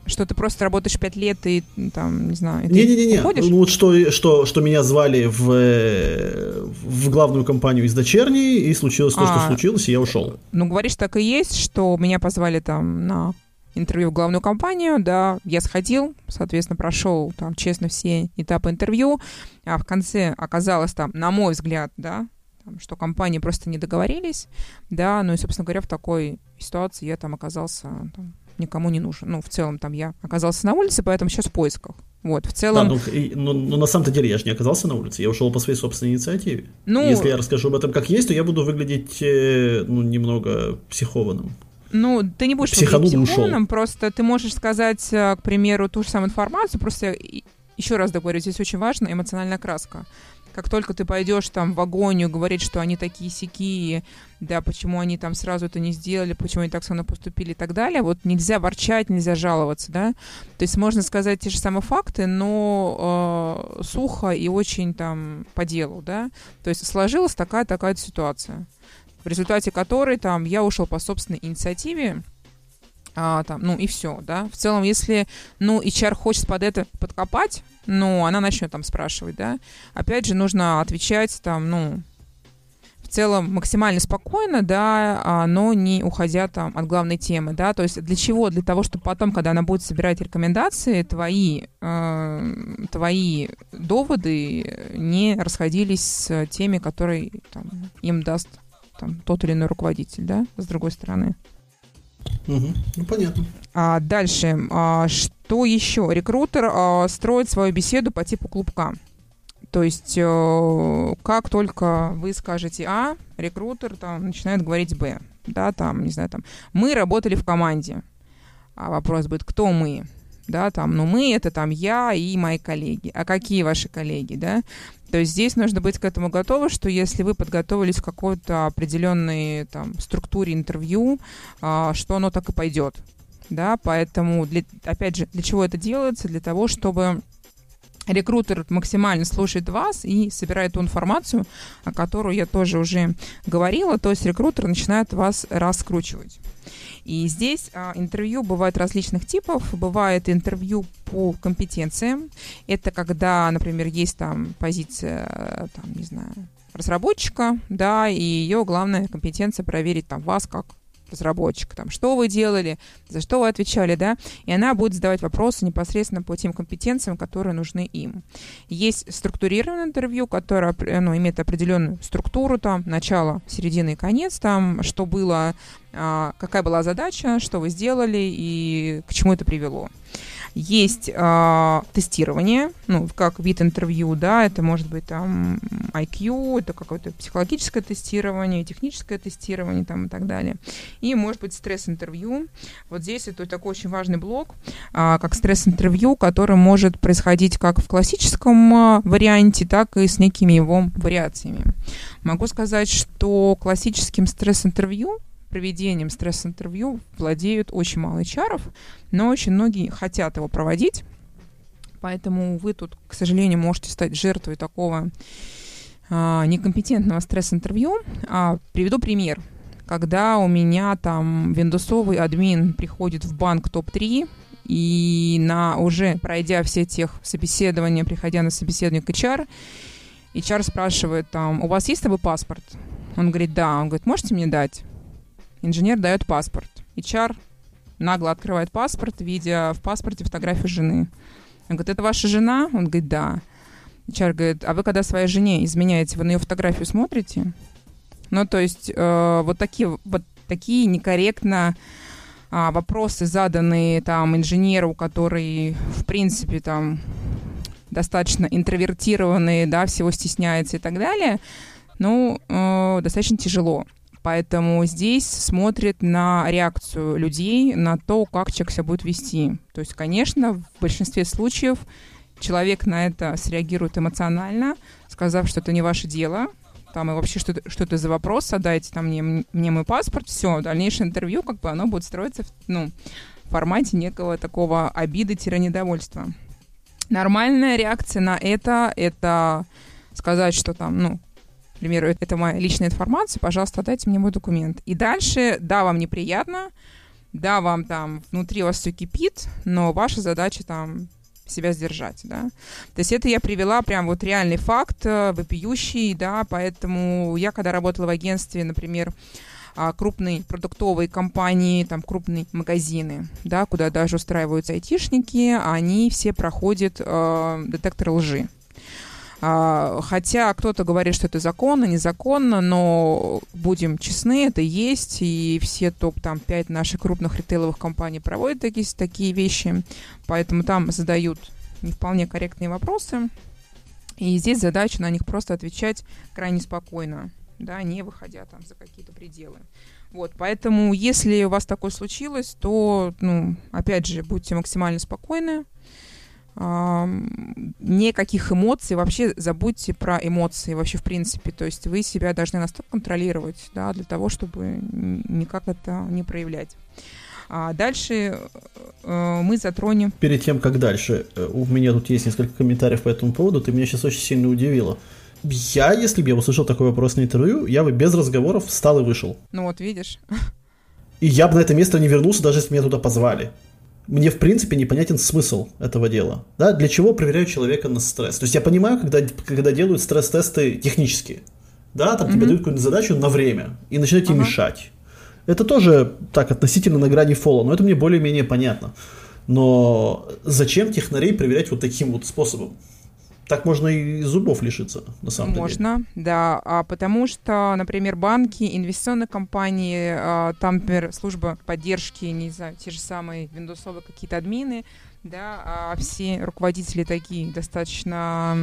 Что ты просто работаешь пять лет и там, не знаю, Не-не-не, ну вот что, что, что меня звали в, в главную компанию из дочерней, и случилось то, а, что случилось, и я ушел. Ну, говоришь, так и есть, что меня позвали там на интервью в главную компанию, да, я сходил, соответственно, прошел там честно все этапы интервью, а в конце оказалось там, на мой взгляд, да, там, что компании просто не договорились, да, ну и, собственно говоря, в такой ситуации я там оказался там, никому не нужен. Ну, в целом там я оказался на улице, поэтому сейчас в поисках. Вот, в целом... Да, ну, но, но на самом-то деле я же не оказался на улице, я ушел по своей собственной инициативе. Ну... Если я расскажу об этом как есть, то я буду выглядеть, э, ну, немного психованным. Ну, ты не будешь психованным, ушел. просто ты можешь сказать, э, к примеру, ту же самую информацию, просто еще раз договорю, здесь очень важно эмоциональная краска. Как только ты пойдешь там в агонию говорить, что они такие сякие, да, почему они там сразу это не сделали, почему они так со мной поступили и так далее, вот нельзя ворчать, нельзя жаловаться, да. То есть можно сказать те же самые факты, но э, сухо и очень там по делу, да. То есть сложилась такая-такая ситуация в результате которой там я ушел по собственной инициативе, а, там, ну и все, да. В целом, если, ну, HR хочет под это подкопать, ну, она начнет там спрашивать, да. Опять же, нужно отвечать там, ну, в целом максимально спокойно, да, а, но не уходя там от главной темы, да. То есть для чего? Для того, чтобы потом, когда она будет собирать рекомендации, твои, э, твои доводы не расходились с теми, которые там, им даст там, тот или иной руководитель, да, с другой стороны. Угу. Ну, понятно. А, дальше. А, что еще? Рекрутер а, строит свою беседу по типу клубка. То есть, э, как только вы скажете А, рекрутер там начинает говорить Б. Да, там, не знаю, там, мы работали в команде. А вопрос будет, кто мы? Да, там, ну мы это там я и мои коллеги. А какие ваши коллеги, да? То есть здесь нужно быть к этому готовы, что если вы подготовились к какой-то определенной там, структуре интервью, а, что оно так и пойдет. Да, поэтому, для, опять же, для чего это делается? Для того, чтобы рекрутер максимально слушает вас и собирает ту информацию, о которой я тоже уже говорила, то есть рекрутер начинает вас раскручивать. И здесь а, интервью бывает различных типов. Бывает интервью по компетенциям. Это когда, например, есть там позиция, там, не знаю, разработчика, да, и ее главная компетенция проверить там вас как разработчик, там, что вы делали, за что вы отвечали, да, и она будет задавать вопросы непосредственно по тем компетенциям, которые нужны им. Есть структурированное интервью, которое ну, имеет определенную структуру, там, начало, середина и конец, там, что было, а, какая была задача, что вы сделали и к чему это привело. Есть э, тестирование, ну, как вид интервью, да, это может быть там IQ, это какое-то психологическое тестирование, техническое тестирование там и так далее. И может быть стресс-интервью. Вот здесь это такой очень важный блок, э, как стресс-интервью, который может происходить как в классическом э, варианте, так и с некими его вариациями. Могу сказать, что классическим стресс-интервью проведением стресс-интервью владеют очень мало HR, но очень многие хотят его проводить. Поэтому вы тут, к сожалению, можете стать жертвой такого а, некомпетентного стресс-интервью. А, приведу пример. Когда у меня там виндосовый админ приходит в банк топ-3, и на уже пройдя все тех собеседования, приходя на собеседование к HR, HR спрашивает там, у вас есть с собой паспорт? Он говорит, да. Он говорит, можете мне дать? Инженер дает паспорт. HR нагло открывает паспорт, видя в паспорте фотографию жены. Он говорит, это ваша жена? Он говорит, да. HR говорит, а вы когда своей жене изменяете, вы на ее фотографию смотрите? Ну, то есть э, вот такие вот такие некорректно а, вопросы, заданные там инженеру, который, в принципе, там достаточно интровертированный, да, всего стесняется и так далее, ну, э, достаточно тяжело. Поэтому здесь смотрит на реакцию людей, на то, как человек себя будет вести. То есть, конечно, в большинстве случаев человек на это среагирует эмоционально, сказав, что это не ваше дело, там, и вообще, что, что это за вопрос, отдайте там мне, мне мой паспорт, все, дальнейшее интервью, как бы оно будет строиться в, ну, в формате некого такого обиды-недовольства. Нормальная реакция на это, это сказать, что там, ну, примеру, это моя личная информация, пожалуйста, дайте мне мой документ. И дальше, да, вам неприятно, да, вам там внутри вас все кипит, но ваша задача там себя сдержать, да. То есть это я привела прям вот реальный факт, э, вопиющий, да, поэтому я, когда работала в агентстве, например, а, крупные продуктовые компании, там крупные магазины, да, куда даже устраиваются айтишники, они все проходят э, детектор лжи. А, хотя кто-то говорит, что это законно, незаконно, но будем честны, это есть, и все топ-5 наших крупных ритейловых компаний проводят такие, такие вещи, поэтому там задают не вполне корректные вопросы, и здесь задача на них просто отвечать крайне спокойно, да, не выходя там за какие-то пределы. Вот, поэтому, если у вас такое случилось, то, ну, опять же, будьте максимально спокойны, никаких эмоций, вообще забудьте про эмоции вообще в принципе, то есть вы себя должны настолько контролировать, да, для того, чтобы никак это не проявлять. А дальше э, мы затронем... Перед тем, как дальше, э, у меня тут есть несколько комментариев по этому поводу, ты меня сейчас очень сильно удивила. Я, если бы я услышал такой вопрос на интервью, я бы без разговоров встал и вышел. Ну вот, видишь. И я бы на это место не вернулся, даже если меня туда позвали мне в принципе непонятен смысл этого дела. Да? Для чего проверяют человека на стресс? То есть я понимаю, когда, когда делают стресс-тесты технические. Да, там mm-hmm. тебе дают какую-то задачу на время и начинают тебе ага. мешать. Это тоже так относительно на грани фола, но это мне более-менее понятно. Но зачем технарей проверять вот таким вот способом? Так можно и зубов лишиться, на самом можно, деле. Можно, да. А потому что, например, банки, инвестиционные компании, а, там, например, служба поддержки, не знаю, те же самые виндосовые какие-то админы, да, а все руководители такие достаточно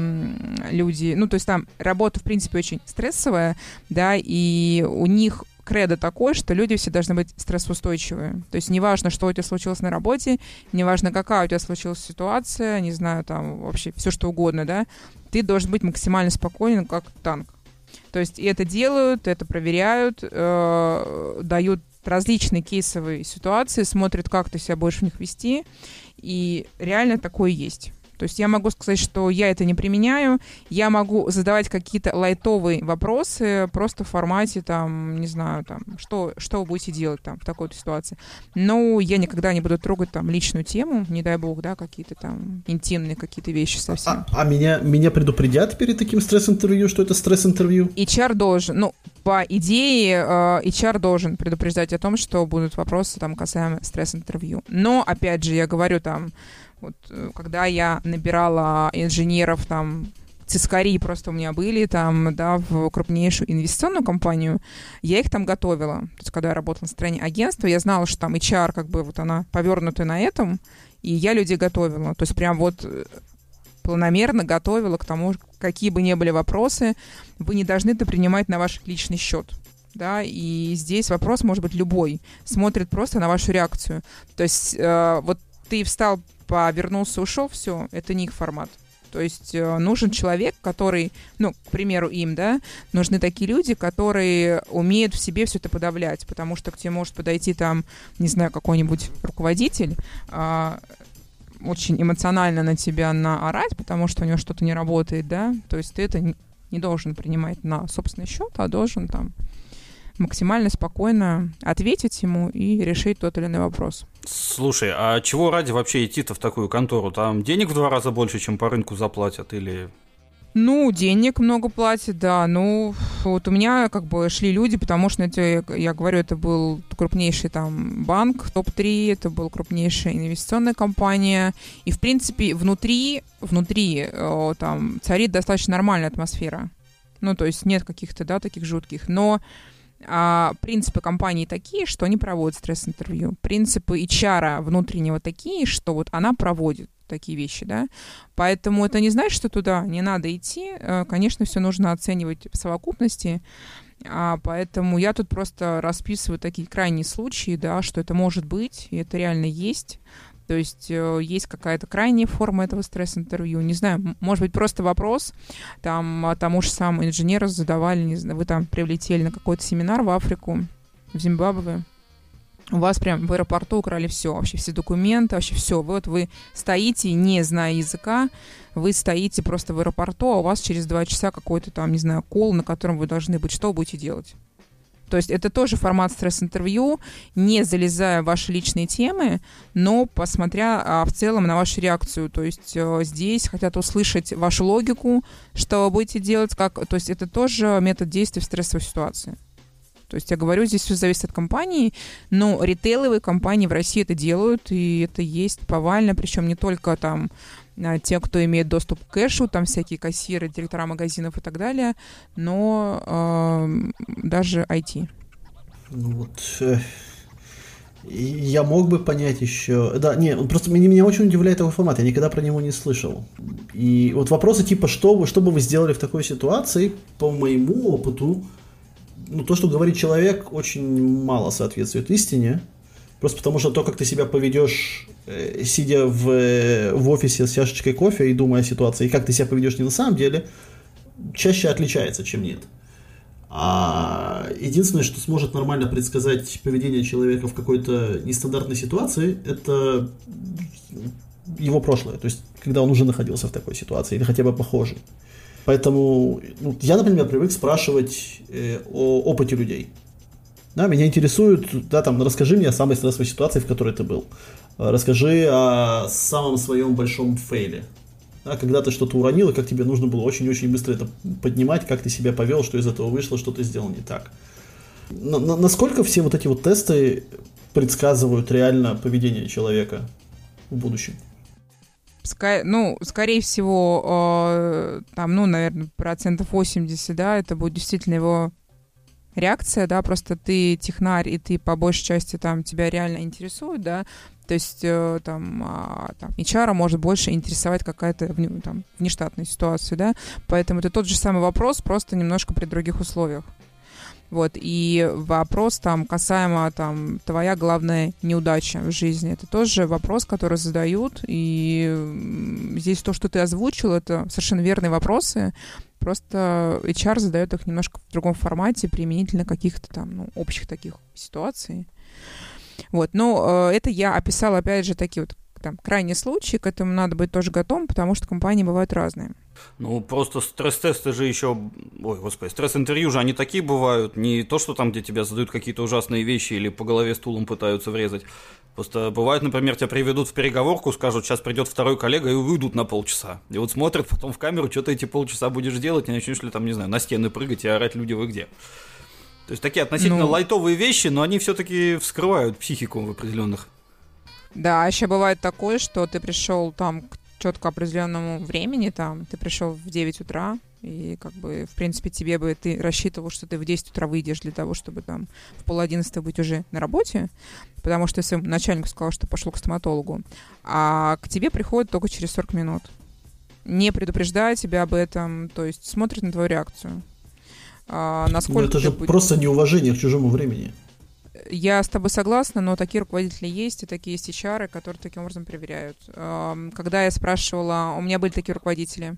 люди, ну, то есть там работа, в принципе, очень стрессовая, да, и у них кредо такое, что люди все должны быть стрессоустойчивые. То есть неважно, что у тебя случилось на работе, неважно, какая у тебя случилась ситуация, не знаю, там вообще все что угодно, да, ты должен быть максимально спокойен, как танк. То есть и это делают, это проверяют, э, дают различные кейсовые ситуации, смотрят, как ты себя будешь в них вести, и реально такое есть. То есть я могу сказать, что я это не применяю. Я могу задавать какие-то лайтовые вопросы просто в формате, там, не знаю, там, что, что вы будете делать там в такой ситуации. Но я никогда не буду трогать там личную тему, не дай бог, да, какие-то там интимные какие-то вещи совсем. А, а меня, меня предупредят перед таким стресс-интервью, что это стресс-интервью? HR должен, ну, по идее, э, HR должен предупреждать о том, что будут вопросы там касаемо стресс-интервью. Но, опять же, я говорю там, вот э, когда я набирала инженеров там цискари просто у меня были там, да, в крупнейшую инвестиционную компанию, я их там готовила. То есть, когда я работала на стороне агентства, я знала, что там HR, как бы, вот она повернута на этом, и я людей готовила. То есть, прям вот э, планомерно готовила к тому, какие бы ни были вопросы, вы не должны это принимать на ваш личный счет. Да, и здесь вопрос может быть любой. Смотрит просто на вашу реакцию. То есть, э, вот ты встал повернулся, ушел, все, это не их формат. То есть э, нужен человек, который, ну, к примеру, им, да, нужны такие люди, которые умеют в себе все это подавлять, потому что к тебе может подойти там, не знаю, какой-нибудь руководитель, э, очень эмоционально на тебя наорать, потому что у него что-то не работает, да, то есть ты это не должен принимать на собственный счет, а должен там максимально спокойно ответить ему и решить тот или иной вопрос. Слушай, а чего ради вообще идти-то в такую контору? Там денег в два раза больше, чем по рынку заплатят или... Ну, денег много платят, да. Ну, вот у меня как бы шли люди, потому что, это, я говорю, это был крупнейший там банк, топ-3, это была крупнейшая инвестиционная компания. И, в принципе, внутри, внутри э, там царит достаточно нормальная атмосфера. Ну, то есть нет каких-то, да, таких жутких. Но а, принципы компании такие, что они проводят стресс-интервью. Принципы HR внутреннего такие, что вот она проводит такие вещи, да. Поэтому это не значит, что туда не надо идти. Э, конечно, все нужно оценивать в совокупности. А, поэтому я тут просто расписываю такие крайние случаи, да, что это может быть, и это реально есть. То есть э, есть какая-то крайняя форма этого стресс-интервью. Не знаю, может быть, просто вопрос. Там а, тому же самому инженеру задавали, не знаю, вы там прилетели на какой-то семинар в Африку, в Зимбабве. У вас прям в аэропорту украли все, вообще все документы, вообще все. Вот вы стоите, не зная языка, вы стоите просто в аэропорту, а у вас через два часа какой-то там, не знаю, кол, на котором вы должны быть. Что будете делать? То есть это тоже формат стресс-интервью, не залезая в ваши личные темы, но посмотря а, в целом на вашу реакцию. То есть а, здесь хотят услышать вашу логику, что вы будете делать, как... То есть это тоже метод действия в стрессовой ситуации. То есть я говорю, здесь все зависит от компании, но ритейловые компании в России это делают, и это есть повально, причем не только там те, кто имеет доступ к кэшу, там всякие кассиры, директора магазинов и так далее, но э, даже IT. Ну вот, э, я мог бы понять еще... Да, не, просто меня, меня очень удивляет его формат, я никогда про него не слышал. И вот вопросы типа, что вы, что бы вы сделали в такой ситуации, по моему опыту, ну, то, что говорит человек, очень мало соответствует истине. Просто потому что то, как ты себя поведешь, э, сидя в, э, в офисе с чашечкой кофе и думая о ситуации, и как ты себя поведешь не на самом деле, чаще отличается, чем нет. А единственное, что сможет нормально предсказать поведение человека в какой-то нестандартной ситуации, это его прошлое. То есть, когда он уже находился в такой ситуации, или хотя бы похожий. Поэтому ну, я, например, привык спрашивать э, о опыте людей. Да, меня интересует, да, там, расскажи мне о самой стрессовой ситуации, в которой ты был. Расскажи о самом своем большом фейле. Да, когда ты что-то уронил, и как тебе нужно было очень-очень быстро это поднимать, как ты себя повел, что из этого вышло, что ты сделал не так. На, на, насколько все вот эти вот тесты предсказывают реально поведение человека в будущем? Ска- ну, скорее всего, э, там, ну, наверное, процентов 80, да, это будет действительно его реакция, да, просто ты технарь, и ты по большей части там тебя реально интересует, да, то есть э, там, а, там HR может больше интересовать какая-то там, внештатная ситуация, да, поэтому это тот же самый вопрос, просто немножко при других условиях. Вот, и вопрос там касаемо там твоя главная неудача в жизни, это тоже вопрос, который задают, и здесь то, что ты озвучил, это совершенно верные вопросы, просто HR задает их немножко в другом формате, применительно каких-то там, ну, общих таких ситуаций. Вот, но э, это я описала, опять же, такие вот там крайние случаи, к этому надо быть тоже готовым, потому что компании бывают разные. Ну, просто стресс-тесты же еще... Ой, господи, стресс-интервью же, они такие бывают. Не то, что там, где тебя задают какие-то ужасные вещи или по голове стулом пытаются врезать. Просто бывает, например, тебя приведут в переговорку, скажут, сейчас придет второй коллега и уйдут на полчаса. И вот смотрят потом в камеру, что ты эти полчаса будешь делать, и начнешь ли там, не знаю, на стены прыгать и орать люди вы где. То есть такие относительно ну... лайтовые вещи, но они все-таки вскрывают психику в определенных. Да, а еще бывает такое, что ты пришел там к четко определенному времени, там, ты пришел в 9 утра, и как бы, в принципе, тебе бы ты рассчитывал, что ты в 10 утра выйдешь для того, чтобы там в пол одиннадцатого быть уже на работе, потому что если начальник сказал, что пошел к стоматологу, а к тебе приходит только через 40 минут, не предупреждая тебя об этом, то есть смотрит на твою реакцию. А, насколько ну, это же будешь... просто неуважение к чужому времени. Я с тобой согласна, но такие руководители есть, и такие есть HR, которые таким образом проверяют. Когда я спрашивала, у меня были такие руководители,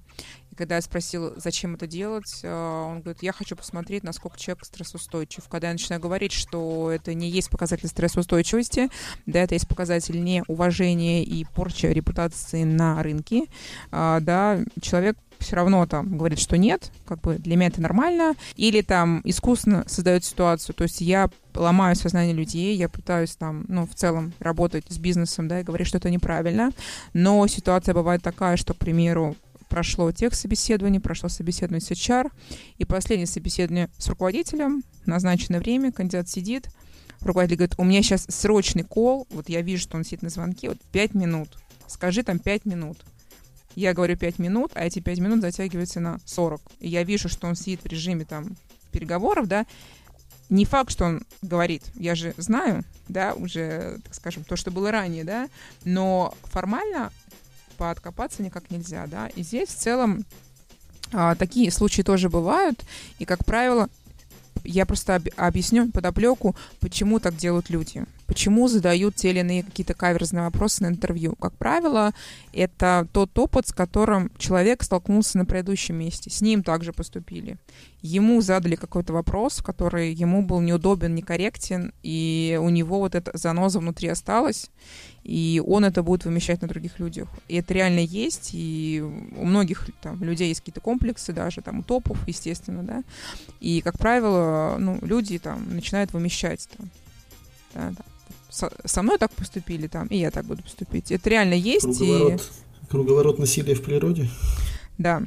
и когда я спросила, зачем это делать, а, он говорит, я хочу посмотреть, насколько человек стрессоустойчив. Когда я начинаю говорить, что это не есть показатель стрессоустойчивости, да, это есть показатель неуважения и порча репутации на рынке, а, да, человек все равно там говорит, что нет, как бы для меня это нормально, или там искусственно создает ситуацию, то есть я ломаю сознание людей, я пытаюсь там, ну, в целом работать с бизнесом, да, и говорить, что это неправильно, но ситуация бывает такая, что, к примеру, прошло тех собеседование, прошло собеседование с HR, и последнее собеседование с руководителем, назначенное время, кандидат сидит, руководитель говорит, у меня сейчас срочный кол, вот я вижу, что он сидит на звонке, вот 5 минут, скажи там 5 минут. Я говорю 5 минут, а эти 5 минут затягиваются на 40. И я вижу, что он сидит в режиме там переговоров, да, не факт, что он говорит, я же знаю, да, уже, так скажем, то, что было ранее, да, но формально подкопаться никак нельзя, да, и здесь в целом а, такие случаи тоже бывают, и, как правило, я просто об, объясню подоплеку, почему так делают люди почему задают те или иные какие-то каверзные вопросы на интервью. Как правило, это тот опыт, с которым человек столкнулся на предыдущем месте. С ним также поступили. Ему задали какой-то вопрос, который ему был неудобен, некорректен, и у него вот эта заноза внутри осталась, и он это будет вымещать на других людях. И это реально есть, и у многих там, людей есть какие-то комплексы, даже там у топов, естественно, да. И, как правило, ну, люди там начинают вымещать там, да, да, со, мной так поступили там, и я так буду поступить. Это реально есть. Круговорот, и... круговорот насилия в природе. Да.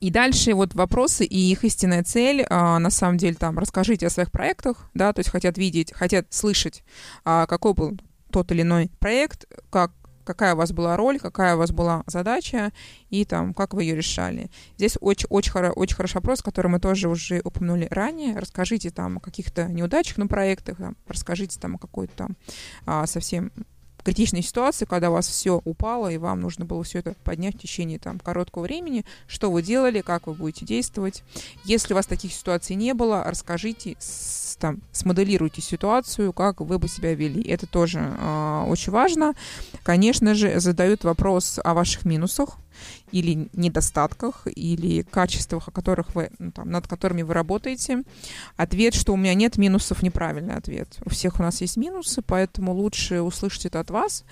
И дальше вот вопросы и их истинная цель, а, на самом деле, там, расскажите о своих проектах, да, то есть хотят видеть, хотят слышать, а, какой был тот или иной проект, как какая у вас была роль, какая у вас была задача и там, как вы ее решали. Здесь очень, очень, хоро, очень хороший вопрос, который мы тоже уже упомянули ранее. Расскажите там о каких-то неудачах на проектах, там, расскажите там о какой-то там а, совсем критичной ситуации, когда у вас все упало, и вам нужно было все это поднять в течение там, короткого времени, что вы делали, как вы будете действовать. Если у вас таких ситуаций не было, расскажите, с, там, смоделируйте ситуацию, как вы бы себя вели. Это тоже э, очень важно. Конечно же, задают вопрос о ваших минусах, или недостатках, или качествах, о которых вы, ну, там, над которыми вы работаете. Ответ, что у меня нет минусов, неправильный ответ. У всех у нас есть минусы, поэтому лучше услышать это от вас.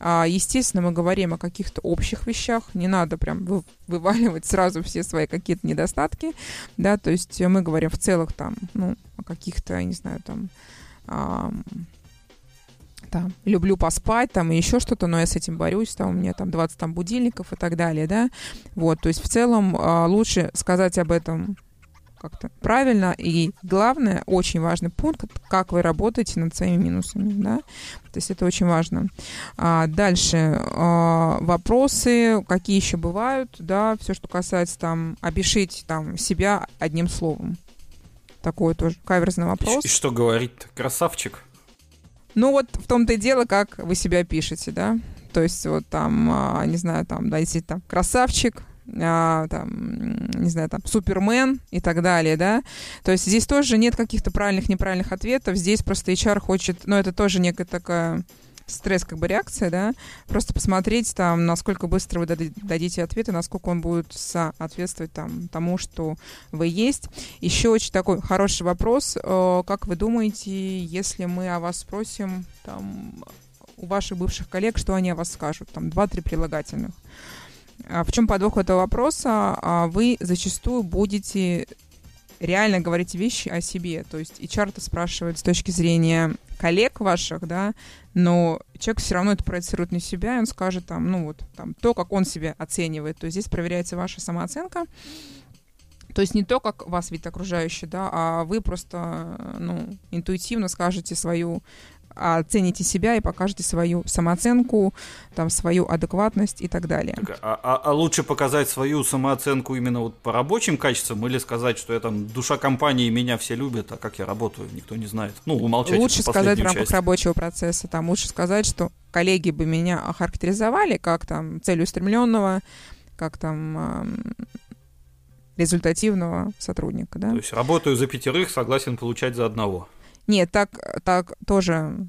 А, естественно, мы говорим о каких-то общих вещах, не надо прям вы, вываливать сразу все свои какие-то недостатки, да, то есть мы говорим в целых там, ну, о каких-то, я не знаю, там, там, люблю поспать, там, и еще что-то, но я с этим борюсь, там, у меня там 20 там будильников и так далее, да, вот, то есть в целом а, лучше сказать об этом как-то правильно, и главное, очень важный пункт, как вы работаете над своими минусами, да, то есть это очень важно. А, дальше, а, вопросы, какие еще бывают, да, все, что касается там, опишите там себя одним словом, такой тоже каверзный вопрос. И, что говорить Красавчик? Ну вот в том-то и дело, как вы себя пишете, да? То есть вот там, а, не знаю, там, да, если там красавчик, а, там, не знаю, там, Супермен и так далее, да. То есть здесь тоже нет каких-то правильных, неправильных ответов. Здесь просто HR хочет, ну, это тоже некая такая стресс как бы реакция, да, просто посмотреть там, насколько быстро вы дадите ответы, насколько он будет соответствовать там тому, что вы есть. Еще очень такой хороший вопрос. Э, как вы думаете, если мы о вас спросим там у ваших бывших коллег, что они о вас скажут? Там два-три прилагательных. А в чем подвох этого вопроса? А вы зачастую будете реально говорить вещи о себе. То есть HR это спрашивает с точки зрения коллег ваших, да, но человек все равно это проецирует на себя, и он скажет там, ну вот, там, то, как он себя оценивает. То есть здесь проверяется ваша самооценка. То есть не то, как вас видит окружающий, да, а вы просто, ну, интуитивно скажете свою оцените себя и покажете свою самооценку, там, свою адекватность и так далее. Так, а, а, а лучше показать свою самооценку именно вот по рабочим качествам или сказать, что я там душа компании, меня все любят, а как я работаю, никто не знает. Ну, умолчать Лучше сказать в рамках часть. рабочего процесса, там, лучше сказать, что коллеги бы меня охарактеризовали как там целеустремленного, как там результативного сотрудника, да? То есть работаю за пятерых, согласен получать за одного. Нет, так, так тоже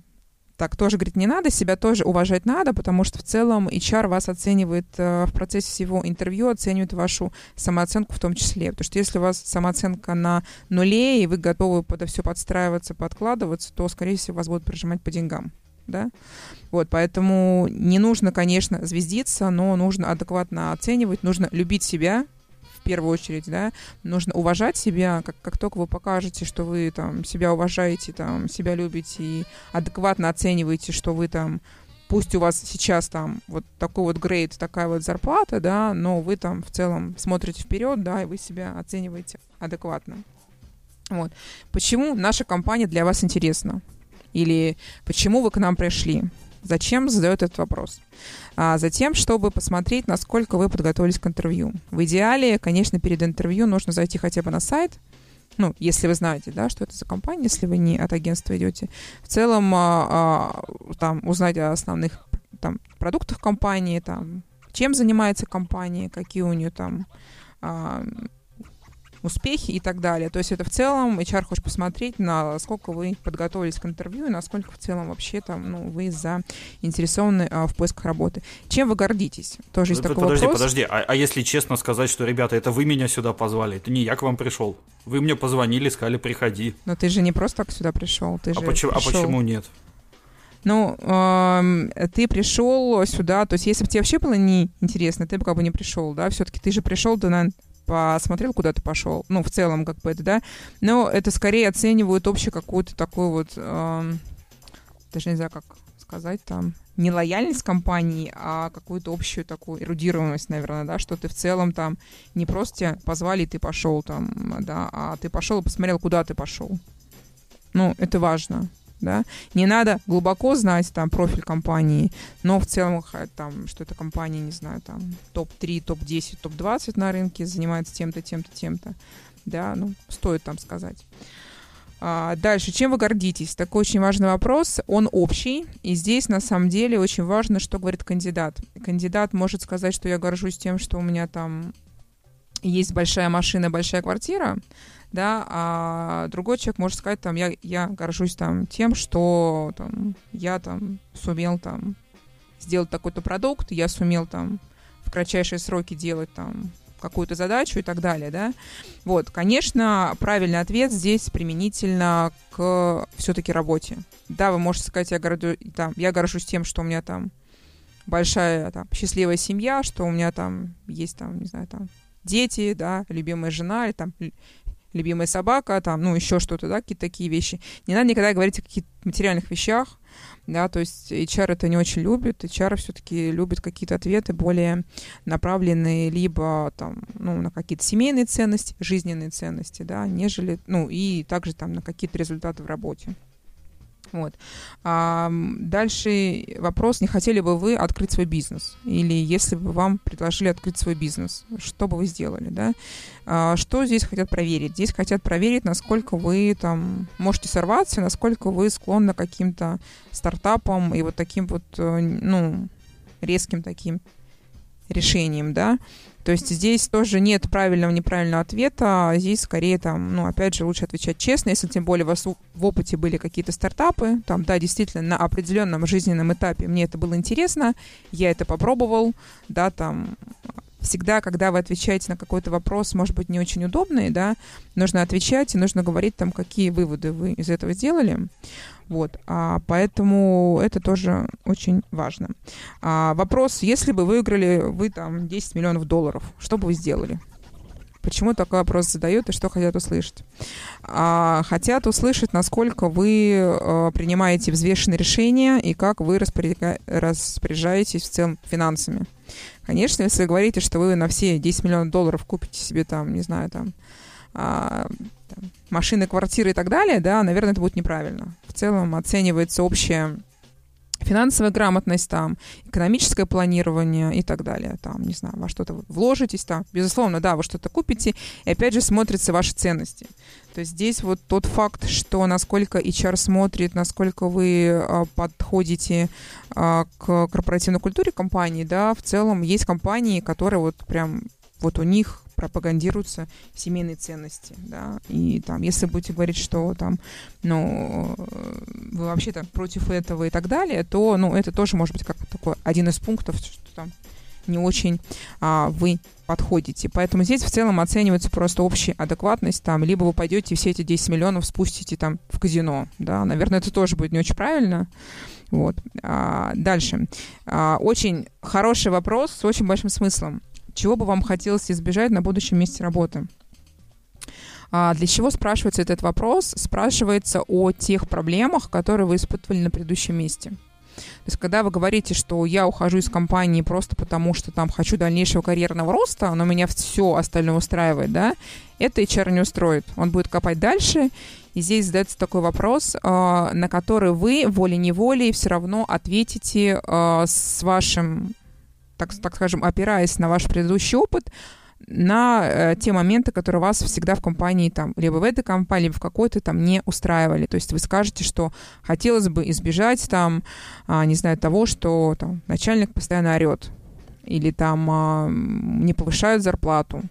так тоже, говорит, не надо, себя тоже уважать надо, потому что в целом HR вас оценивает э, в процессе всего интервью, оценивает вашу самооценку в том числе. Потому что если у вас самооценка на нуле, и вы готовы подо все подстраиваться, подкладываться, то, скорее всего, вас будут прижимать по деньгам. Да? Вот, поэтому не нужно, конечно, звездиться, но нужно адекватно оценивать, нужно любить себя, в первую очередь, да, нужно уважать себя, как, как только вы покажете, что вы там себя уважаете, там, себя любите и адекватно оцениваете, что вы там пусть у вас сейчас там вот такой вот грейд, такая вот зарплата, да, но вы там в целом смотрите вперед, да, и вы себя оцениваете адекватно. Вот. Почему наша компания для вас интересна? Или почему вы к нам пришли? Зачем задает этот вопрос? А затем, чтобы посмотреть, насколько вы подготовились к интервью. В идеале, конечно, перед интервью нужно зайти хотя бы на сайт, ну, если вы знаете, да, что это за компания, если вы не от агентства идете. В целом, а, а, там, узнать о основных там, продуктах компании, там, чем занимается компания, какие у нее там а, успехи и так далее. То есть это в целом HR хочет посмотреть, насколько вы подготовились к интервью и насколько в целом вообще там, ну, вы заинтересованы а, в поисках работы. Чем вы гордитесь? Тоже есть такой подожди, вопрос. Подожди, а, а если честно сказать, что, ребята, это вы меня сюда позвали, это не я к вам пришел. Вы мне позвонили, сказали, приходи. Но ты же не просто так сюда пришел, ты а же почему, пришел... А почему нет? Ну, э, ты пришел сюда, то есть если бы тебе вообще было неинтересно, ты бы как бы не пришел, да, все-таки ты же пришел, ты, наверное, посмотрел, куда ты пошел. Ну, в целом, как бы это, да. Но это скорее оценивают общую какую-то такую вот, э, даже не знаю, как сказать, там, не лояльность компании, а какую-то общую такую эрудированность, наверное, да, что ты в целом там не просто позвали, ты пошел там, да, а ты пошел и посмотрел, куда ты пошел. Ну, это важно да. Не надо глубоко знать там профиль компании, но в целом там, что эта компания, не знаю, там топ-3, топ-10, топ-20 на рынке, занимается тем-то, тем-то, тем-то, да, ну, стоит там сказать. А, дальше, чем вы гордитесь? Такой очень важный вопрос. Он общий, и здесь на самом деле очень важно, что говорит кандидат. Кандидат может сказать, что я горжусь тем, что у меня там есть большая машина, большая квартира, да, а другой человек может сказать, там, я, я горжусь там тем, что там, я там сумел там сделать такой-то продукт, я сумел там в кратчайшие сроки делать там какую-то задачу и так далее, да. Вот, конечно, правильный ответ здесь применительно к все-таки работе. Да, вы можете сказать, я, горду, там, я горжусь тем, что у меня там большая там, счастливая семья, что у меня там есть там, не знаю, там дети, да, любимая жена, или там любимая собака, там, ну, еще что-то, да, какие-то такие вещи. Не надо никогда говорить о каких-то материальных вещах, да, то есть HR это не очень любит, HR все-таки любит какие-то ответы более направленные либо там, ну, на какие-то семейные ценности, жизненные ценности, да, нежели, ну, и также там на какие-то результаты в работе. Вот. А дальше вопрос, не хотели бы вы открыть свой бизнес? Или если бы вам предложили открыть свой бизнес, что бы вы сделали, да? А что здесь хотят проверить? Здесь хотят проверить, насколько вы там можете сорваться, насколько вы склонны к каким-то стартапам и вот таким вот, э, ну, резким таким решением, да. То есть здесь тоже нет правильного, неправильного ответа. Здесь скорее там, ну, опять же, лучше отвечать честно, если тем более у вас в опыте были какие-то стартапы. Там, да, действительно, на определенном жизненном этапе мне это было интересно, я это попробовал, да, там всегда, когда вы отвечаете на какой-то вопрос, может быть, не очень удобный, да, нужно отвечать и нужно говорить там, какие выводы вы из этого сделали. Вот, а, поэтому это тоже очень важно. А, вопрос, если бы выиграли вы там 10 миллионов долларов, что бы вы сделали? Почему такой вопрос задают и что хотят услышать? А, хотят услышать, насколько вы а, принимаете взвешенные решения и как вы распоряжаетесь в целом финансами. Конечно, если вы говорите, что вы на все 10 миллионов долларов купите себе там, не знаю, там, а, там, машины, квартиры и так далее, да, наверное, это будет неправильно. В целом оценивается общая финансовая грамотность, там, экономическое планирование и так далее. Там, не знаю, во что-то вложитесь, там, безусловно, да, вы что-то купите, и опять же смотрятся ваши ценности. То есть здесь вот тот факт, что насколько HR смотрит, насколько вы а, подходите а, к корпоративной культуре компании, да, в целом есть компании, которые вот прям вот у них пропагандируются семейные ценности, да, и там, если будете говорить, что там, ну, вы вообще там против этого и так далее, то, ну, это тоже может быть как такой один из пунктов, что там не очень а, вы подходите. Поэтому здесь в целом оценивается просто общая адекватность. Там, либо вы пойдете все эти 10 миллионов спустите там в казино. Да, наверное, это тоже будет не очень правильно. Вот. А, дальше. А, очень хороший вопрос с очень большим смыслом. Чего бы вам хотелось избежать на будущем месте работы? А для чего спрашивается этот вопрос? Спрашивается о тех проблемах, которые вы испытывали на предыдущем месте. То есть, когда вы говорите, что я ухожу из компании просто потому, что там хочу дальнейшего карьерного роста, но меня все остальное устраивает, да, это HR не устроит. Он будет копать дальше, и здесь задается такой вопрос, а, на который вы волей-неволей все равно ответите а, с вашим так, так скажем, опираясь на ваш предыдущий опыт, на э, те моменты, которые вас всегда в компании, там, либо в этой компании, либо в какой-то там не устраивали. То есть вы скажете, что хотелось бы избежать там, а, не знаю, того, что там начальник постоянно орет, или там а, не повышают зарплату,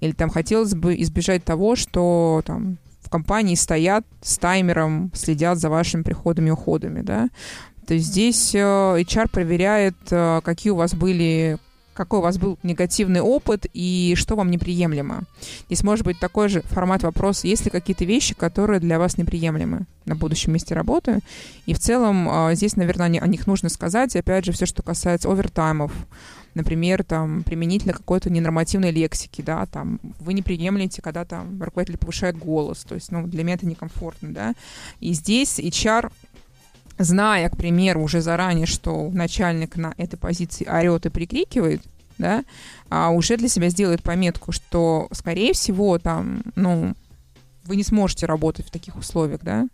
или там хотелось бы избежать того, что там в компании стоят с таймером, следят за вашими приходами и уходами, да. То есть здесь э, HR проверяет, э, какие у вас были какой у вас был негативный опыт и что вам неприемлемо. Здесь может быть такой же формат вопроса, есть ли какие-то вещи, которые для вас неприемлемы на будущем месте работы. И в целом э, здесь, наверное, о них нужно сказать. И опять же, все, что касается овертаймов, например, там, применительно какой-то ненормативной лексики, да, там, вы не приемлете, когда там руководитель повышает голос, то есть, ну, для меня это некомфортно, да, и здесь HR зная, к примеру, уже заранее, что начальник на этой позиции орет и прикрикивает, да, а уже для себя сделает пометку, что, скорее всего, там, ну, вы не сможете работать в таких условиях, да.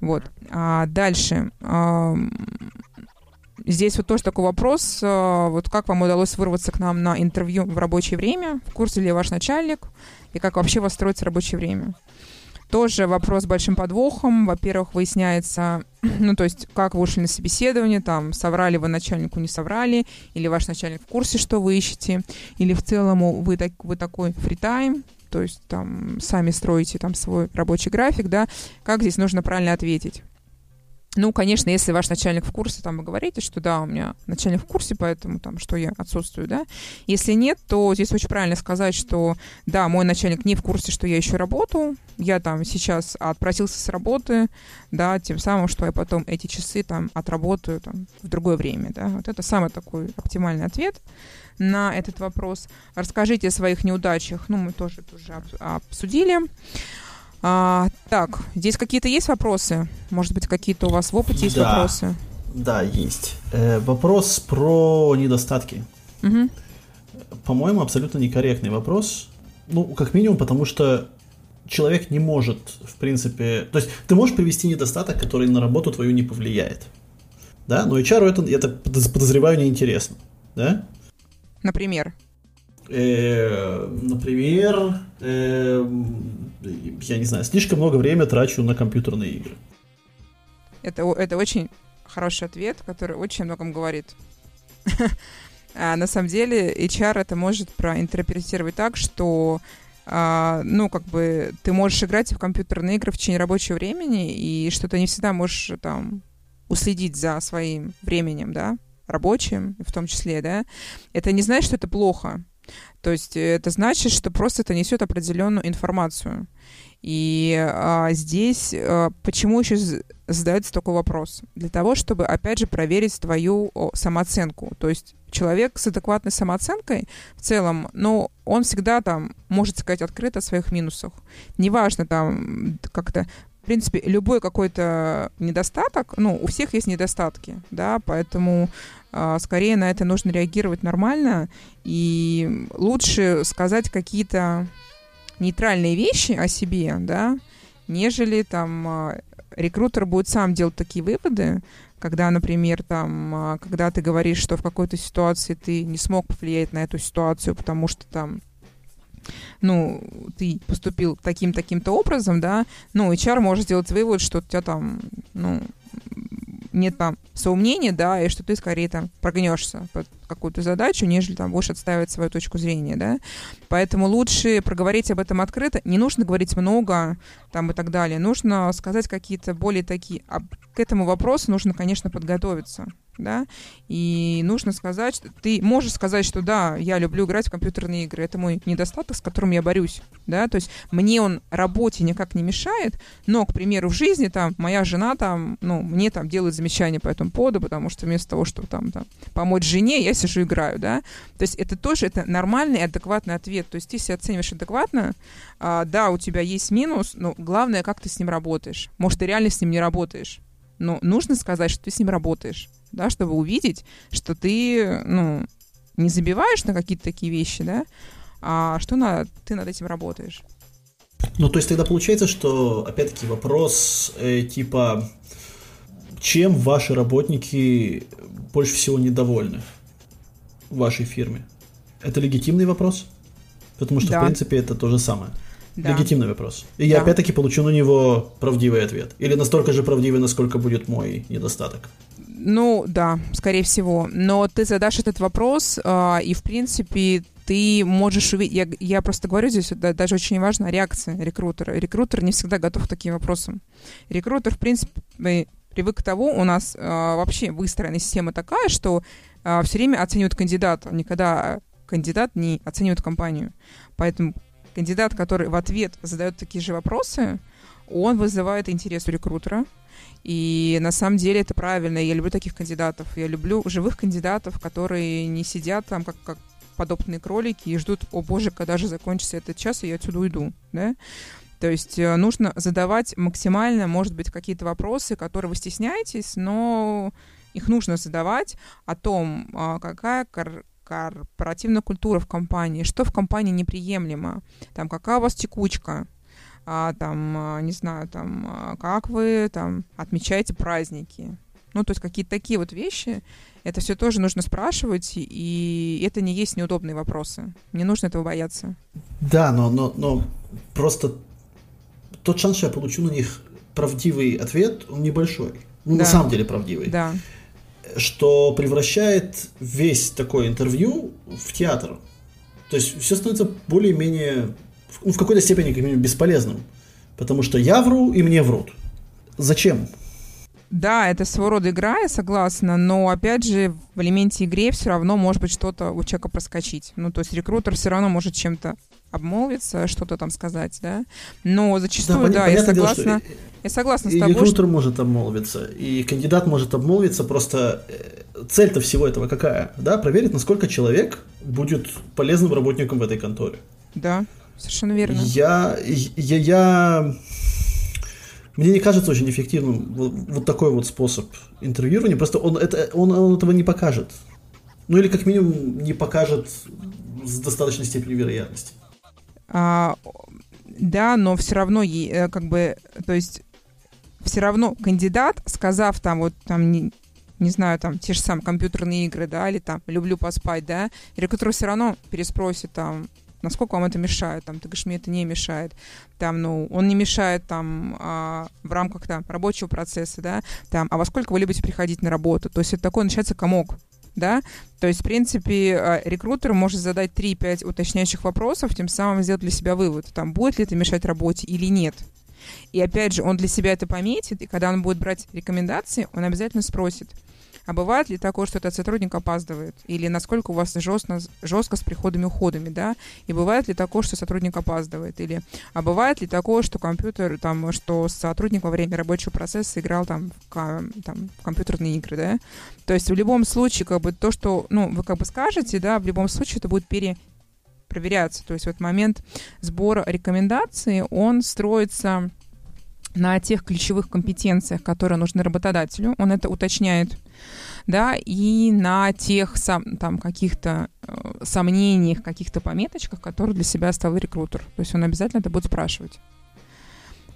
Вот. А дальше. А, здесь вот тоже такой вопрос. А, вот как вам удалось вырваться к нам на интервью в рабочее время? В курсе ли ваш начальник? И как вообще у вас строится рабочее время? Тоже вопрос с большим подвохом. Во-первых, выясняется, ну, то есть, как вы ушли на собеседование, там, соврали вы начальнику, не соврали, или ваш начальник в курсе, что вы ищете, или в целом вы, так, вы такой фритайм, то есть, там, сами строите там свой рабочий график, да, как здесь нужно правильно ответить. Ну, конечно, если ваш начальник в курсе, там вы говорите, что да, у меня начальник в курсе, поэтому там, что я отсутствую, да. Если нет, то здесь очень правильно сказать, что да, мой начальник не в курсе, что я еще работаю, я там сейчас отпросился с работы, да, тем самым, что я потом эти часы там отработаю там в другое время, да. Вот это самый такой оптимальный ответ на этот вопрос. Расскажите о своих неудачах, ну, мы тоже это уже обсудили. А, так, здесь какие-то есть вопросы? Может быть, какие-то у вас в опыте есть да. вопросы? Да, есть. Э, вопрос про недостатки. Угу. По-моему, абсолютно некорректный вопрос. Ну, как минимум, потому что человек не может, в принципе... То есть ты можешь привести недостаток, который на работу твою не повлияет. Да? Но HR это, это подозреваю, неинтересно. Да? Например? Э, например, э, я не знаю, слишком много времени трачу на компьютерные игры. Это, это очень хороший ответ, который очень многом говорит. а на самом деле HR это может проинтерпретировать так, что а, ну, как бы ты можешь играть в компьютерные игры в течение рабочего времени, и что ты не всегда можешь там уследить за своим временем, да, рабочим в том числе, да, это не значит, что это плохо. То есть это значит, что просто это несет определенную информацию. И а, здесь а, почему еще задается такой вопрос? Для того, чтобы, опять же, проверить твою о, самооценку. То есть человек с адекватной самооценкой в целом, ну, он всегда там может сказать открыто о своих минусах. Неважно там как-то в принципе, любой какой-то недостаток, ну, у всех есть недостатки, да, поэтому э, скорее на это нужно реагировать нормально и лучше сказать какие-то нейтральные вещи о себе, да, нежели там а, рекрутер будет сам делать такие выводы, когда, например, там, а, когда ты говоришь, что в какой-то ситуации ты не смог повлиять на эту ситуацию, потому что там ну, ты поступил таким-таким-то образом, да, ну, HR может сделать вывод, что у тебя там, ну, нет там соумнения, да, и что ты скорее там прогнешься под какую-то задачу, нежели там будешь отстаивать свою точку зрения, да. Поэтому лучше проговорить об этом открыто. Не нужно говорить много там и так далее. Нужно сказать какие-то более такие... А к этому вопросу нужно, конечно, подготовиться да, и нужно сказать, что ты можешь сказать, что да, я люблю играть в компьютерные игры, это мой недостаток, с которым я борюсь, да, то есть мне он работе никак не мешает, но, к примеру, в жизни там моя жена там, ну, мне там делает замечания по этому поводу, потому что вместо того, чтобы там, там помочь жене, я сижу играю, да, то есть это тоже, это нормальный, адекватный ответ, то есть ты себя оцениваешь адекватно, а, да, у тебя есть минус, но главное, как ты с ним работаешь, может, ты реально с ним не работаешь, но нужно сказать, что ты с ним работаешь да, чтобы увидеть, что ты, ну, не забиваешь на какие-то такие вещи, да, а что на, ты над этим работаешь. Ну, то есть тогда получается, что, опять-таки, вопрос э, типа, чем ваши работники больше всего недовольны в вашей фирме? Это легитимный вопрос? Потому что, да. в принципе, это то же самое. Да. Легитимный вопрос. И да. я опять-таки получу на него правдивый ответ. Или настолько же правдивый, насколько будет мой недостаток. Ну, да, скорее всего. Но ты задашь этот вопрос, э, и, в принципе, ты можешь увидеть... Я, я просто говорю здесь, да, даже очень важна реакция рекрутера. Рекрутер не всегда готов к таким вопросам. Рекрутер, в принципе, привык к тому, у нас э, вообще выстроена система такая, что э, все время оценивают кандидата, никогда кандидат не оценивает компанию. Поэтому кандидат, который в ответ задает такие же вопросы, он вызывает интерес у рекрутера, и на самом деле это правильно. Я люблю таких кандидатов. Я люблю живых кандидатов, которые не сидят там как, как подобные кролики и ждут, о боже, когда же закончится этот час, и я отсюда уйду. Да? То есть э, нужно задавать максимально, может быть, какие-то вопросы, которые вы стесняетесь, но их нужно задавать о том, а, какая кор корпоративная культура в компании, что в компании неприемлемо, там, какая у вас текучка, а, там, а, не знаю, там, а, как вы там отмечаете праздники. Ну, то есть какие-то такие вот вещи, это все тоже нужно спрашивать, и это не есть неудобные вопросы. Не нужно этого бояться. Да, но, но, но просто тот шанс, что я получу на них правдивый ответ, он небольшой. Ну, да. на самом деле правдивый. Да. Что превращает весь такое интервью в театр. То есть все становится более-менее ну, в какой-то степени как минимум бесполезным. Потому что я вру, и мне врут. Зачем? Да, это своего рода игра, я согласна, но опять же в элементе игры все равно может быть что-то у человека проскочить. Ну, то есть рекрутер все равно может чем-то обмолвиться, что-то там сказать, да. Но зачастую, да, да я согласна. Дело, я согласна с тобой. И рекрутер что... может обмолвиться, и кандидат может обмолвиться, просто э, цель-то всего этого какая? Да, проверить, насколько человек будет полезным работником в этой конторе. Да. Совершенно верно. Я, я, я... Мне не кажется очень эффективным вот, вот такой вот способ интервьюирования. Просто он, это, он, он этого не покажет. Ну или как минимум не покажет с достаточной степенью вероятности. А, Да, но все равно, э, как бы, то есть, все равно кандидат, сказав там, вот там, не, не знаю, там, те же самые компьютерные игры, да, или там, люблю поспать, да, рекрутер все равно переспросит там, насколько вам это мешает, там, ты говоришь, мне это не мешает, там, ну, он не мешает, там, а, в рамках, там, рабочего процесса, да, там, а во сколько вы любите приходить на работу, то есть это такой начинается комок, да, то есть, в принципе, а, рекрутер может задать 3-5 уточняющих вопросов, тем самым сделать для себя вывод, там, будет ли это мешать работе или нет. И опять же, он для себя это пометит, и когда он будет брать рекомендации, он обязательно спросит, а бывает ли такое, что этот сотрудник опаздывает? Или насколько у вас жестко, жестко с приходами и уходами, да? И бывает ли такое, что сотрудник опаздывает? Или, а бывает ли такое, что компьютер, там, что сотрудник во время рабочего процесса играл там в, там, в компьютерные игры, да? То есть в любом случае, как бы то, что, ну, вы как бы скажете, да, в любом случае это будет пере проверяться. То есть вот момент сбора рекомендаций, он строится на тех ключевых компетенциях, которые нужны работодателю. Он это уточняет да, и на тех сам, там каких-то э, сомнениях, каких-то пометочках, которые для себя оставил рекрутер. То есть он обязательно это будет спрашивать.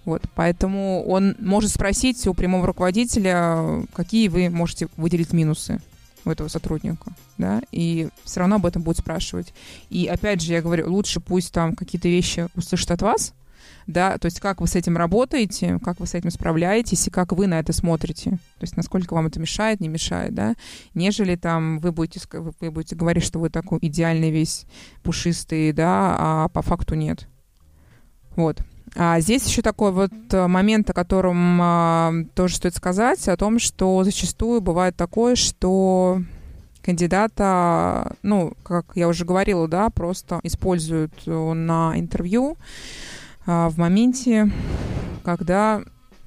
Вот, поэтому он может спросить у прямого руководителя, какие вы можете выделить минусы у этого сотрудника, да, и все равно об этом будет спрашивать. И опять же, я говорю, лучше пусть там какие-то вещи услышат от вас, да, то есть как вы с этим работаете, как вы с этим справляетесь и как вы на это смотрите, то есть насколько вам это мешает, не мешает, да, нежели там вы будете, вы будете говорить, что вы такой идеальный весь пушистый, да, а по факту нет. Вот. А здесь еще такой вот э, момент, о котором а, тоже стоит сказать, о том, что зачастую бывает такое, что кандидата, ну, как я уже говорила, да, просто используют э, на интервью, в моменте, когда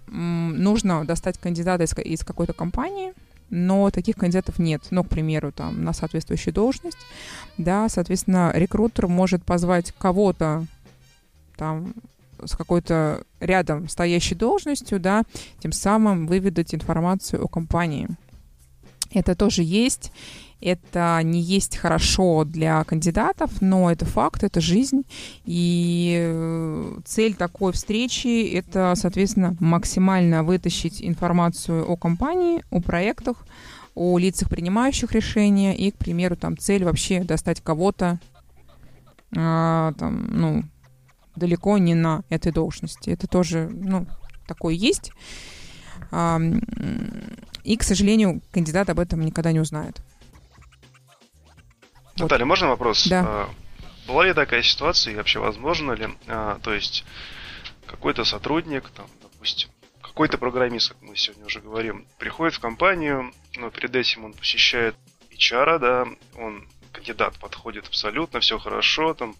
нужно достать кандидата из, из какой-то компании, но таких кандидатов нет. Ну, к примеру, там, на соответствующую должность, да, соответственно, рекрутер может позвать кого-то там с какой-то рядом стоящей должностью, да, тем самым выведать информацию о компании. Это тоже есть, это не есть хорошо для кандидатов, но это факт, это жизнь. И э, цель такой встречи — это, соответственно, максимально вытащить информацию о компании, о проектах, о лицах, принимающих решения, и, к примеру, там цель вообще достать кого-то, а, там, ну, далеко не на этой должности. Это тоже, ну, такое есть. А, и, к сожалению, кандидат об этом никогда не узнает. Наталья, можно вопрос? Да. А, была ли такая ситуация и вообще возможно ли, а, то есть какой-то сотрудник, там, допустим, какой-то программист, как мы сегодня уже говорим, приходит в компанию, но перед этим он посещает HR, да, он кандидат подходит абсолютно, все хорошо, там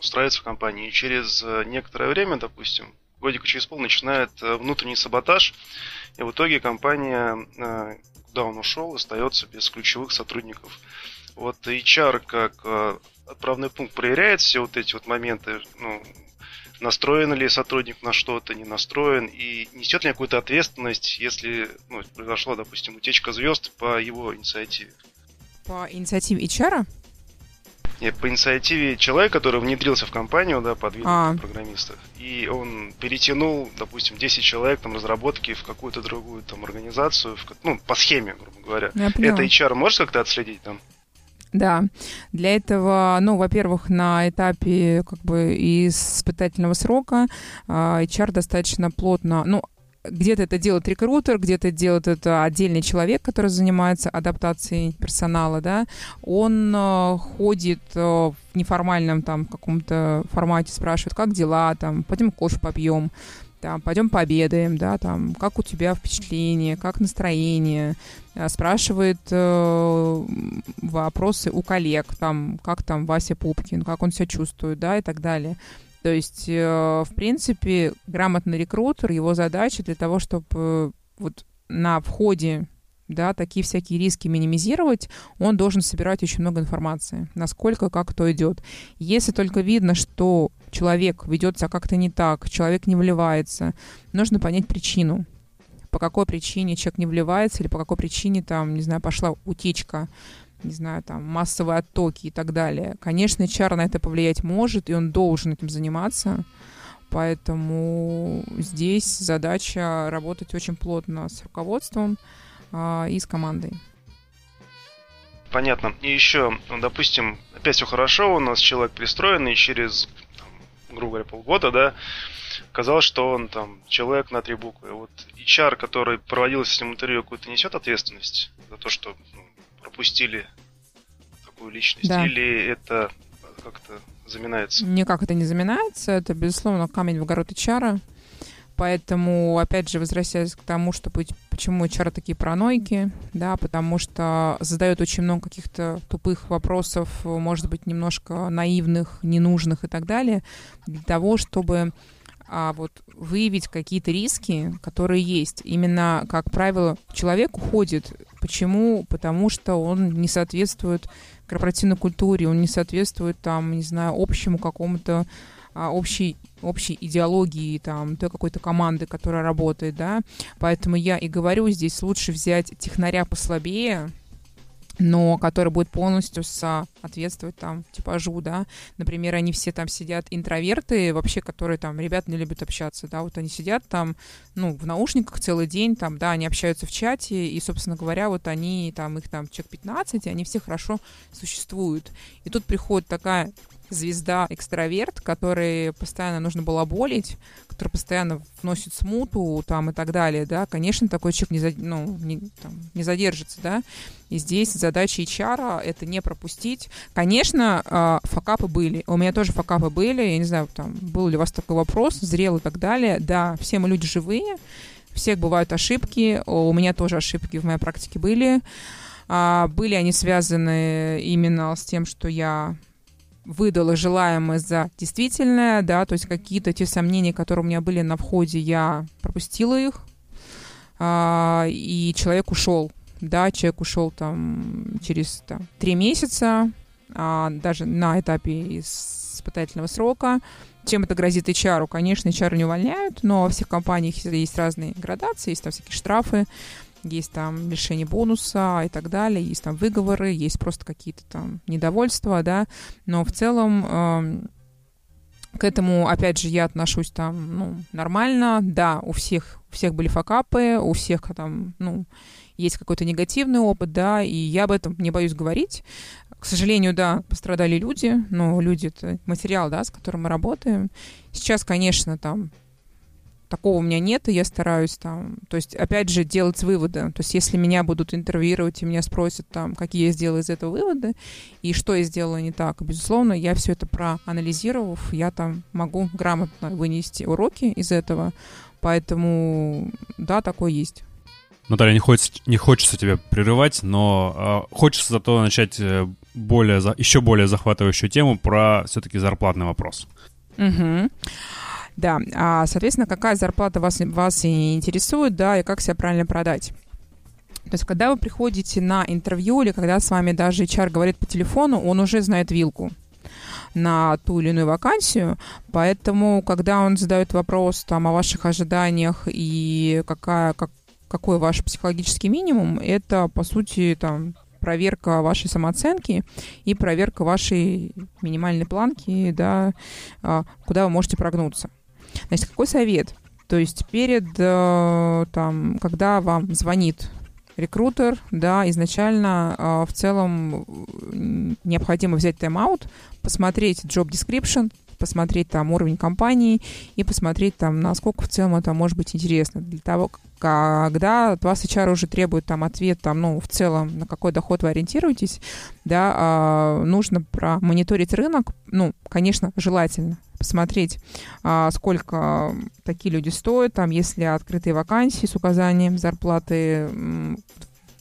устраивается в компании, и через э, некоторое время, допустим, годика через пол начинает э, внутренний саботаж, и в итоге компания, э, куда он ушел, остается без ключевых сотрудников. Вот HR как э, отправный пункт проверяет все вот эти вот моменты, ну, настроен ли сотрудник на что-то, не настроен, и несет ли какую-то ответственность, если ну, произошла, допустим, утечка звезд по его инициативе. По инициативе HR? Нет, по инициативе человека, который внедрился в компанию, да, под видом а. программиста, и он перетянул, допустим, 10 человек там разработки в какую-то другую там организацию, в, ну, по схеме, грубо говоря. Это HR можешь как-то отследить там? Да, для этого, ну, во-первых, на этапе как бы испытательного срока а, HR достаточно плотно, ну, где-то это делает рекрутер, где-то делает это отдельный человек, который занимается адаптацией персонала, да, он э, ходит э, в неформальном там каком-то формате, спрашивает, как дела, там, пойдем кофе попьем, там, пойдем пообедаем, да, там, как у тебя впечатление, как настроение, э, спрашивает э, вопросы у коллег, там, как там Вася Пупкин, как он себя чувствует, да, и так далее. То есть, э, в принципе, грамотный рекрутер, его задача для того, чтобы э, вот на входе да, такие всякие риски минимизировать, он должен собирать очень много информации, насколько, как кто идет. Если только видно, что человек ведет себя как-то не так, человек не вливается, нужно понять причину. По какой причине человек не вливается или по какой причине там, не знаю, пошла утечка, не знаю, там, массовые оттоки и так далее. Конечно, HR на это повлиять может, и он должен этим заниматься. Поэтому здесь задача работать очень плотно с руководством а, и с командой. Понятно. И еще, допустим, опять все хорошо, у нас человек пристроенный, через, там, грубо говоря, полгода, да, казалось, что он там человек на три буквы. Вот HR, который проводил с ним интервью, какую-то несет ответственность за то, что ну, пропустили такую личность? Да. Или это как-то заминается? Никак это не заминается. Это, безусловно, камень в огород HR. Поэтому, опять же, возвращаясь к тому, что почему HR такие паранойки, да, потому что задают очень много каких-то тупых вопросов, может быть, немножко наивных, ненужных и так далее, для того, чтобы а вот выявить какие-то риски, которые есть. Именно, как правило, человек уходит. Почему? Потому что он не соответствует корпоративной культуре, он не соответствует, там, не знаю, общему какому-то общей, общей идеологии там, той какой-то команды, которая работает, да. Поэтому я и говорю, здесь лучше взять технаря послабее, но который будет полностью соответствовать там типажу, да. Например, они все там сидят интроверты, вообще, которые там, ребят не любят общаться, да, вот они сидят там, ну, в наушниках целый день, там, да, они общаются в чате, и, собственно говоря, вот они там, их там человек 15, и они все хорошо существуют. И тут приходит такая звезда экстраверт, который постоянно нужно было болеть, который постоянно вносит смуту там и так далее, да, конечно, такой человек не, за, ну, не, там, не задержится, да, и здесь задача HR это не пропустить. Конечно, э, факапы были, у меня тоже факапы были, я не знаю, там, был ли у вас такой вопрос, зрел и так далее, да, все мы люди живые, всех бывают ошибки, у меня тоже ошибки в моей практике были, а, были они связаны именно с тем, что я выдала желаемое за действительное, да, то есть какие-то те сомнения, которые у меня были на входе, я пропустила их, а, и человек ушел, да, человек ушел там через там, три месяца, а, даже на этапе испытательного срока. Чем это грозит HR? Конечно, HR не увольняют, но во всех компаниях есть разные градации, есть там всякие штрафы, есть там лишение бонуса и так далее, есть там выговоры, есть просто какие-то там недовольства, да, но в целом к этому, опять же, я отношусь там, ну, нормально, да, у всех, у всех были факапы, у всех там, ну, есть какой-то негативный опыт, да, и я об этом не боюсь говорить. К сожалению, да, пострадали люди, но люди — это материал, да, с которым мы работаем. Сейчас, конечно, там такого у меня нет, и я стараюсь там, то есть, опять же, делать выводы. То есть, если меня будут интервьюировать и меня спросят там, какие я сделала из этого выводы и что я сделала не так, безусловно, я все это проанализировав, я там могу грамотно вынести уроки из этого, поэтому, да, такое есть. Наталья, не хочется, не хочется тебя прерывать, но э, хочется зато начать э, более, еще более захватывающую тему про все-таки зарплатный вопрос. Угу. Да, а, соответственно, какая зарплата вас, вас интересует, да, и как себя правильно продать. То есть, когда вы приходите на интервью или когда с вами даже HR говорит по телефону, он уже знает вилку на ту или иную вакансию, поэтому, когда он задает вопрос там о ваших ожиданиях и какая, как, какой ваш психологический минимум, это, по сути, там, проверка вашей самооценки и проверка вашей минимальной планки, да, а, куда вы можете прогнуться. Значит, какой совет? То есть перед, э, там, когда вам звонит рекрутер, да, изначально э, в целом необходимо взять тайм-аут, посмотреть job description, посмотреть там уровень компании и посмотреть там, насколько в целом это может быть интересно. Для того, когда от вас HR уже требует там ответ, там, ну, в целом, на какой доход вы ориентируетесь, да, а, нужно промониторить рынок, ну, конечно, желательно посмотреть, а, сколько такие люди стоят, там, если открытые вакансии с указанием зарплаты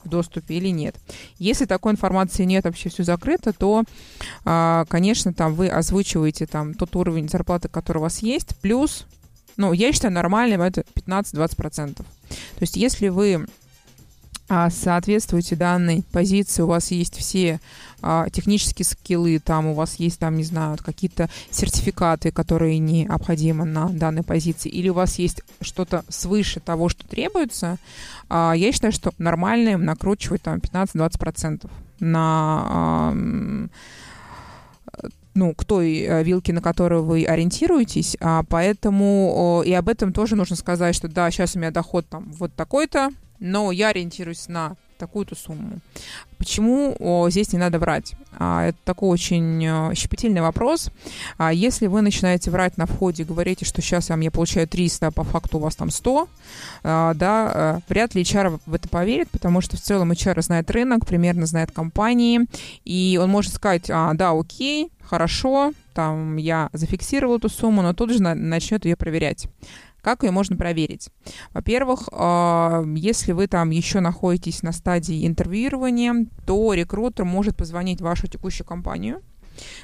в доступе или нет. Если такой информации нет, вообще все закрыто, то, а, конечно, там вы озвучиваете там тот уровень зарплаты, который у вас есть, плюс, ну, я считаю нормальным это 15-20%. То есть если вы а, соответствуете данной позиции, у вас есть все а, технические скиллы, там у вас есть, там, не знаю, какие-то сертификаты, которые необходимы на данной позиции, или у вас есть что-то свыше того, что требуется, а, я считаю, что нормально им накручивать там 15-20% на ну, к той э, вилке, на которую вы ориентируетесь, а поэтому и об этом тоже нужно сказать, что да, сейчас у меня доход там вот такой-то, но я ориентируюсь на такую-то сумму. Почему о, здесь не надо врать? А, это такой очень а, щепетильный вопрос. А, если вы начинаете врать на входе, говорите, что сейчас я, я получаю 300, а по факту у вас там 100, а, да, а, вряд ли HR в это поверит, потому что в целом HR знает рынок, примерно знает компании, и он может сказать, а, да, окей, хорошо, там я зафиксировал эту сумму, но тут же начнет ее проверять. Как ее можно проверить? Во-первых, а, если вы там еще находитесь на стадии интервьюирования, то рекрутер может позвонить в вашу текущую компанию,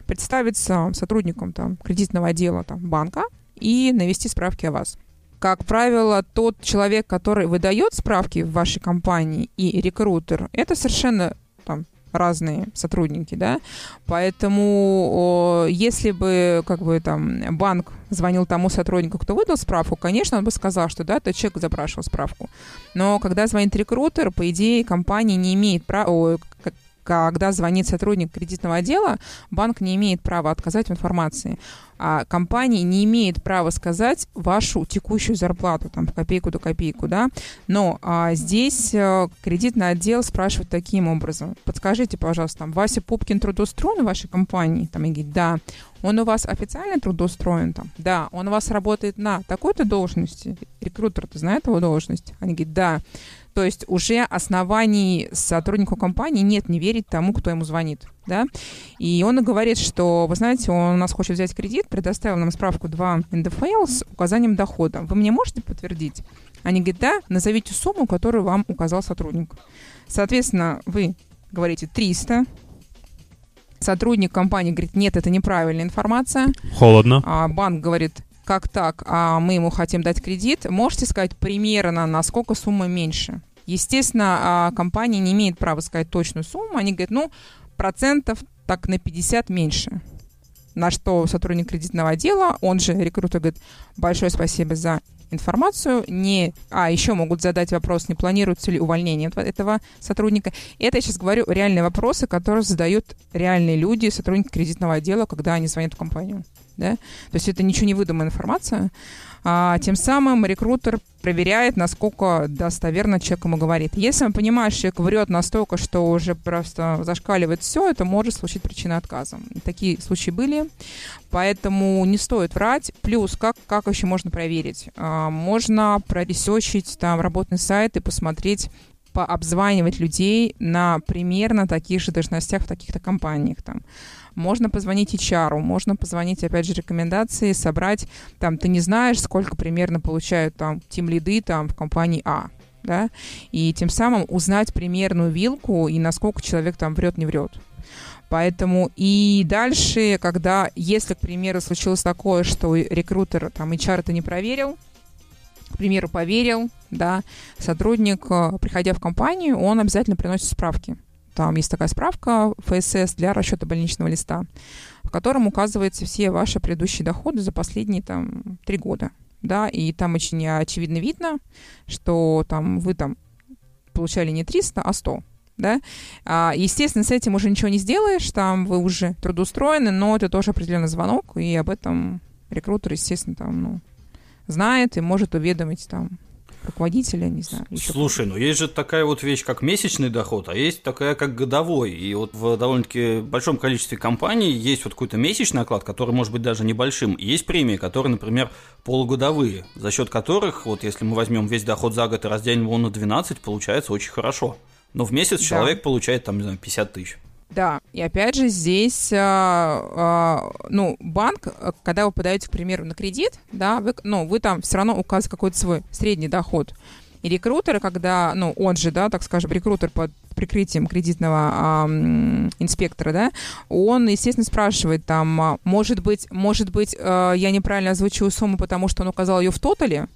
представиться сотрудником там, кредитного отдела там, банка и навести справки о вас. Как правило, тот человек, который выдает справки в вашей компании и рекрутер, это совершенно разные сотрудники, да, поэтому если бы, как бы, там, банк звонил тому сотруднику, кто выдал справку, конечно, он бы сказал, что, да, тот человек запрашивал справку, но когда звонит рекрутер, по идее, компания не имеет права, когда звонит сотрудник кредитного отдела, банк не имеет права отказать в информации. А компания не имеет права сказать вашу текущую зарплату, там, в копейку до копейку, да. Но а, здесь а, кредитный отдел спрашивает таким образом. Подскажите, пожалуйста, там, Вася Пупкин трудоустроен в вашей компании? Там, и говорит, да. Он у вас официально трудоустроен там? Да. Он у вас работает на такой-то должности? Рекрутер-то знает его должность? Они говорят, да. То есть уже оснований сотруднику компании нет не верить тому, кто ему звонит. Да? И он говорит, что, вы знаете, он у нас хочет взять кредит, предоставил нам справку 2 НДФЛ с указанием дохода. Вы мне можете подтвердить? Они говорят, да, назовите сумму, которую вам указал сотрудник. Соответственно, вы говорите 300, сотрудник компании говорит, нет, это неправильная информация. Холодно. А банк говорит, как так, а мы ему хотим дать кредит, можете сказать примерно, насколько сумма меньше? Естественно, а, компания не имеет права сказать точную сумму, они говорят, ну, процентов так на 50 меньше. На что сотрудник кредитного отдела, он же рекрутер, говорит, большое спасибо за информацию, не, а еще могут задать вопрос, не планируется ли увольнение этого сотрудника. Это я сейчас говорю реальные вопросы, которые задают реальные люди, сотрудники кредитного отдела, когда они звонят в компанию. Да, то есть это ничего не выдуманная информация, а, тем самым рекрутер проверяет, насколько достоверно человек ему говорит. Если он понимает, что человек врет настолько, что уже просто зашкаливает все, это может случить причиной отказа. Такие случаи были, поэтому не стоит врать. Плюс, как, как еще можно проверить? А, можно проресечить там работный сайт и посмотреть, пообзванивать людей на примерно таких же должностях в таких-то компаниях. Там. Можно позвонить HR, можно позвонить, опять же, рекомендации, собрать, там, ты не знаешь, сколько примерно получают там тим лиды там в компании А, да, и тем самым узнать примерную вилку и насколько человек там врет, не врет. Поэтому и дальше, когда, если, к примеру, случилось такое, что рекрутер, там, HR это не проверил, к примеру, поверил, да, сотрудник, э, приходя в компанию, он обязательно приносит справки. Там есть такая справка ФСС для расчета больничного листа, в котором указываются все ваши предыдущие доходы за последние там три года. Да, и там очень очевидно видно, что там вы там получали не 300, а 100 да. А, естественно, с этим уже ничего не сделаешь, там вы уже трудоустроены, но это тоже определенный звонок, и об этом рекрутер, естественно, там, ну, знает и может уведомить там руководителя, не знаю. Слушай, ну есть же такая вот вещь, как месячный доход, а есть такая, как годовой. И вот в довольно-таки большом количестве компаний есть вот какой-то месячный оклад, который может быть даже небольшим. И есть премии, которые, например, полугодовые, за счет которых, вот если мы возьмем весь доход за год и разделим его на 12, получается очень хорошо. Но в месяц да. человек получает там, не знаю, 50 тысяч. Да, и опять же здесь, а, а, ну, банк, когда вы подаете, к примеру, на кредит, да, вы, ну, вы там все равно указываете какой-то свой средний доход. И рекрутеры, когда, ну, он же, да, так скажем, рекрутер под прикрытием кредитного а, инспектора, да, он, естественно, спрашивает там, а, может быть, может быть, а, я неправильно озвучил сумму, потому что он указал ее в тотале,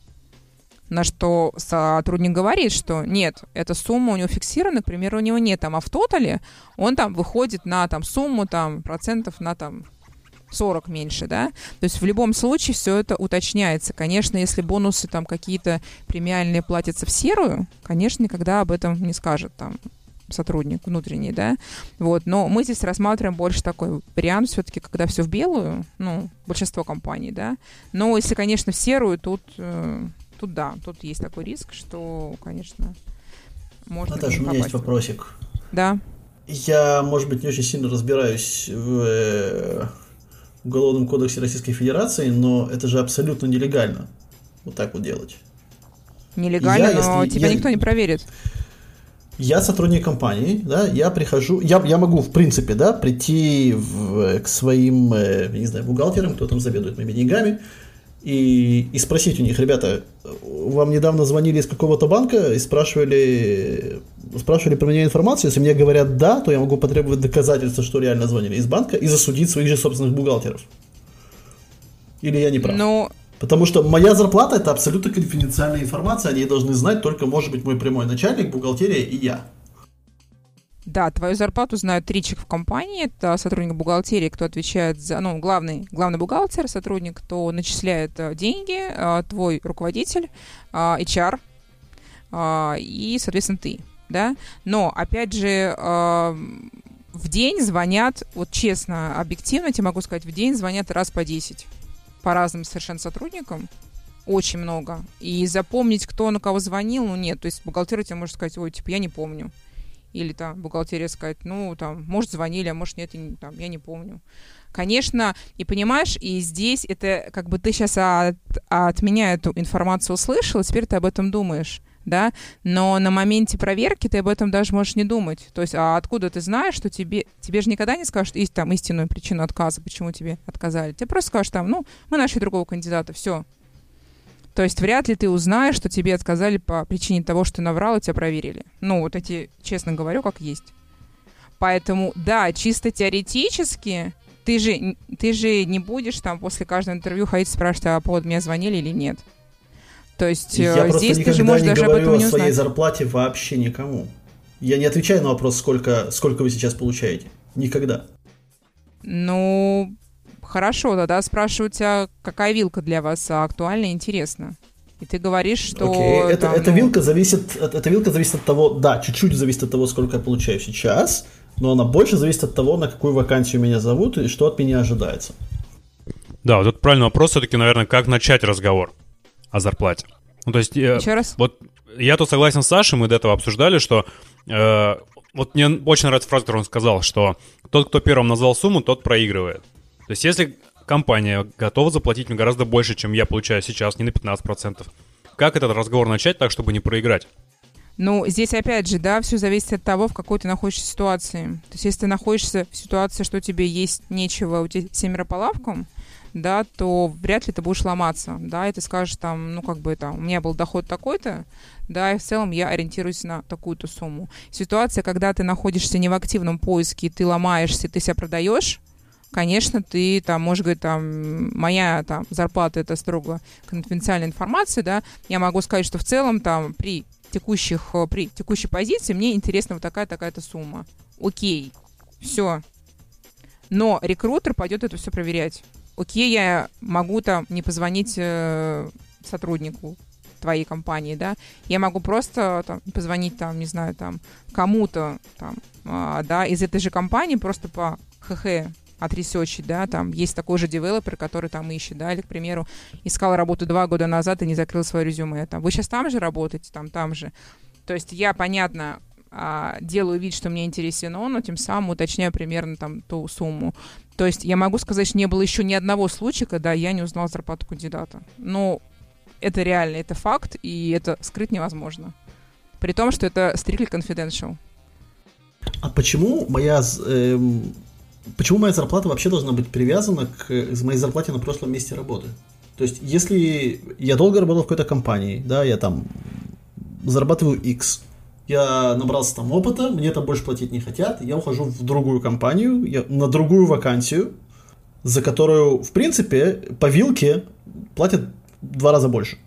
на что сотрудник говорит, что нет, эта сумма у него фиксирована, к примеру, у него нет там, а в тотале он там выходит на там сумму там процентов на там 40 меньше, да? То есть в любом случае все это уточняется. Конечно, если бонусы там какие-то премиальные платятся в серую, конечно, никогда об этом не скажет там сотрудник внутренний, да, вот, но мы здесь рассматриваем больше такой вариант все-таки, когда все в белую, ну, большинство компаний, да, но если, конечно, в серую, тут, э, тут да, тут есть такой риск, что, конечно, можно... Наташа, у меня есть вопросик. Да. Я, может быть, не очень сильно разбираюсь в э, Уголовном кодексе Российской Федерации, но это же абсолютно нелегально вот так вот делать. Нелегально, я, но тебя я, никто не проверит. Я сотрудник компании, да, я прихожу, я, я могу, в принципе, да, прийти в, к своим, э, не знаю, бухгалтерам, кто там заведует моими деньгами, и, и спросить у них, ребята, вам недавно звонили из какого-то банка и спрашивали, спрашивали про меня информацию, если мне говорят да, то я могу потребовать доказательства, что реально звонили из банка и засудить своих же собственных бухгалтеров. Или я не прав? Ну, Потому что моя зарплата это абсолютно конфиденциальная информация, они должны знать только, может быть, мой прямой начальник, бухгалтерия и я. Да, твою зарплату знают три человека в компании. Это сотрудник бухгалтерии, кто отвечает за, ну, главный, главный бухгалтер, сотрудник, кто начисляет э, деньги, э, твой руководитель, э, HR и, соответственно, ты, да. Но, опять же, в день звонят, вот честно, объективно тебе могу сказать, в день звонят раз по 10 по разным совершенно сотрудникам, очень много. И запомнить, кто на кого звонил, ну нет. То есть бухгалтер тебе может сказать, ой, типа, я не помню. Или там бухгалтерия сказать, ну, там, может, звонили, а может, нет, я, там, я не помню. Конечно, и понимаешь, и здесь это как бы ты сейчас от, от меня эту информацию услышал, и теперь ты об этом думаешь да, но на моменте проверки ты об этом даже можешь не думать. То есть, а откуда ты знаешь, что тебе, тебе же никогда не скажут ист, там, истинную причину отказа, почему тебе отказали. Тебе просто скажут там, ну, мы нашли другого кандидата, все. То есть вряд ли ты узнаешь, что тебе отказали по причине того, что ты наврал, и тебя проверили. Ну, вот эти, честно говорю, как есть. Поэтому, да, чисто теоретически, ты же, ты же не будешь там после каждого интервью ходить спрашивать, а повод меня звонили или нет. То есть я э, здесь ты же можешь даже об этом не узнать. о своей зарплате вообще никому. Я не отвечаю на вопрос, сколько, сколько вы сейчас получаете. Никогда. Ну, хорошо, тогда спрашиваю тебя, какая вилка для вас актуальна и интересна. И ты говоришь, что... Okay. это, там, эта, ну... вилка зависит, эта вилка зависит от того, да, чуть-чуть зависит от того, сколько я получаю сейчас, но она больше зависит от того, на какую вакансию меня зовут и что от меня ожидается. Да, вот этот правильный вопрос все-таки, наверное, как начать разговор о зарплате. Ну, то есть... Э, Еще раз? Вот я тут согласен с Сашей, мы до этого обсуждали, что... Э, вот мне очень нравится фраза, которую он сказал, что тот, кто первым назвал сумму, тот проигрывает. То есть если компания готова заплатить мне гораздо больше, чем я получаю сейчас, не на 15%, как этот разговор начать так, чтобы не проиграть? Ну, здесь опять же, да, все зависит от того, в какой ты находишься ситуации. То есть, если ты находишься в ситуации, что тебе есть нечего, у тебя семеро по лавкам, да, то вряд ли ты будешь ломаться, да, и ты скажешь там, ну, как бы там, у меня был доход такой-то, да, и в целом я ориентируюсь на такую-то сумму. Ситуация, когда ты находишься не в активном поиске, ты ломаешься, ты себя продаешь, конечно, ты там, может говорить, там, моя там зарплата это строго конфиденциальная информация, да, я могу сказать, что в целом там при текущих, при текущей позиции мне интересна вот такая-такая-то сумма. Окей, все. Но рекрутер пойдет это все проверять окей, я могу там не позвонить э, сотруднику твоей компании, да, я могу просто там, позвонить там, не знаю, там, кому-то там, а, да, из этой же компании просто по хх отресечить, да, там есть такой же девелопер, который там ищет, да, или, к примеру, искал работу два года назад и не закрыл свое резюме, там, вы сейчас там же работаете, там, там же. То есть я, понятно, а, делаю вид, что мне интересен он, но тем самым уточняю примерно там ту сумму. То есть я могу сказать, что не было еще ни одного случая, когда я не узнал зарплату кандидата. Но это реально, это факт, и это скрыть невозможно. При том, что это strictly confidential. А почему моя, э, почему моя зарплата вообще должна быть привязана к моей зарплате на прошлом месте работы? То есть, если я долго работал в какой-то компании, да, я там зарабатываю X, я набрался там опыта, мне там больше платить не хотят, я ухожу в другую компанию, я, на другую вакансию, за которую, в принципе, по вилке платят в два раза больше.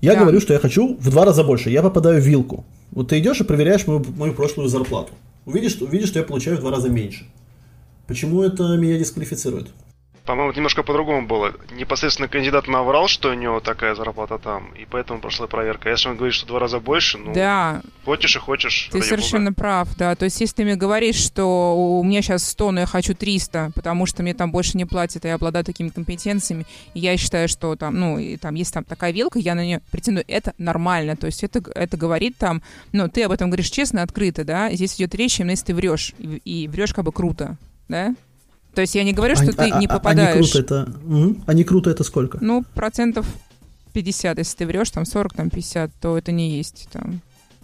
Я да. говорю, что я хочу в два раза больше, я попадаю в вилку. Вот ты идешь и проверяешь мою, мою прошлую зарплату. Увидишь, увидишь, что я получаю в два раза меньше. Почему это меня дисквалифицирует? По-моему, немножко по-другому было. Непосредственно кандидат наврал, что у него такая зарплата там, и поэтому прошла проверка. Если он говорит, что в два раза больше, ну, Да, хочешь и хочешь. ты совершенно прав, да. То есть, если ты мне говоришь, что у меня сейчас 100, но я хочу 300, потому что мне там больше не платят, и я обладаю такими компетенциями, и я считаю, что там, ну, и там есть там такая вилка, я на нее претендую, это нормально. То есть, это, это говорит там, ну, ты об этом говоришь честно, открыто, да. Здесь идет речь именно, если ты врешь, и, и врешь как бы круто, да. То есть я не говорю, что А- ты а- не а- попадаешь. А не круто это... мгм. А не круто это сколько? Ну, процентов 50, если ты врешь, там 40, там 50, то это не есть там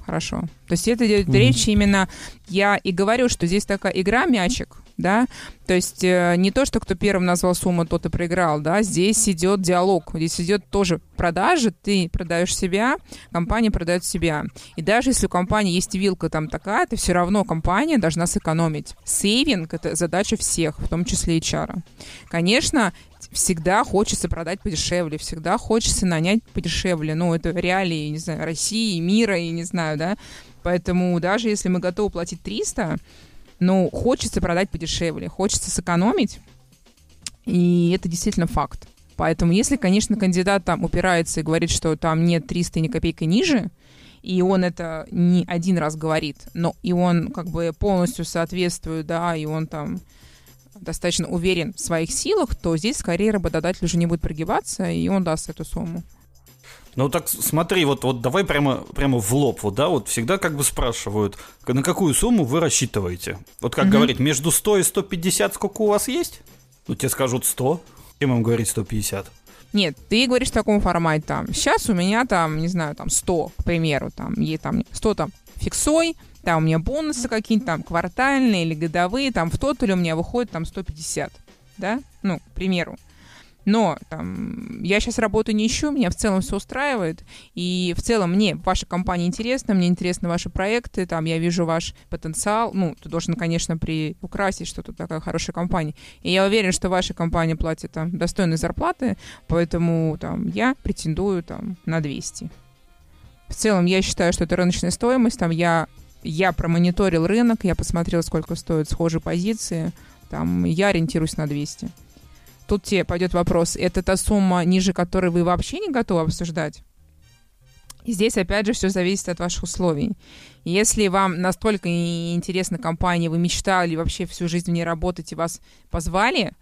хорошо. То есть это идет Мгм. речь именно, я и говорю, что здесь такая игра мячик, да, то есть э, не то, что кто первым назвал сумму, тот и проиграл, да, здесь идет диалог, здесь идет тоже продажа, ты продаешь себя, компания продает себя. И даже если у компании есть вилка там такая, то все равно компания должна сэкономить. Сейвинг — это задача всех, в том числе и HR. Конечно, всегда хочется продать подешевле, всегда хочется нанять подешевле. Ну, это реалии, не знаю, России, мира, и не знаю, да. Поэтому даже если мы готовы платить 300, ну, хочется продать подешевле, хочется сэкономить, и это действительно факт. Поэтому если, конечно, кандидат там упирается и говорит, что там нет 300 ни копейка ниже, и он это не один раз говорит, но и он как бы полностью соответствует, да, и он там достаточно уверен в своих силах, то здесь скорее работодатель уже не будет прогибаться, и он даст эту сумму. Ну так смотри, вот, вот давай прямо, прямо в лоб, вот, да, вот всегда как бы спрашивают, на какую сумму вы рассчитываете? Вот как Мгм. говорить, между 100 и 150 сколько у вас есть? Ну тебе скажут 100, чем им говорить 150? Нет, ты говоришь в таком формате, там, сейчас у меня там, не знаю, там 100, к примеру, там, ей там 100 там фиксой, там у меня бонусы какие-то там квартальные или годовые, там в тотале у меня выходит там 150, да, ну, к примеру. Но там, я сейчас работу не ищу, меня в целом все устраивает, и в целом мне ваша компания интересна, мне интересны ваши проекты, там я вижу ваш потенциал, ну, ты должен, конечно, приукрасить, что тут такая хорошая компания. И я уверен, что ваша компания платит там достойные зарплаты, поэтому там я претендую там на 200. В целом я считаю, что это рыночная стоимость, там я я промониторил рынок, я посмотрел, сколько стоят схожие позиции, там я ориентируюсь на 200. Тут тебе пойдет вопрос, это та сумма, ниже которой вы вообще не готовы обсуждать? Здесь, опять же, все зависит от ваших условий. Если вам настолько интересна компания, вы мечтали вообще всю жизнь в ней работать и вас позвали,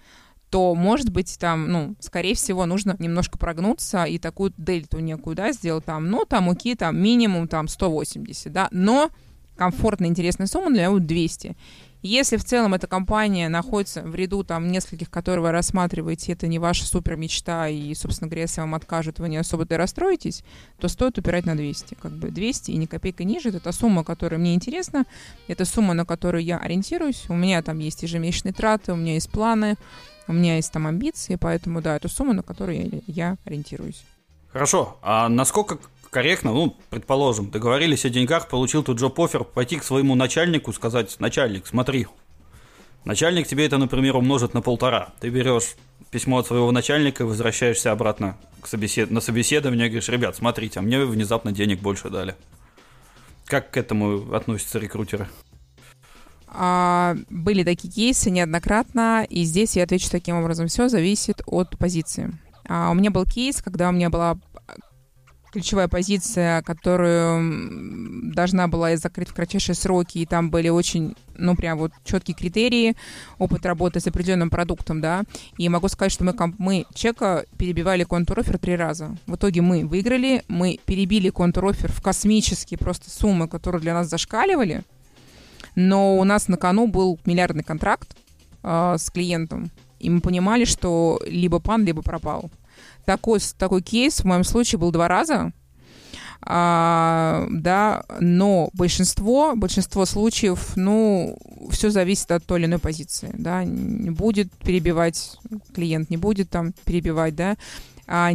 то, может быть, там, ну, скорее всего, нужно немножко прогнуться и такую дельту некую, да, сделать там, ну, там, окей, там, минимум, там, 180, да, но комфортная, интересная сумма для будет 200. Если в целом эта компания находится в ряду там нескольких, которые вы рассматриваете, это не ваша супер мечта, и, собственно говоря, если вам откажут, вы не особо-то расстроитесь, то стоит упирать на 200. Как бы 200 и ни копейка ниже. Это та сумма, которая мне интересна, это сумма, на которую я ориентируюсь. У меня там есть ежемесячные траты, у меня есть планы, у меня есть там амбиции, поэтому, да, это сумма, на которую я, я ориентируюсь. Хорошо, а насколько корректно, ну, предположим, договорились о деньгах, получил тут джоб-оффер, пойти к своему начальнику, сказать, начальник, смотри, начальник тебе это, например, умножит на полтора. Ты берешь письмо от своего начальника, возвращаешься обратно к собесед... на собеседование и говоришь, ребят, смотрите, а мне внезапно денег больше дали. Как к этому относятся рекрутеры? А, были такие кейсы неоднократно, и здесь я отвечу таким образом. Все зависит от позиции. А, у меня был кейс, когда у меня была ключевая позиция, которую должна была закрыть в кратчайшие сроки, и там были очень, ну, прям вот четкие критерии, опыт работы с определенным продуктом, да, и могу сказать, что мы, мы чека перебивали контур-оффер три раза. В итоге мы выиграли, мы перебили контур-оффер в космические просто суммы, которые для нас зашкаливали, но у нас на кону был миллиардный контракт э, с клиентом, и мы понимали, что либо пан, либо пропал. Такой, такой кейс в моем случае был два раза, А, да, но большинство, большинство случаев, ну, все зависит от той или иной позиции, да, не будет перебивать клиент, не будет там перебивать, да, а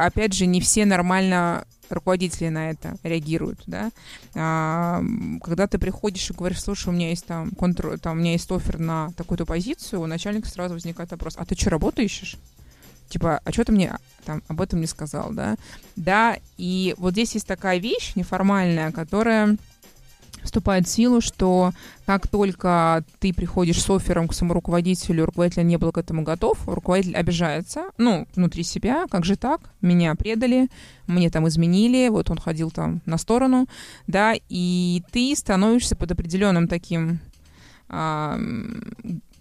опять же, не все нормально руководители на это реагируют, да. А, когда ты приходишь и говоришь, слушай, у меня есть там контр, там у меня есть офер на такую-то позицию, у начальника сразу возникает вопрос, а ты что, работу ищешь? Типа, а что ты мне там об этом не сказал, да? Да, и вот здесь есть такая вещь неформальная, которая вступает в силу, что как только ты приходишь с оффером к своему руководителю, руководитель не был к этому готов, руководитель обижается, ну, внутри себя, как же так, меня предали, мне там изменили, вот он ходил там на сторону, да, и ты становишься под определенным таким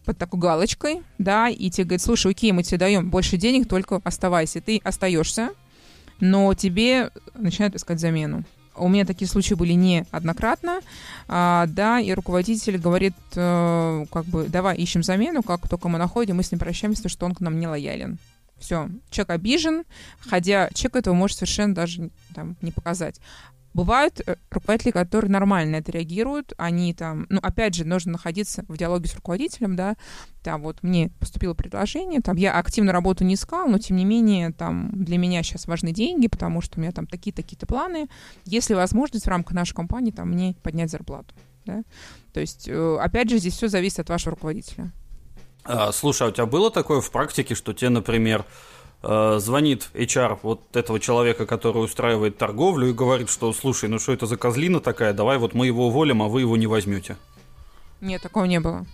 под такой галочкой, да, и тебе говорят, слушай, окей, мы тебе даем больше денег, только оставайся. Ты остаешься, но тебе начинают искать замену. У меня такие случаи были неоднократно, а, да, и руководитель говорит, э, как бы, давай ищем замену, как только мы находим, мы с ним прощаемся, что он к нам не лоялен. Все, человек обижен, хотя человек этого может совершенно даже там, не показать. Бывают э, руководители, которые нормально это реагируют, они там, ну, опять же, нужно находиться в диалоге с руководителем, да, там вот мне поступило предложение, там я активно работу не искал, но тем не менее, там для меня сейчас важны деньги, потому что у меня там такие-такие-то планы, если возможность в рамках нашей компании там мне поднять зарплату, да, то есть, э, опять же, здесь все зависит от вашего руководителя. А, слушай, а у тебя было такое в практике, что тебе, например, звонит HR вот этого человека, который устраивает торговлю, и говорит, что слушай, ну что это за козлина такая, давай вот мы его уволим, а вы его не возьмете. Нет, такого не было.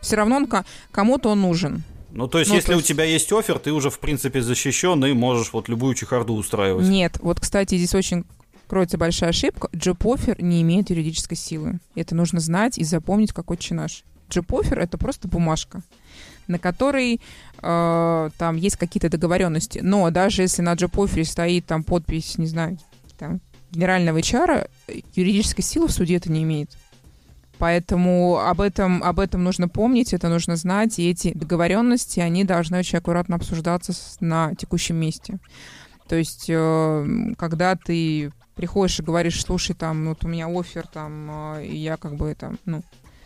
Все равно он кому-то он нужен. Ну, то есть, ну, если то есть... у тебя есть офер, ты уже, в принципе, защищен и можешь вот любую чехарду устраивать. Нет, вот, кстати, здесь очень кроется большая ошибка. Джоп-офер не имеет юридической силы. Это нужно знать и запомнить как очень наш. Джоп-офер — это просто бумажка на которой э, там есть какие-то договоренности. Но даже если на джоп-офере стоит там подпись, не знаю, там, генерального HR, юридической силы в суде это не имеет. Поэтому об этом, об этом нужно помнить, это нужно знать, и эти договоренности, они должны очень аккуратно обсуждаться на текущем месте. То есть, э, когда ты приходишь и говоришь, слушай, там, вот у меня офер, там, э, и я как бы там, ну,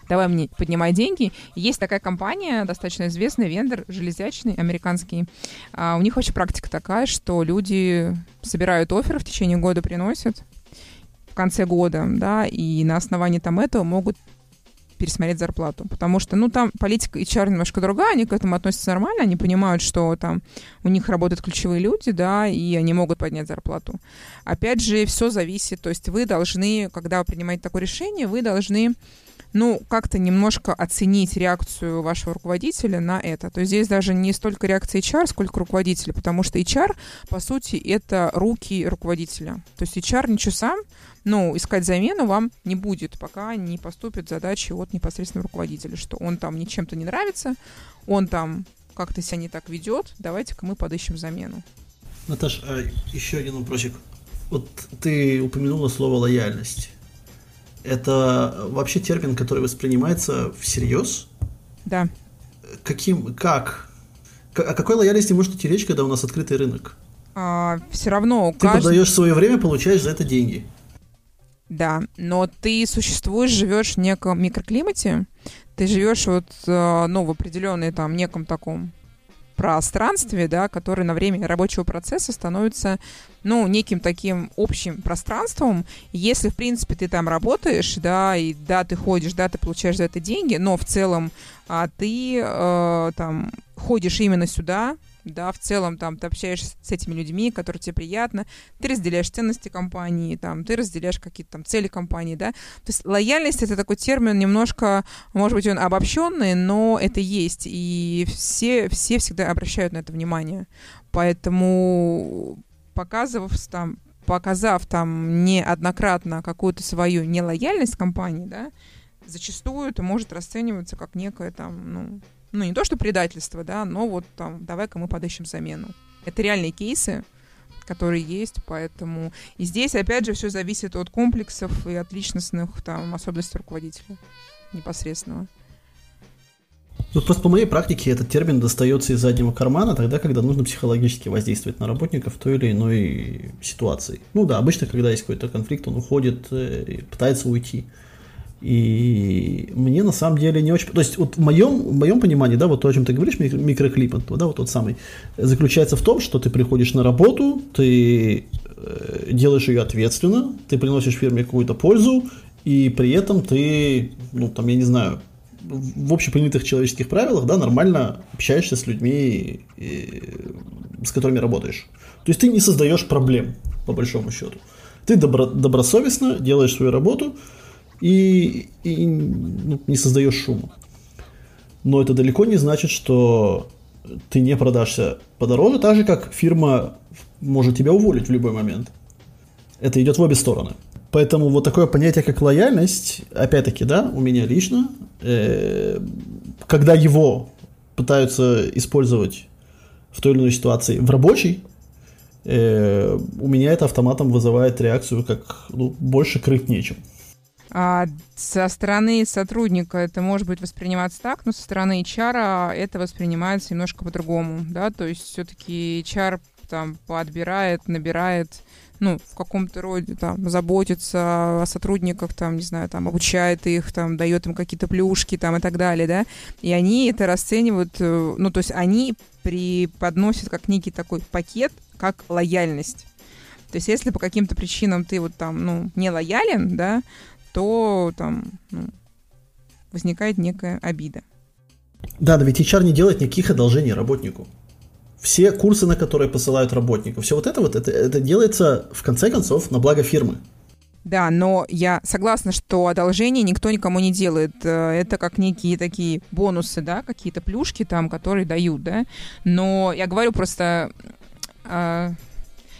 давай мне поднимай деньги. есть такая компания, достаточно известная, вендор железячный, американский. А, у них вообще практика такая, что люди собирают офер в течение года, приносят в конце года, да, и на основании там этого могут пересмотреть зарплату. Потому что, ну, там политика HR немножко другая, они к этому относятся нормально, они понимают, что там у них работают ключевые люди, да, и они могут поднять зарплату. Опять же, все зависит, то есть вы должны, когда вы принимаете такое решение, вы должны ну, как-то немножко оценить реакцию вашего руководителя на это. То есть здесь даже не столько реакция HR, сколько руководителя, потому что HR, по сути, это руки руководителя. То есть HR ничего сам, ну, искать замену вам не будет, пока не поступят задачи от непосредственного руководителя, что он там ничем-то не нравится, он там как-то себя не так ведет, давайте-ка мы подыщем замену. Наташ, а еще один вопросик. Вот ты упомянула слово лояльность это вообще термин, который воспринимается всерьез? Да. Каким, как? О какой лояльности может идти речь, когда у нас открытый рынок? А, все равно Ты каждый... продаешь свое время, получаешь за это деньги. Да, но ты существуешь, живешь в неком микроклимате, ты живешь вот, э, ну, в определенной там неком таком пространстве, да, которое на время рабочего процесса становится, ну, неким таким общим пространством. Если, в принципе, ты там работаешь, да, и да, ты ходишь, да, ты получаешь за это деньги, но в целом а ты э, там ходишь именно сюда, да, в целом там ты общаешься с этими людьми, которые тебе приятно, ты разделяешь ценности компании, там, ты разделяешь какие-то там цели компании, да. То есть лояльность это такой термин немножко, может быть, он обобщенный, но это есть, и все, все всегда обращают на это внимание. Поэтому показывав там, показав там неоднократно какую-то свою нелояльность компании, да, зачастую это может расцениваться как некое там, ну, ну, не то, что предательство, да, но вот там, давай-ка мы подыщем замену. Это реальные кейсы, которые есть, поэтому... И здесь, опять же, все зависит от комплексов и от личностных там особенностей руководителя непосредственного. Ну, просто по моей практике этот термин достается из заднего кармана тогда, когда нужно психологически воздействовать на работника в той или иной ситуации. Ну да, обычно, когда есть какой-то конфликт, он уходит э, пытается уйти. И мне на самом деле не очень... То есть вот в моем, в моем понимании, да, вот то, о чем ты говоришь, микроклип, да, вот тот самый, заключается в том, что ты приходишь на работу, ты э, делаешь ее ответственно, ты приносишь фирме какую-то пользу, и при этом ты, ну, там, я не знаю, в общепринятых человеческих правилах, да, нормально общаешься с людьми, и, с которыми работаешь. То есть ты не создаешь проблем, по большому счету. Ты добро, добросовестно делаешь свою работу, и, и ну, не создаешь шума. Но это далеко не значит, что ты не продашься подороже, так же как фирма может тебя уволить в любой момент. Это идет в обе стороны. Поэтому вот такое понятие, как лояльность, опять-таки, да, у меня лично, э, когда его пытаются использовать в той или иной ситуации в рабочей, э, у меня это автоматом вызывает реакцию, как ну, больше крыть нечем. А со стороны сотрудника это может быть восприниматься так, но со стороны HR это воспринимается немножко по-другому, да, то есть все-таки HR там подбирает, набирает, ну, в каком-то роде там заботится о сотрудниках, там, не знаю, там, обучает их, там, дает им какие-то плюшки, там, и так далее, да, и они это расценивают, э, ну, то есть они преподносят как некий такой пакет, как лояльность. То есть если по каким-то причинам ты вот там, ну, не лоялен, да, то там ну, возникает некая обида. Да, но ведь HR не делает никаких одолжений работнику. Все курсы, на которые посылают работников, все вот это вот, это, это делается в конце концов на благо фирмы. Да, но я согласна, что одолжение никто никому не делает. Э, это как некие такие бонусы, да, какие-то плюшки там, которые дают, да. Но я говорю просто, э,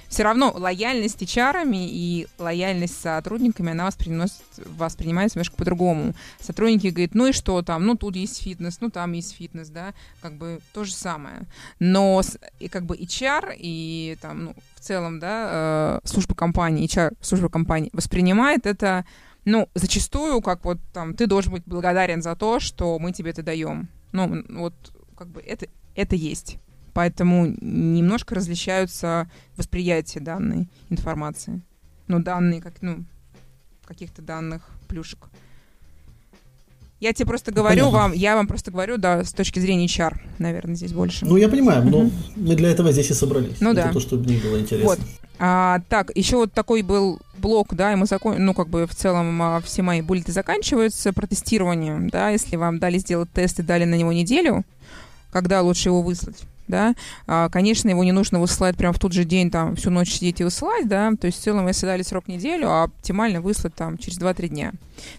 все равно лояльность HR и лояльность с сотрудниками, она воспринимается, воспринимается немножко по-другому. Сотрудники говорят, ну и что там, ну тут есть фитнес, ну там есть фитнес, да, как бы то же самое. Но и как бы HR и там, ну, в целом, да, э, служба компании, HR, служба компании воспринимает это, ну, зачастую, как вот там, ты должен быть благодарен за то, что мы тебе это даем. Ну, вот, как бы это, это есть. Поэтому немножко различаются восприятия данной информации. Ну, данные, как, ну, каких-то данных плюшек. Я тебе просто говорю Понятно. вам, я вам просто говорю, да, с точки зрения HR, наверное, здесь больше. Ну, я понимаю, но мы для этого здесь и собрались. Ну, да. то, чтобы мне было интересно. Вот. А, так, еще вот такой был блок, да, и мы закон... ну, как бы в целом а, все мои буллеты заканчиваются про тестирование, да, если вам дали сделать тест и дали на него неделю, когда лучше его выслать? Да, а, конечно, его не нужно высылать прямо в тот же день, там, всю ночь сидеть и высылать, да, то есть в целом, если дали срок неделю, а оптимально выслать там через 2-3 дня.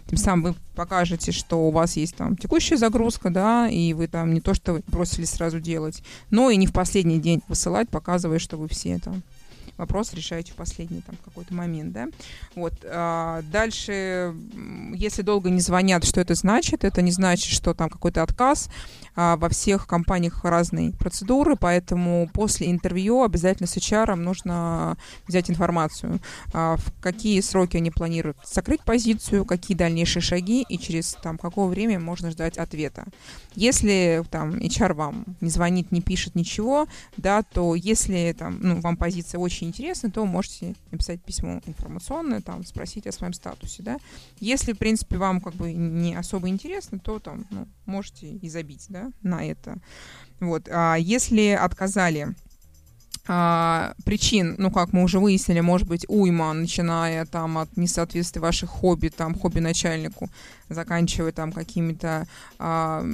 Тем самым вы покажете, что у вас есть там текущая загрузка, да, и вы там не то, что бросили сразу делать, но и не в последний день высылать, показывая, что вы все там вопрос решаете в последний там какой-то момент, да. Вот. А дальше, если долго не звонят, что это значит? Это не значит, что там какой-то отказ. А во всех компаниях разные процедуры, поэтому после интервью обязательно с HR нужно взять информацию, а в какие сроки они планируют закрыть позицию, какие дальнейшие шаги и через там какое время можно ждать ответа. Если там HR вам не звонит, не пишет ничего, да, то если там, ну, вам позиция очень интересна, то можете написать письмо информационное, там, спросить о своем статусе, да. Если, в принципе, вам как бы не особо интересно, то там, ну, можете и забить, да, на это. Вот. А если отказали а, причин, ну, как мы уже выяснили, может быть, уйма, начиная там от несоответствия ваших хобби, там, хобби начальнику, заканчивая там какими-то а,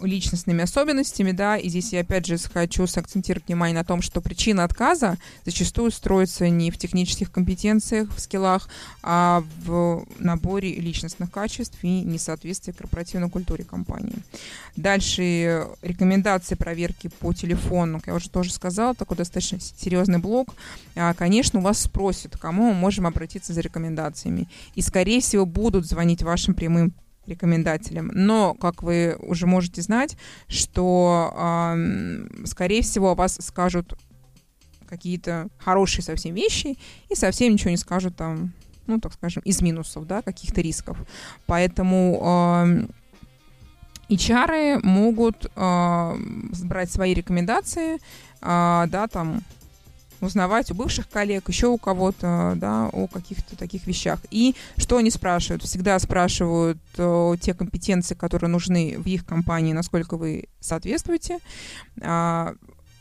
личностными особенностями, да, и здесь я опять же хочу сакцентировать внимание на том, что причина отказа зачастую строится не в технических компетенциях, в скиллах, а в наборе личностных качеств и несоответствии корпоративной культуре компании. Дальше рекомендации проверки по телефону, я уже тоже сказала, такой достаточно серьезный блок. А, конечно, у вас спросят, кому мы можем обратиться за рекомендациями. И, скорее всего, будут звонить вашим прямым рекомендателям. Но, как вы уже можете знать, что, э, скорее всего, о вас скажут какие-то хорошие совсем вещи и совсем ничего не скажут там, ну, так скажем, из минусов, да, каких-то рисков. Поэтому э, HR могут э, брать свои рекомендации, э, да, там, узнавать у бывших коллег, еще у кого-то, да, о каких-то таких вещах. И что они спрашивают? Всегда спрашивают о, те компетенции, которые нужны в их компании, насколько вы соответствуете. А,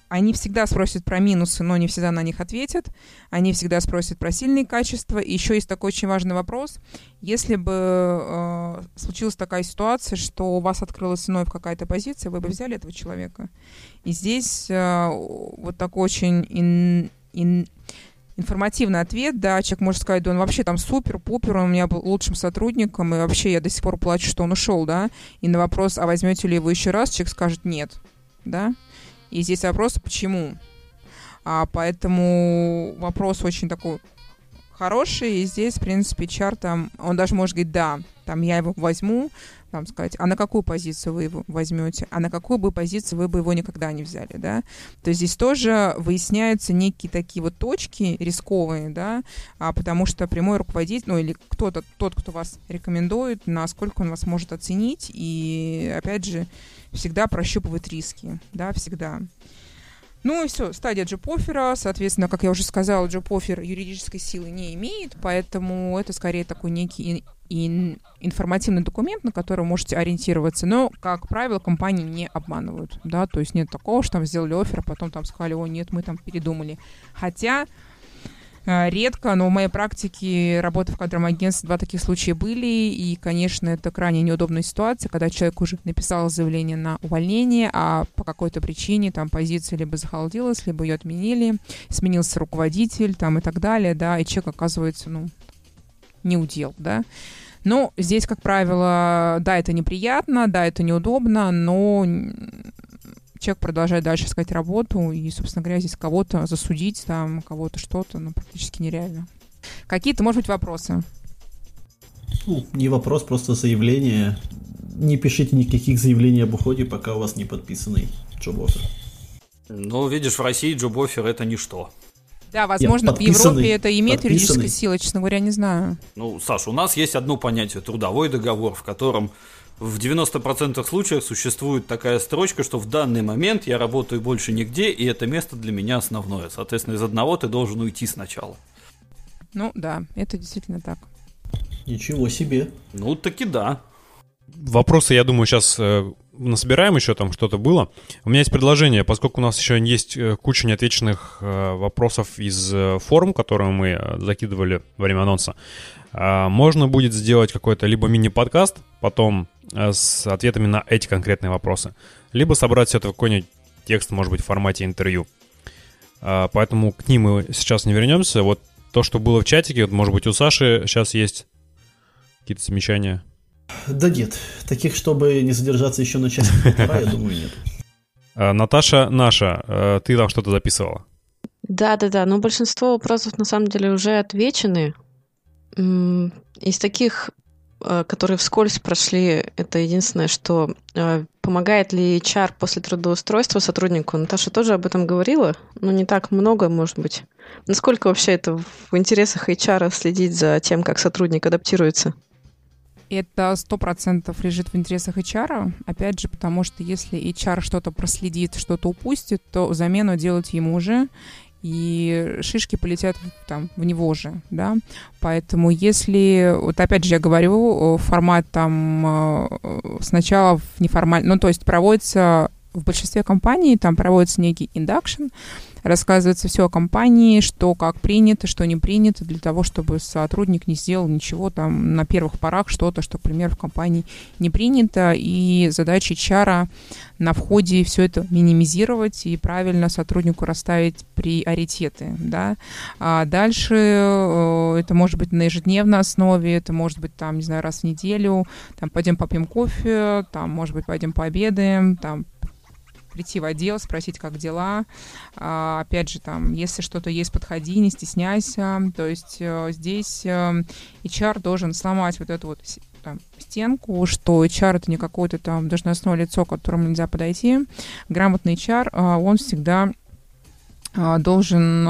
они всегда спросят про минусы, но не всегда на них ответят. Они всегда спросят про сильные качества. И еще есть такой очень важный вопрос. Если бы э, случилась такая ситуация, что у вас открылась вновь какая-то позиция, вы бы взяли этого человека. И здесь э, вот такой очень ин, ин, информативный ответ, да, человек может сказать, да он вообще там супер, пупер, он у меня был лучшим сотрудником, и вообще я до сих пор плачу, что он ушел, да, и на вопрос, а возьмете ли его еще раз, человек скажет нет, да, и здесь вопрос, почему, а, поэтому вопрос очень такой хороший, и здесь, в принципе, там, он даже может говорить, да, там я его возьму, там сказать, а на какую позицию вы его возьмете, а на какую бы позицию вы бы его никогда не взяли, да. То есть здесь тоже выясняются некие такие вот точки рисковые, да, а потому что прямой руководитель, ну или кто-то, тот, кто вас рекомендует, насколько он вас может оценить, и опять же, всегда прощупывать риски, да, всегда. Ну и все, стадия Джипофера, соответственно, как я уже сказала, Джипофер юридической силы не имеет, поэтому это скорее такой некий и информативный документ, на который можете ориентироваться. Но, как правило, компании не обманывают, да, то есть нет такого, что там сделали офер, а потом там сказали, о, нет, мы там передумали. Хотя редко, но в моей практике работы в кадровом агентстве два таких случая были, и, конечно, это крайне неудобная ситуация, когда человек уже написал заявление на увольнение, а по какой-то причине там позиция либо захолодилась, либо ее отменили, сменился руководитель там и так далее, да, и человек оказывается, ну, не удел, да. Но здесь, как правило, да, это неприятно, да, это неудобно, но человек продолжает дальше искать работу, и, собственно говоря, здесь кого-то засудить, там, кого-то что-то, ну, практически нереально. Какие-то, может быть, вопросы? Ну, не вопрос, просто заявление. Не пишите никаких заявлений об уходе, пока у вас не подписанный джоб-оффер. Ну, видишь, в России джоб-оффер это ничто. Да, возможно, в Европе это имеет юридическую силу, честно говоря, не знаю. Ну, Саша, у нас есть одно понятие – трудовой договор, в котором в 90% случаев существует такая строчка, что в данный момент я работаю больше нигде, и это место для меня основное. Соответственно, из одного ты должен уйти сначала. Ну да, это действительно так. Ничего себе. Ну, таки да. Вопросы, я думаю, сейчас э, насобираем еще там что-то было. У меня есть предложение, поскольку у нас еще есть э, куча неотвеченных э, вопросов из э, форум, которые мы закидывали во время анонса. Можно будет сделать какой-то либо мини-подкаст потом с ответами на эти конкретные вопросы, либо собрать все это в какой-нибудь текст, может быть, в формате интервью. Поэтому к ним мы сейчас не вернемся. Вот то, что было в чатике, вот, может быть, у Саши сейчас есть какие-то замечания. Да нет, таких, чтобы не задержаться еще на час я думаю, нет. А, Наташа наша, э, ты там что-то записывала? Да-да-да, но большинство вопросов на самом деле уже отвечены. Из таких, э, которые вскользь прошли, это единственное, что э, помогает ли HR после трудоустройства сотруднику. Наташа тоже об этом говорила, но не так много, может быть. Насколько вообще это в интересах HR следить за тем, как сотрудник адаптируется? Это сто процентов лежит в интересах HR, опять же, потому что если HR что-то проследит, что-то упустит, то замену делать ему же, и шишки полетят там в него же, да. Поэтому если, вот опять же я говорю, формат там э, сначала в неформальном, ну то есть проводится в большинстве компаний, там проводится некий induction, рассказывается все о компании, что как принято, что не принято, для того, чтобы сотрудник не сделал ничего там на первых порах, что-то, что, к примеру, в компании не принято, и задача HR на входе все это минимизировать и правильно сотруднику расставить приоритеты, да. А дальше э, это может быть на ежедневной основе, это может быть там, не знаю, раз в неделю, там пойдем попьем кофе, там, может быть, пойдем пообедаем, там прийти в отдел, спросить, как дела. А, опять же, там, если что-то есть, подходи, не стесняйся. То есть э, здесь э, HR должен сломать вот эту вот там, стенку, что HR это не какое-то там должностное лицо, к которому нельзя подойти. Грамотный HR, э, он всегда должен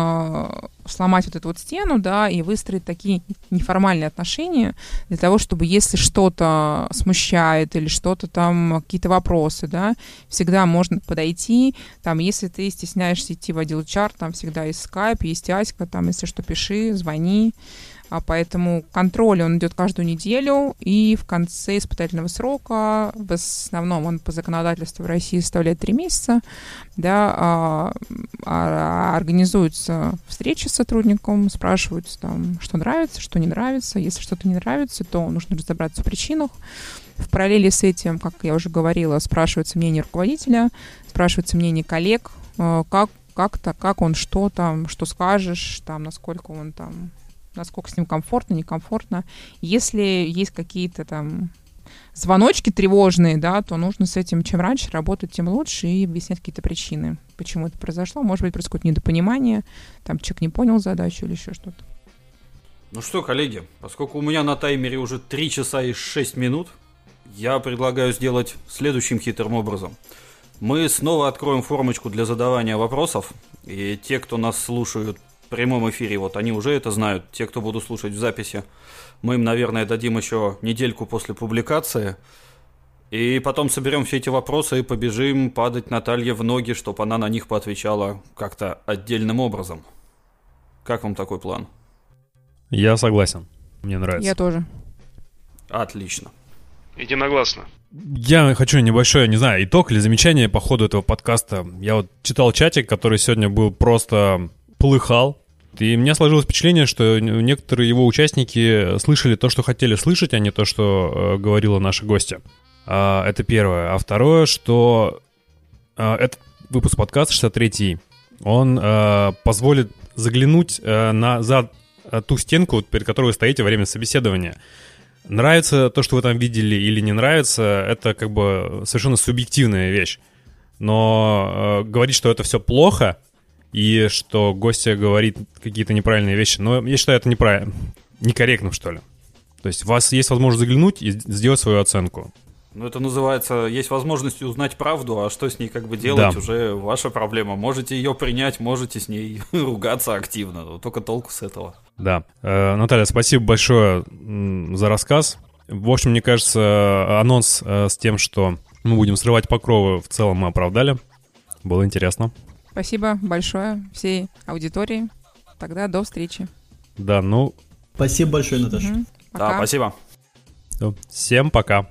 сломать вот эту вот стену, да, и выстроить такие неформальные отношения для того, чтобы если что-то смущает или что-то там, какие-то вопросы, да, всегда можно подойти, там, если ты стесняешься идти в отдел чар, там всегда есть скайп, есть Аська, там, если что, пиши, звони, а поэтому контроль он идет каждую неделю, и в конце испытательного срока, в основном он по законодательству в России составляет три месяца, да, а, а, организуются встречи с сотрудником, спрашиваются там, что нравится, что не нравится. Если что-то не нравится, то нужно разобраться в причинах. В параллели с этим, как я уже говорила, спрашивается мнение руководителя, спрашивается мнение коллег, а, как как-то, как он что там, что скажешь, там, насколько он там, насколько с ним комфортно, некомфортно. Если есть какие-то там звоночки тревожные, да, то нужно с этим чем раньше работать, тем лучше и объяснять какие-то причины, почему это произошло. Может быть, происходит недопонимание, там человек не понял задачу или еще что-то. Ну что, коллеги, поскольку у меня на таймере уже 3 часа и 6 минут, я предлагаю сделать следующим хитрым образом. Мы снова откроем формочку для задавания вопросов, и те, кто нас слушают прямом эфире, вот они уже это знают, те, кто будут слушать в записи, мы им, наверное, дадим еще недельку после публикации, и потом соберем все эти вопросы и побежим падать Наталье в ноги, чтобы она на них поотвечала как-то отдельным образом. Как вам такой план? Я согласен. Мне нравится. Я тоже. Отлично. Единогласно. Я хочу небольшой, не знаю, итог или замечание по ходу этого подкаста. Я вот читал чатик, который сегодня был просто полыхал. И у меня сложилось впечатление, что некоторые его участники слышали то, что хотели слышать, а не то, что э, говорила наша гостья. А, это первое. А второе, что э, этот выпуск подкаста 63 он э, позволит заглянуть э, на, за ту стенку, перед которой вы стоите во время собеседования. Нравится то, что вы там видели или не нравится, это как бы совершенно субъективная вещь. Но э, говорить, что это все плохо, и что гостья говорит какие-то неправильные вещи, но я считаю, это неправильно, некорректно, что ли. То есть у вас есть возможность заглянуть и сделать свою оценку. Ну, это называется, есть возможность узнать правду, а что с ней как бы делать, Да. уже ваша проблема. Можете ее принять, можете с ней ругаться активно, но только толку с этого. Да. Э, Наталья, спасибо большое за рассказ. В общем, мне кажется, анонс э, с тем, что мы будем срывать покровы, в целом мы оправдали. Было интересно. Спасибо большое всей аудитории. Тогда до встречи. Да, ну, Спасибо большое, Наташа. Да, Пока. спасибо. всем пока.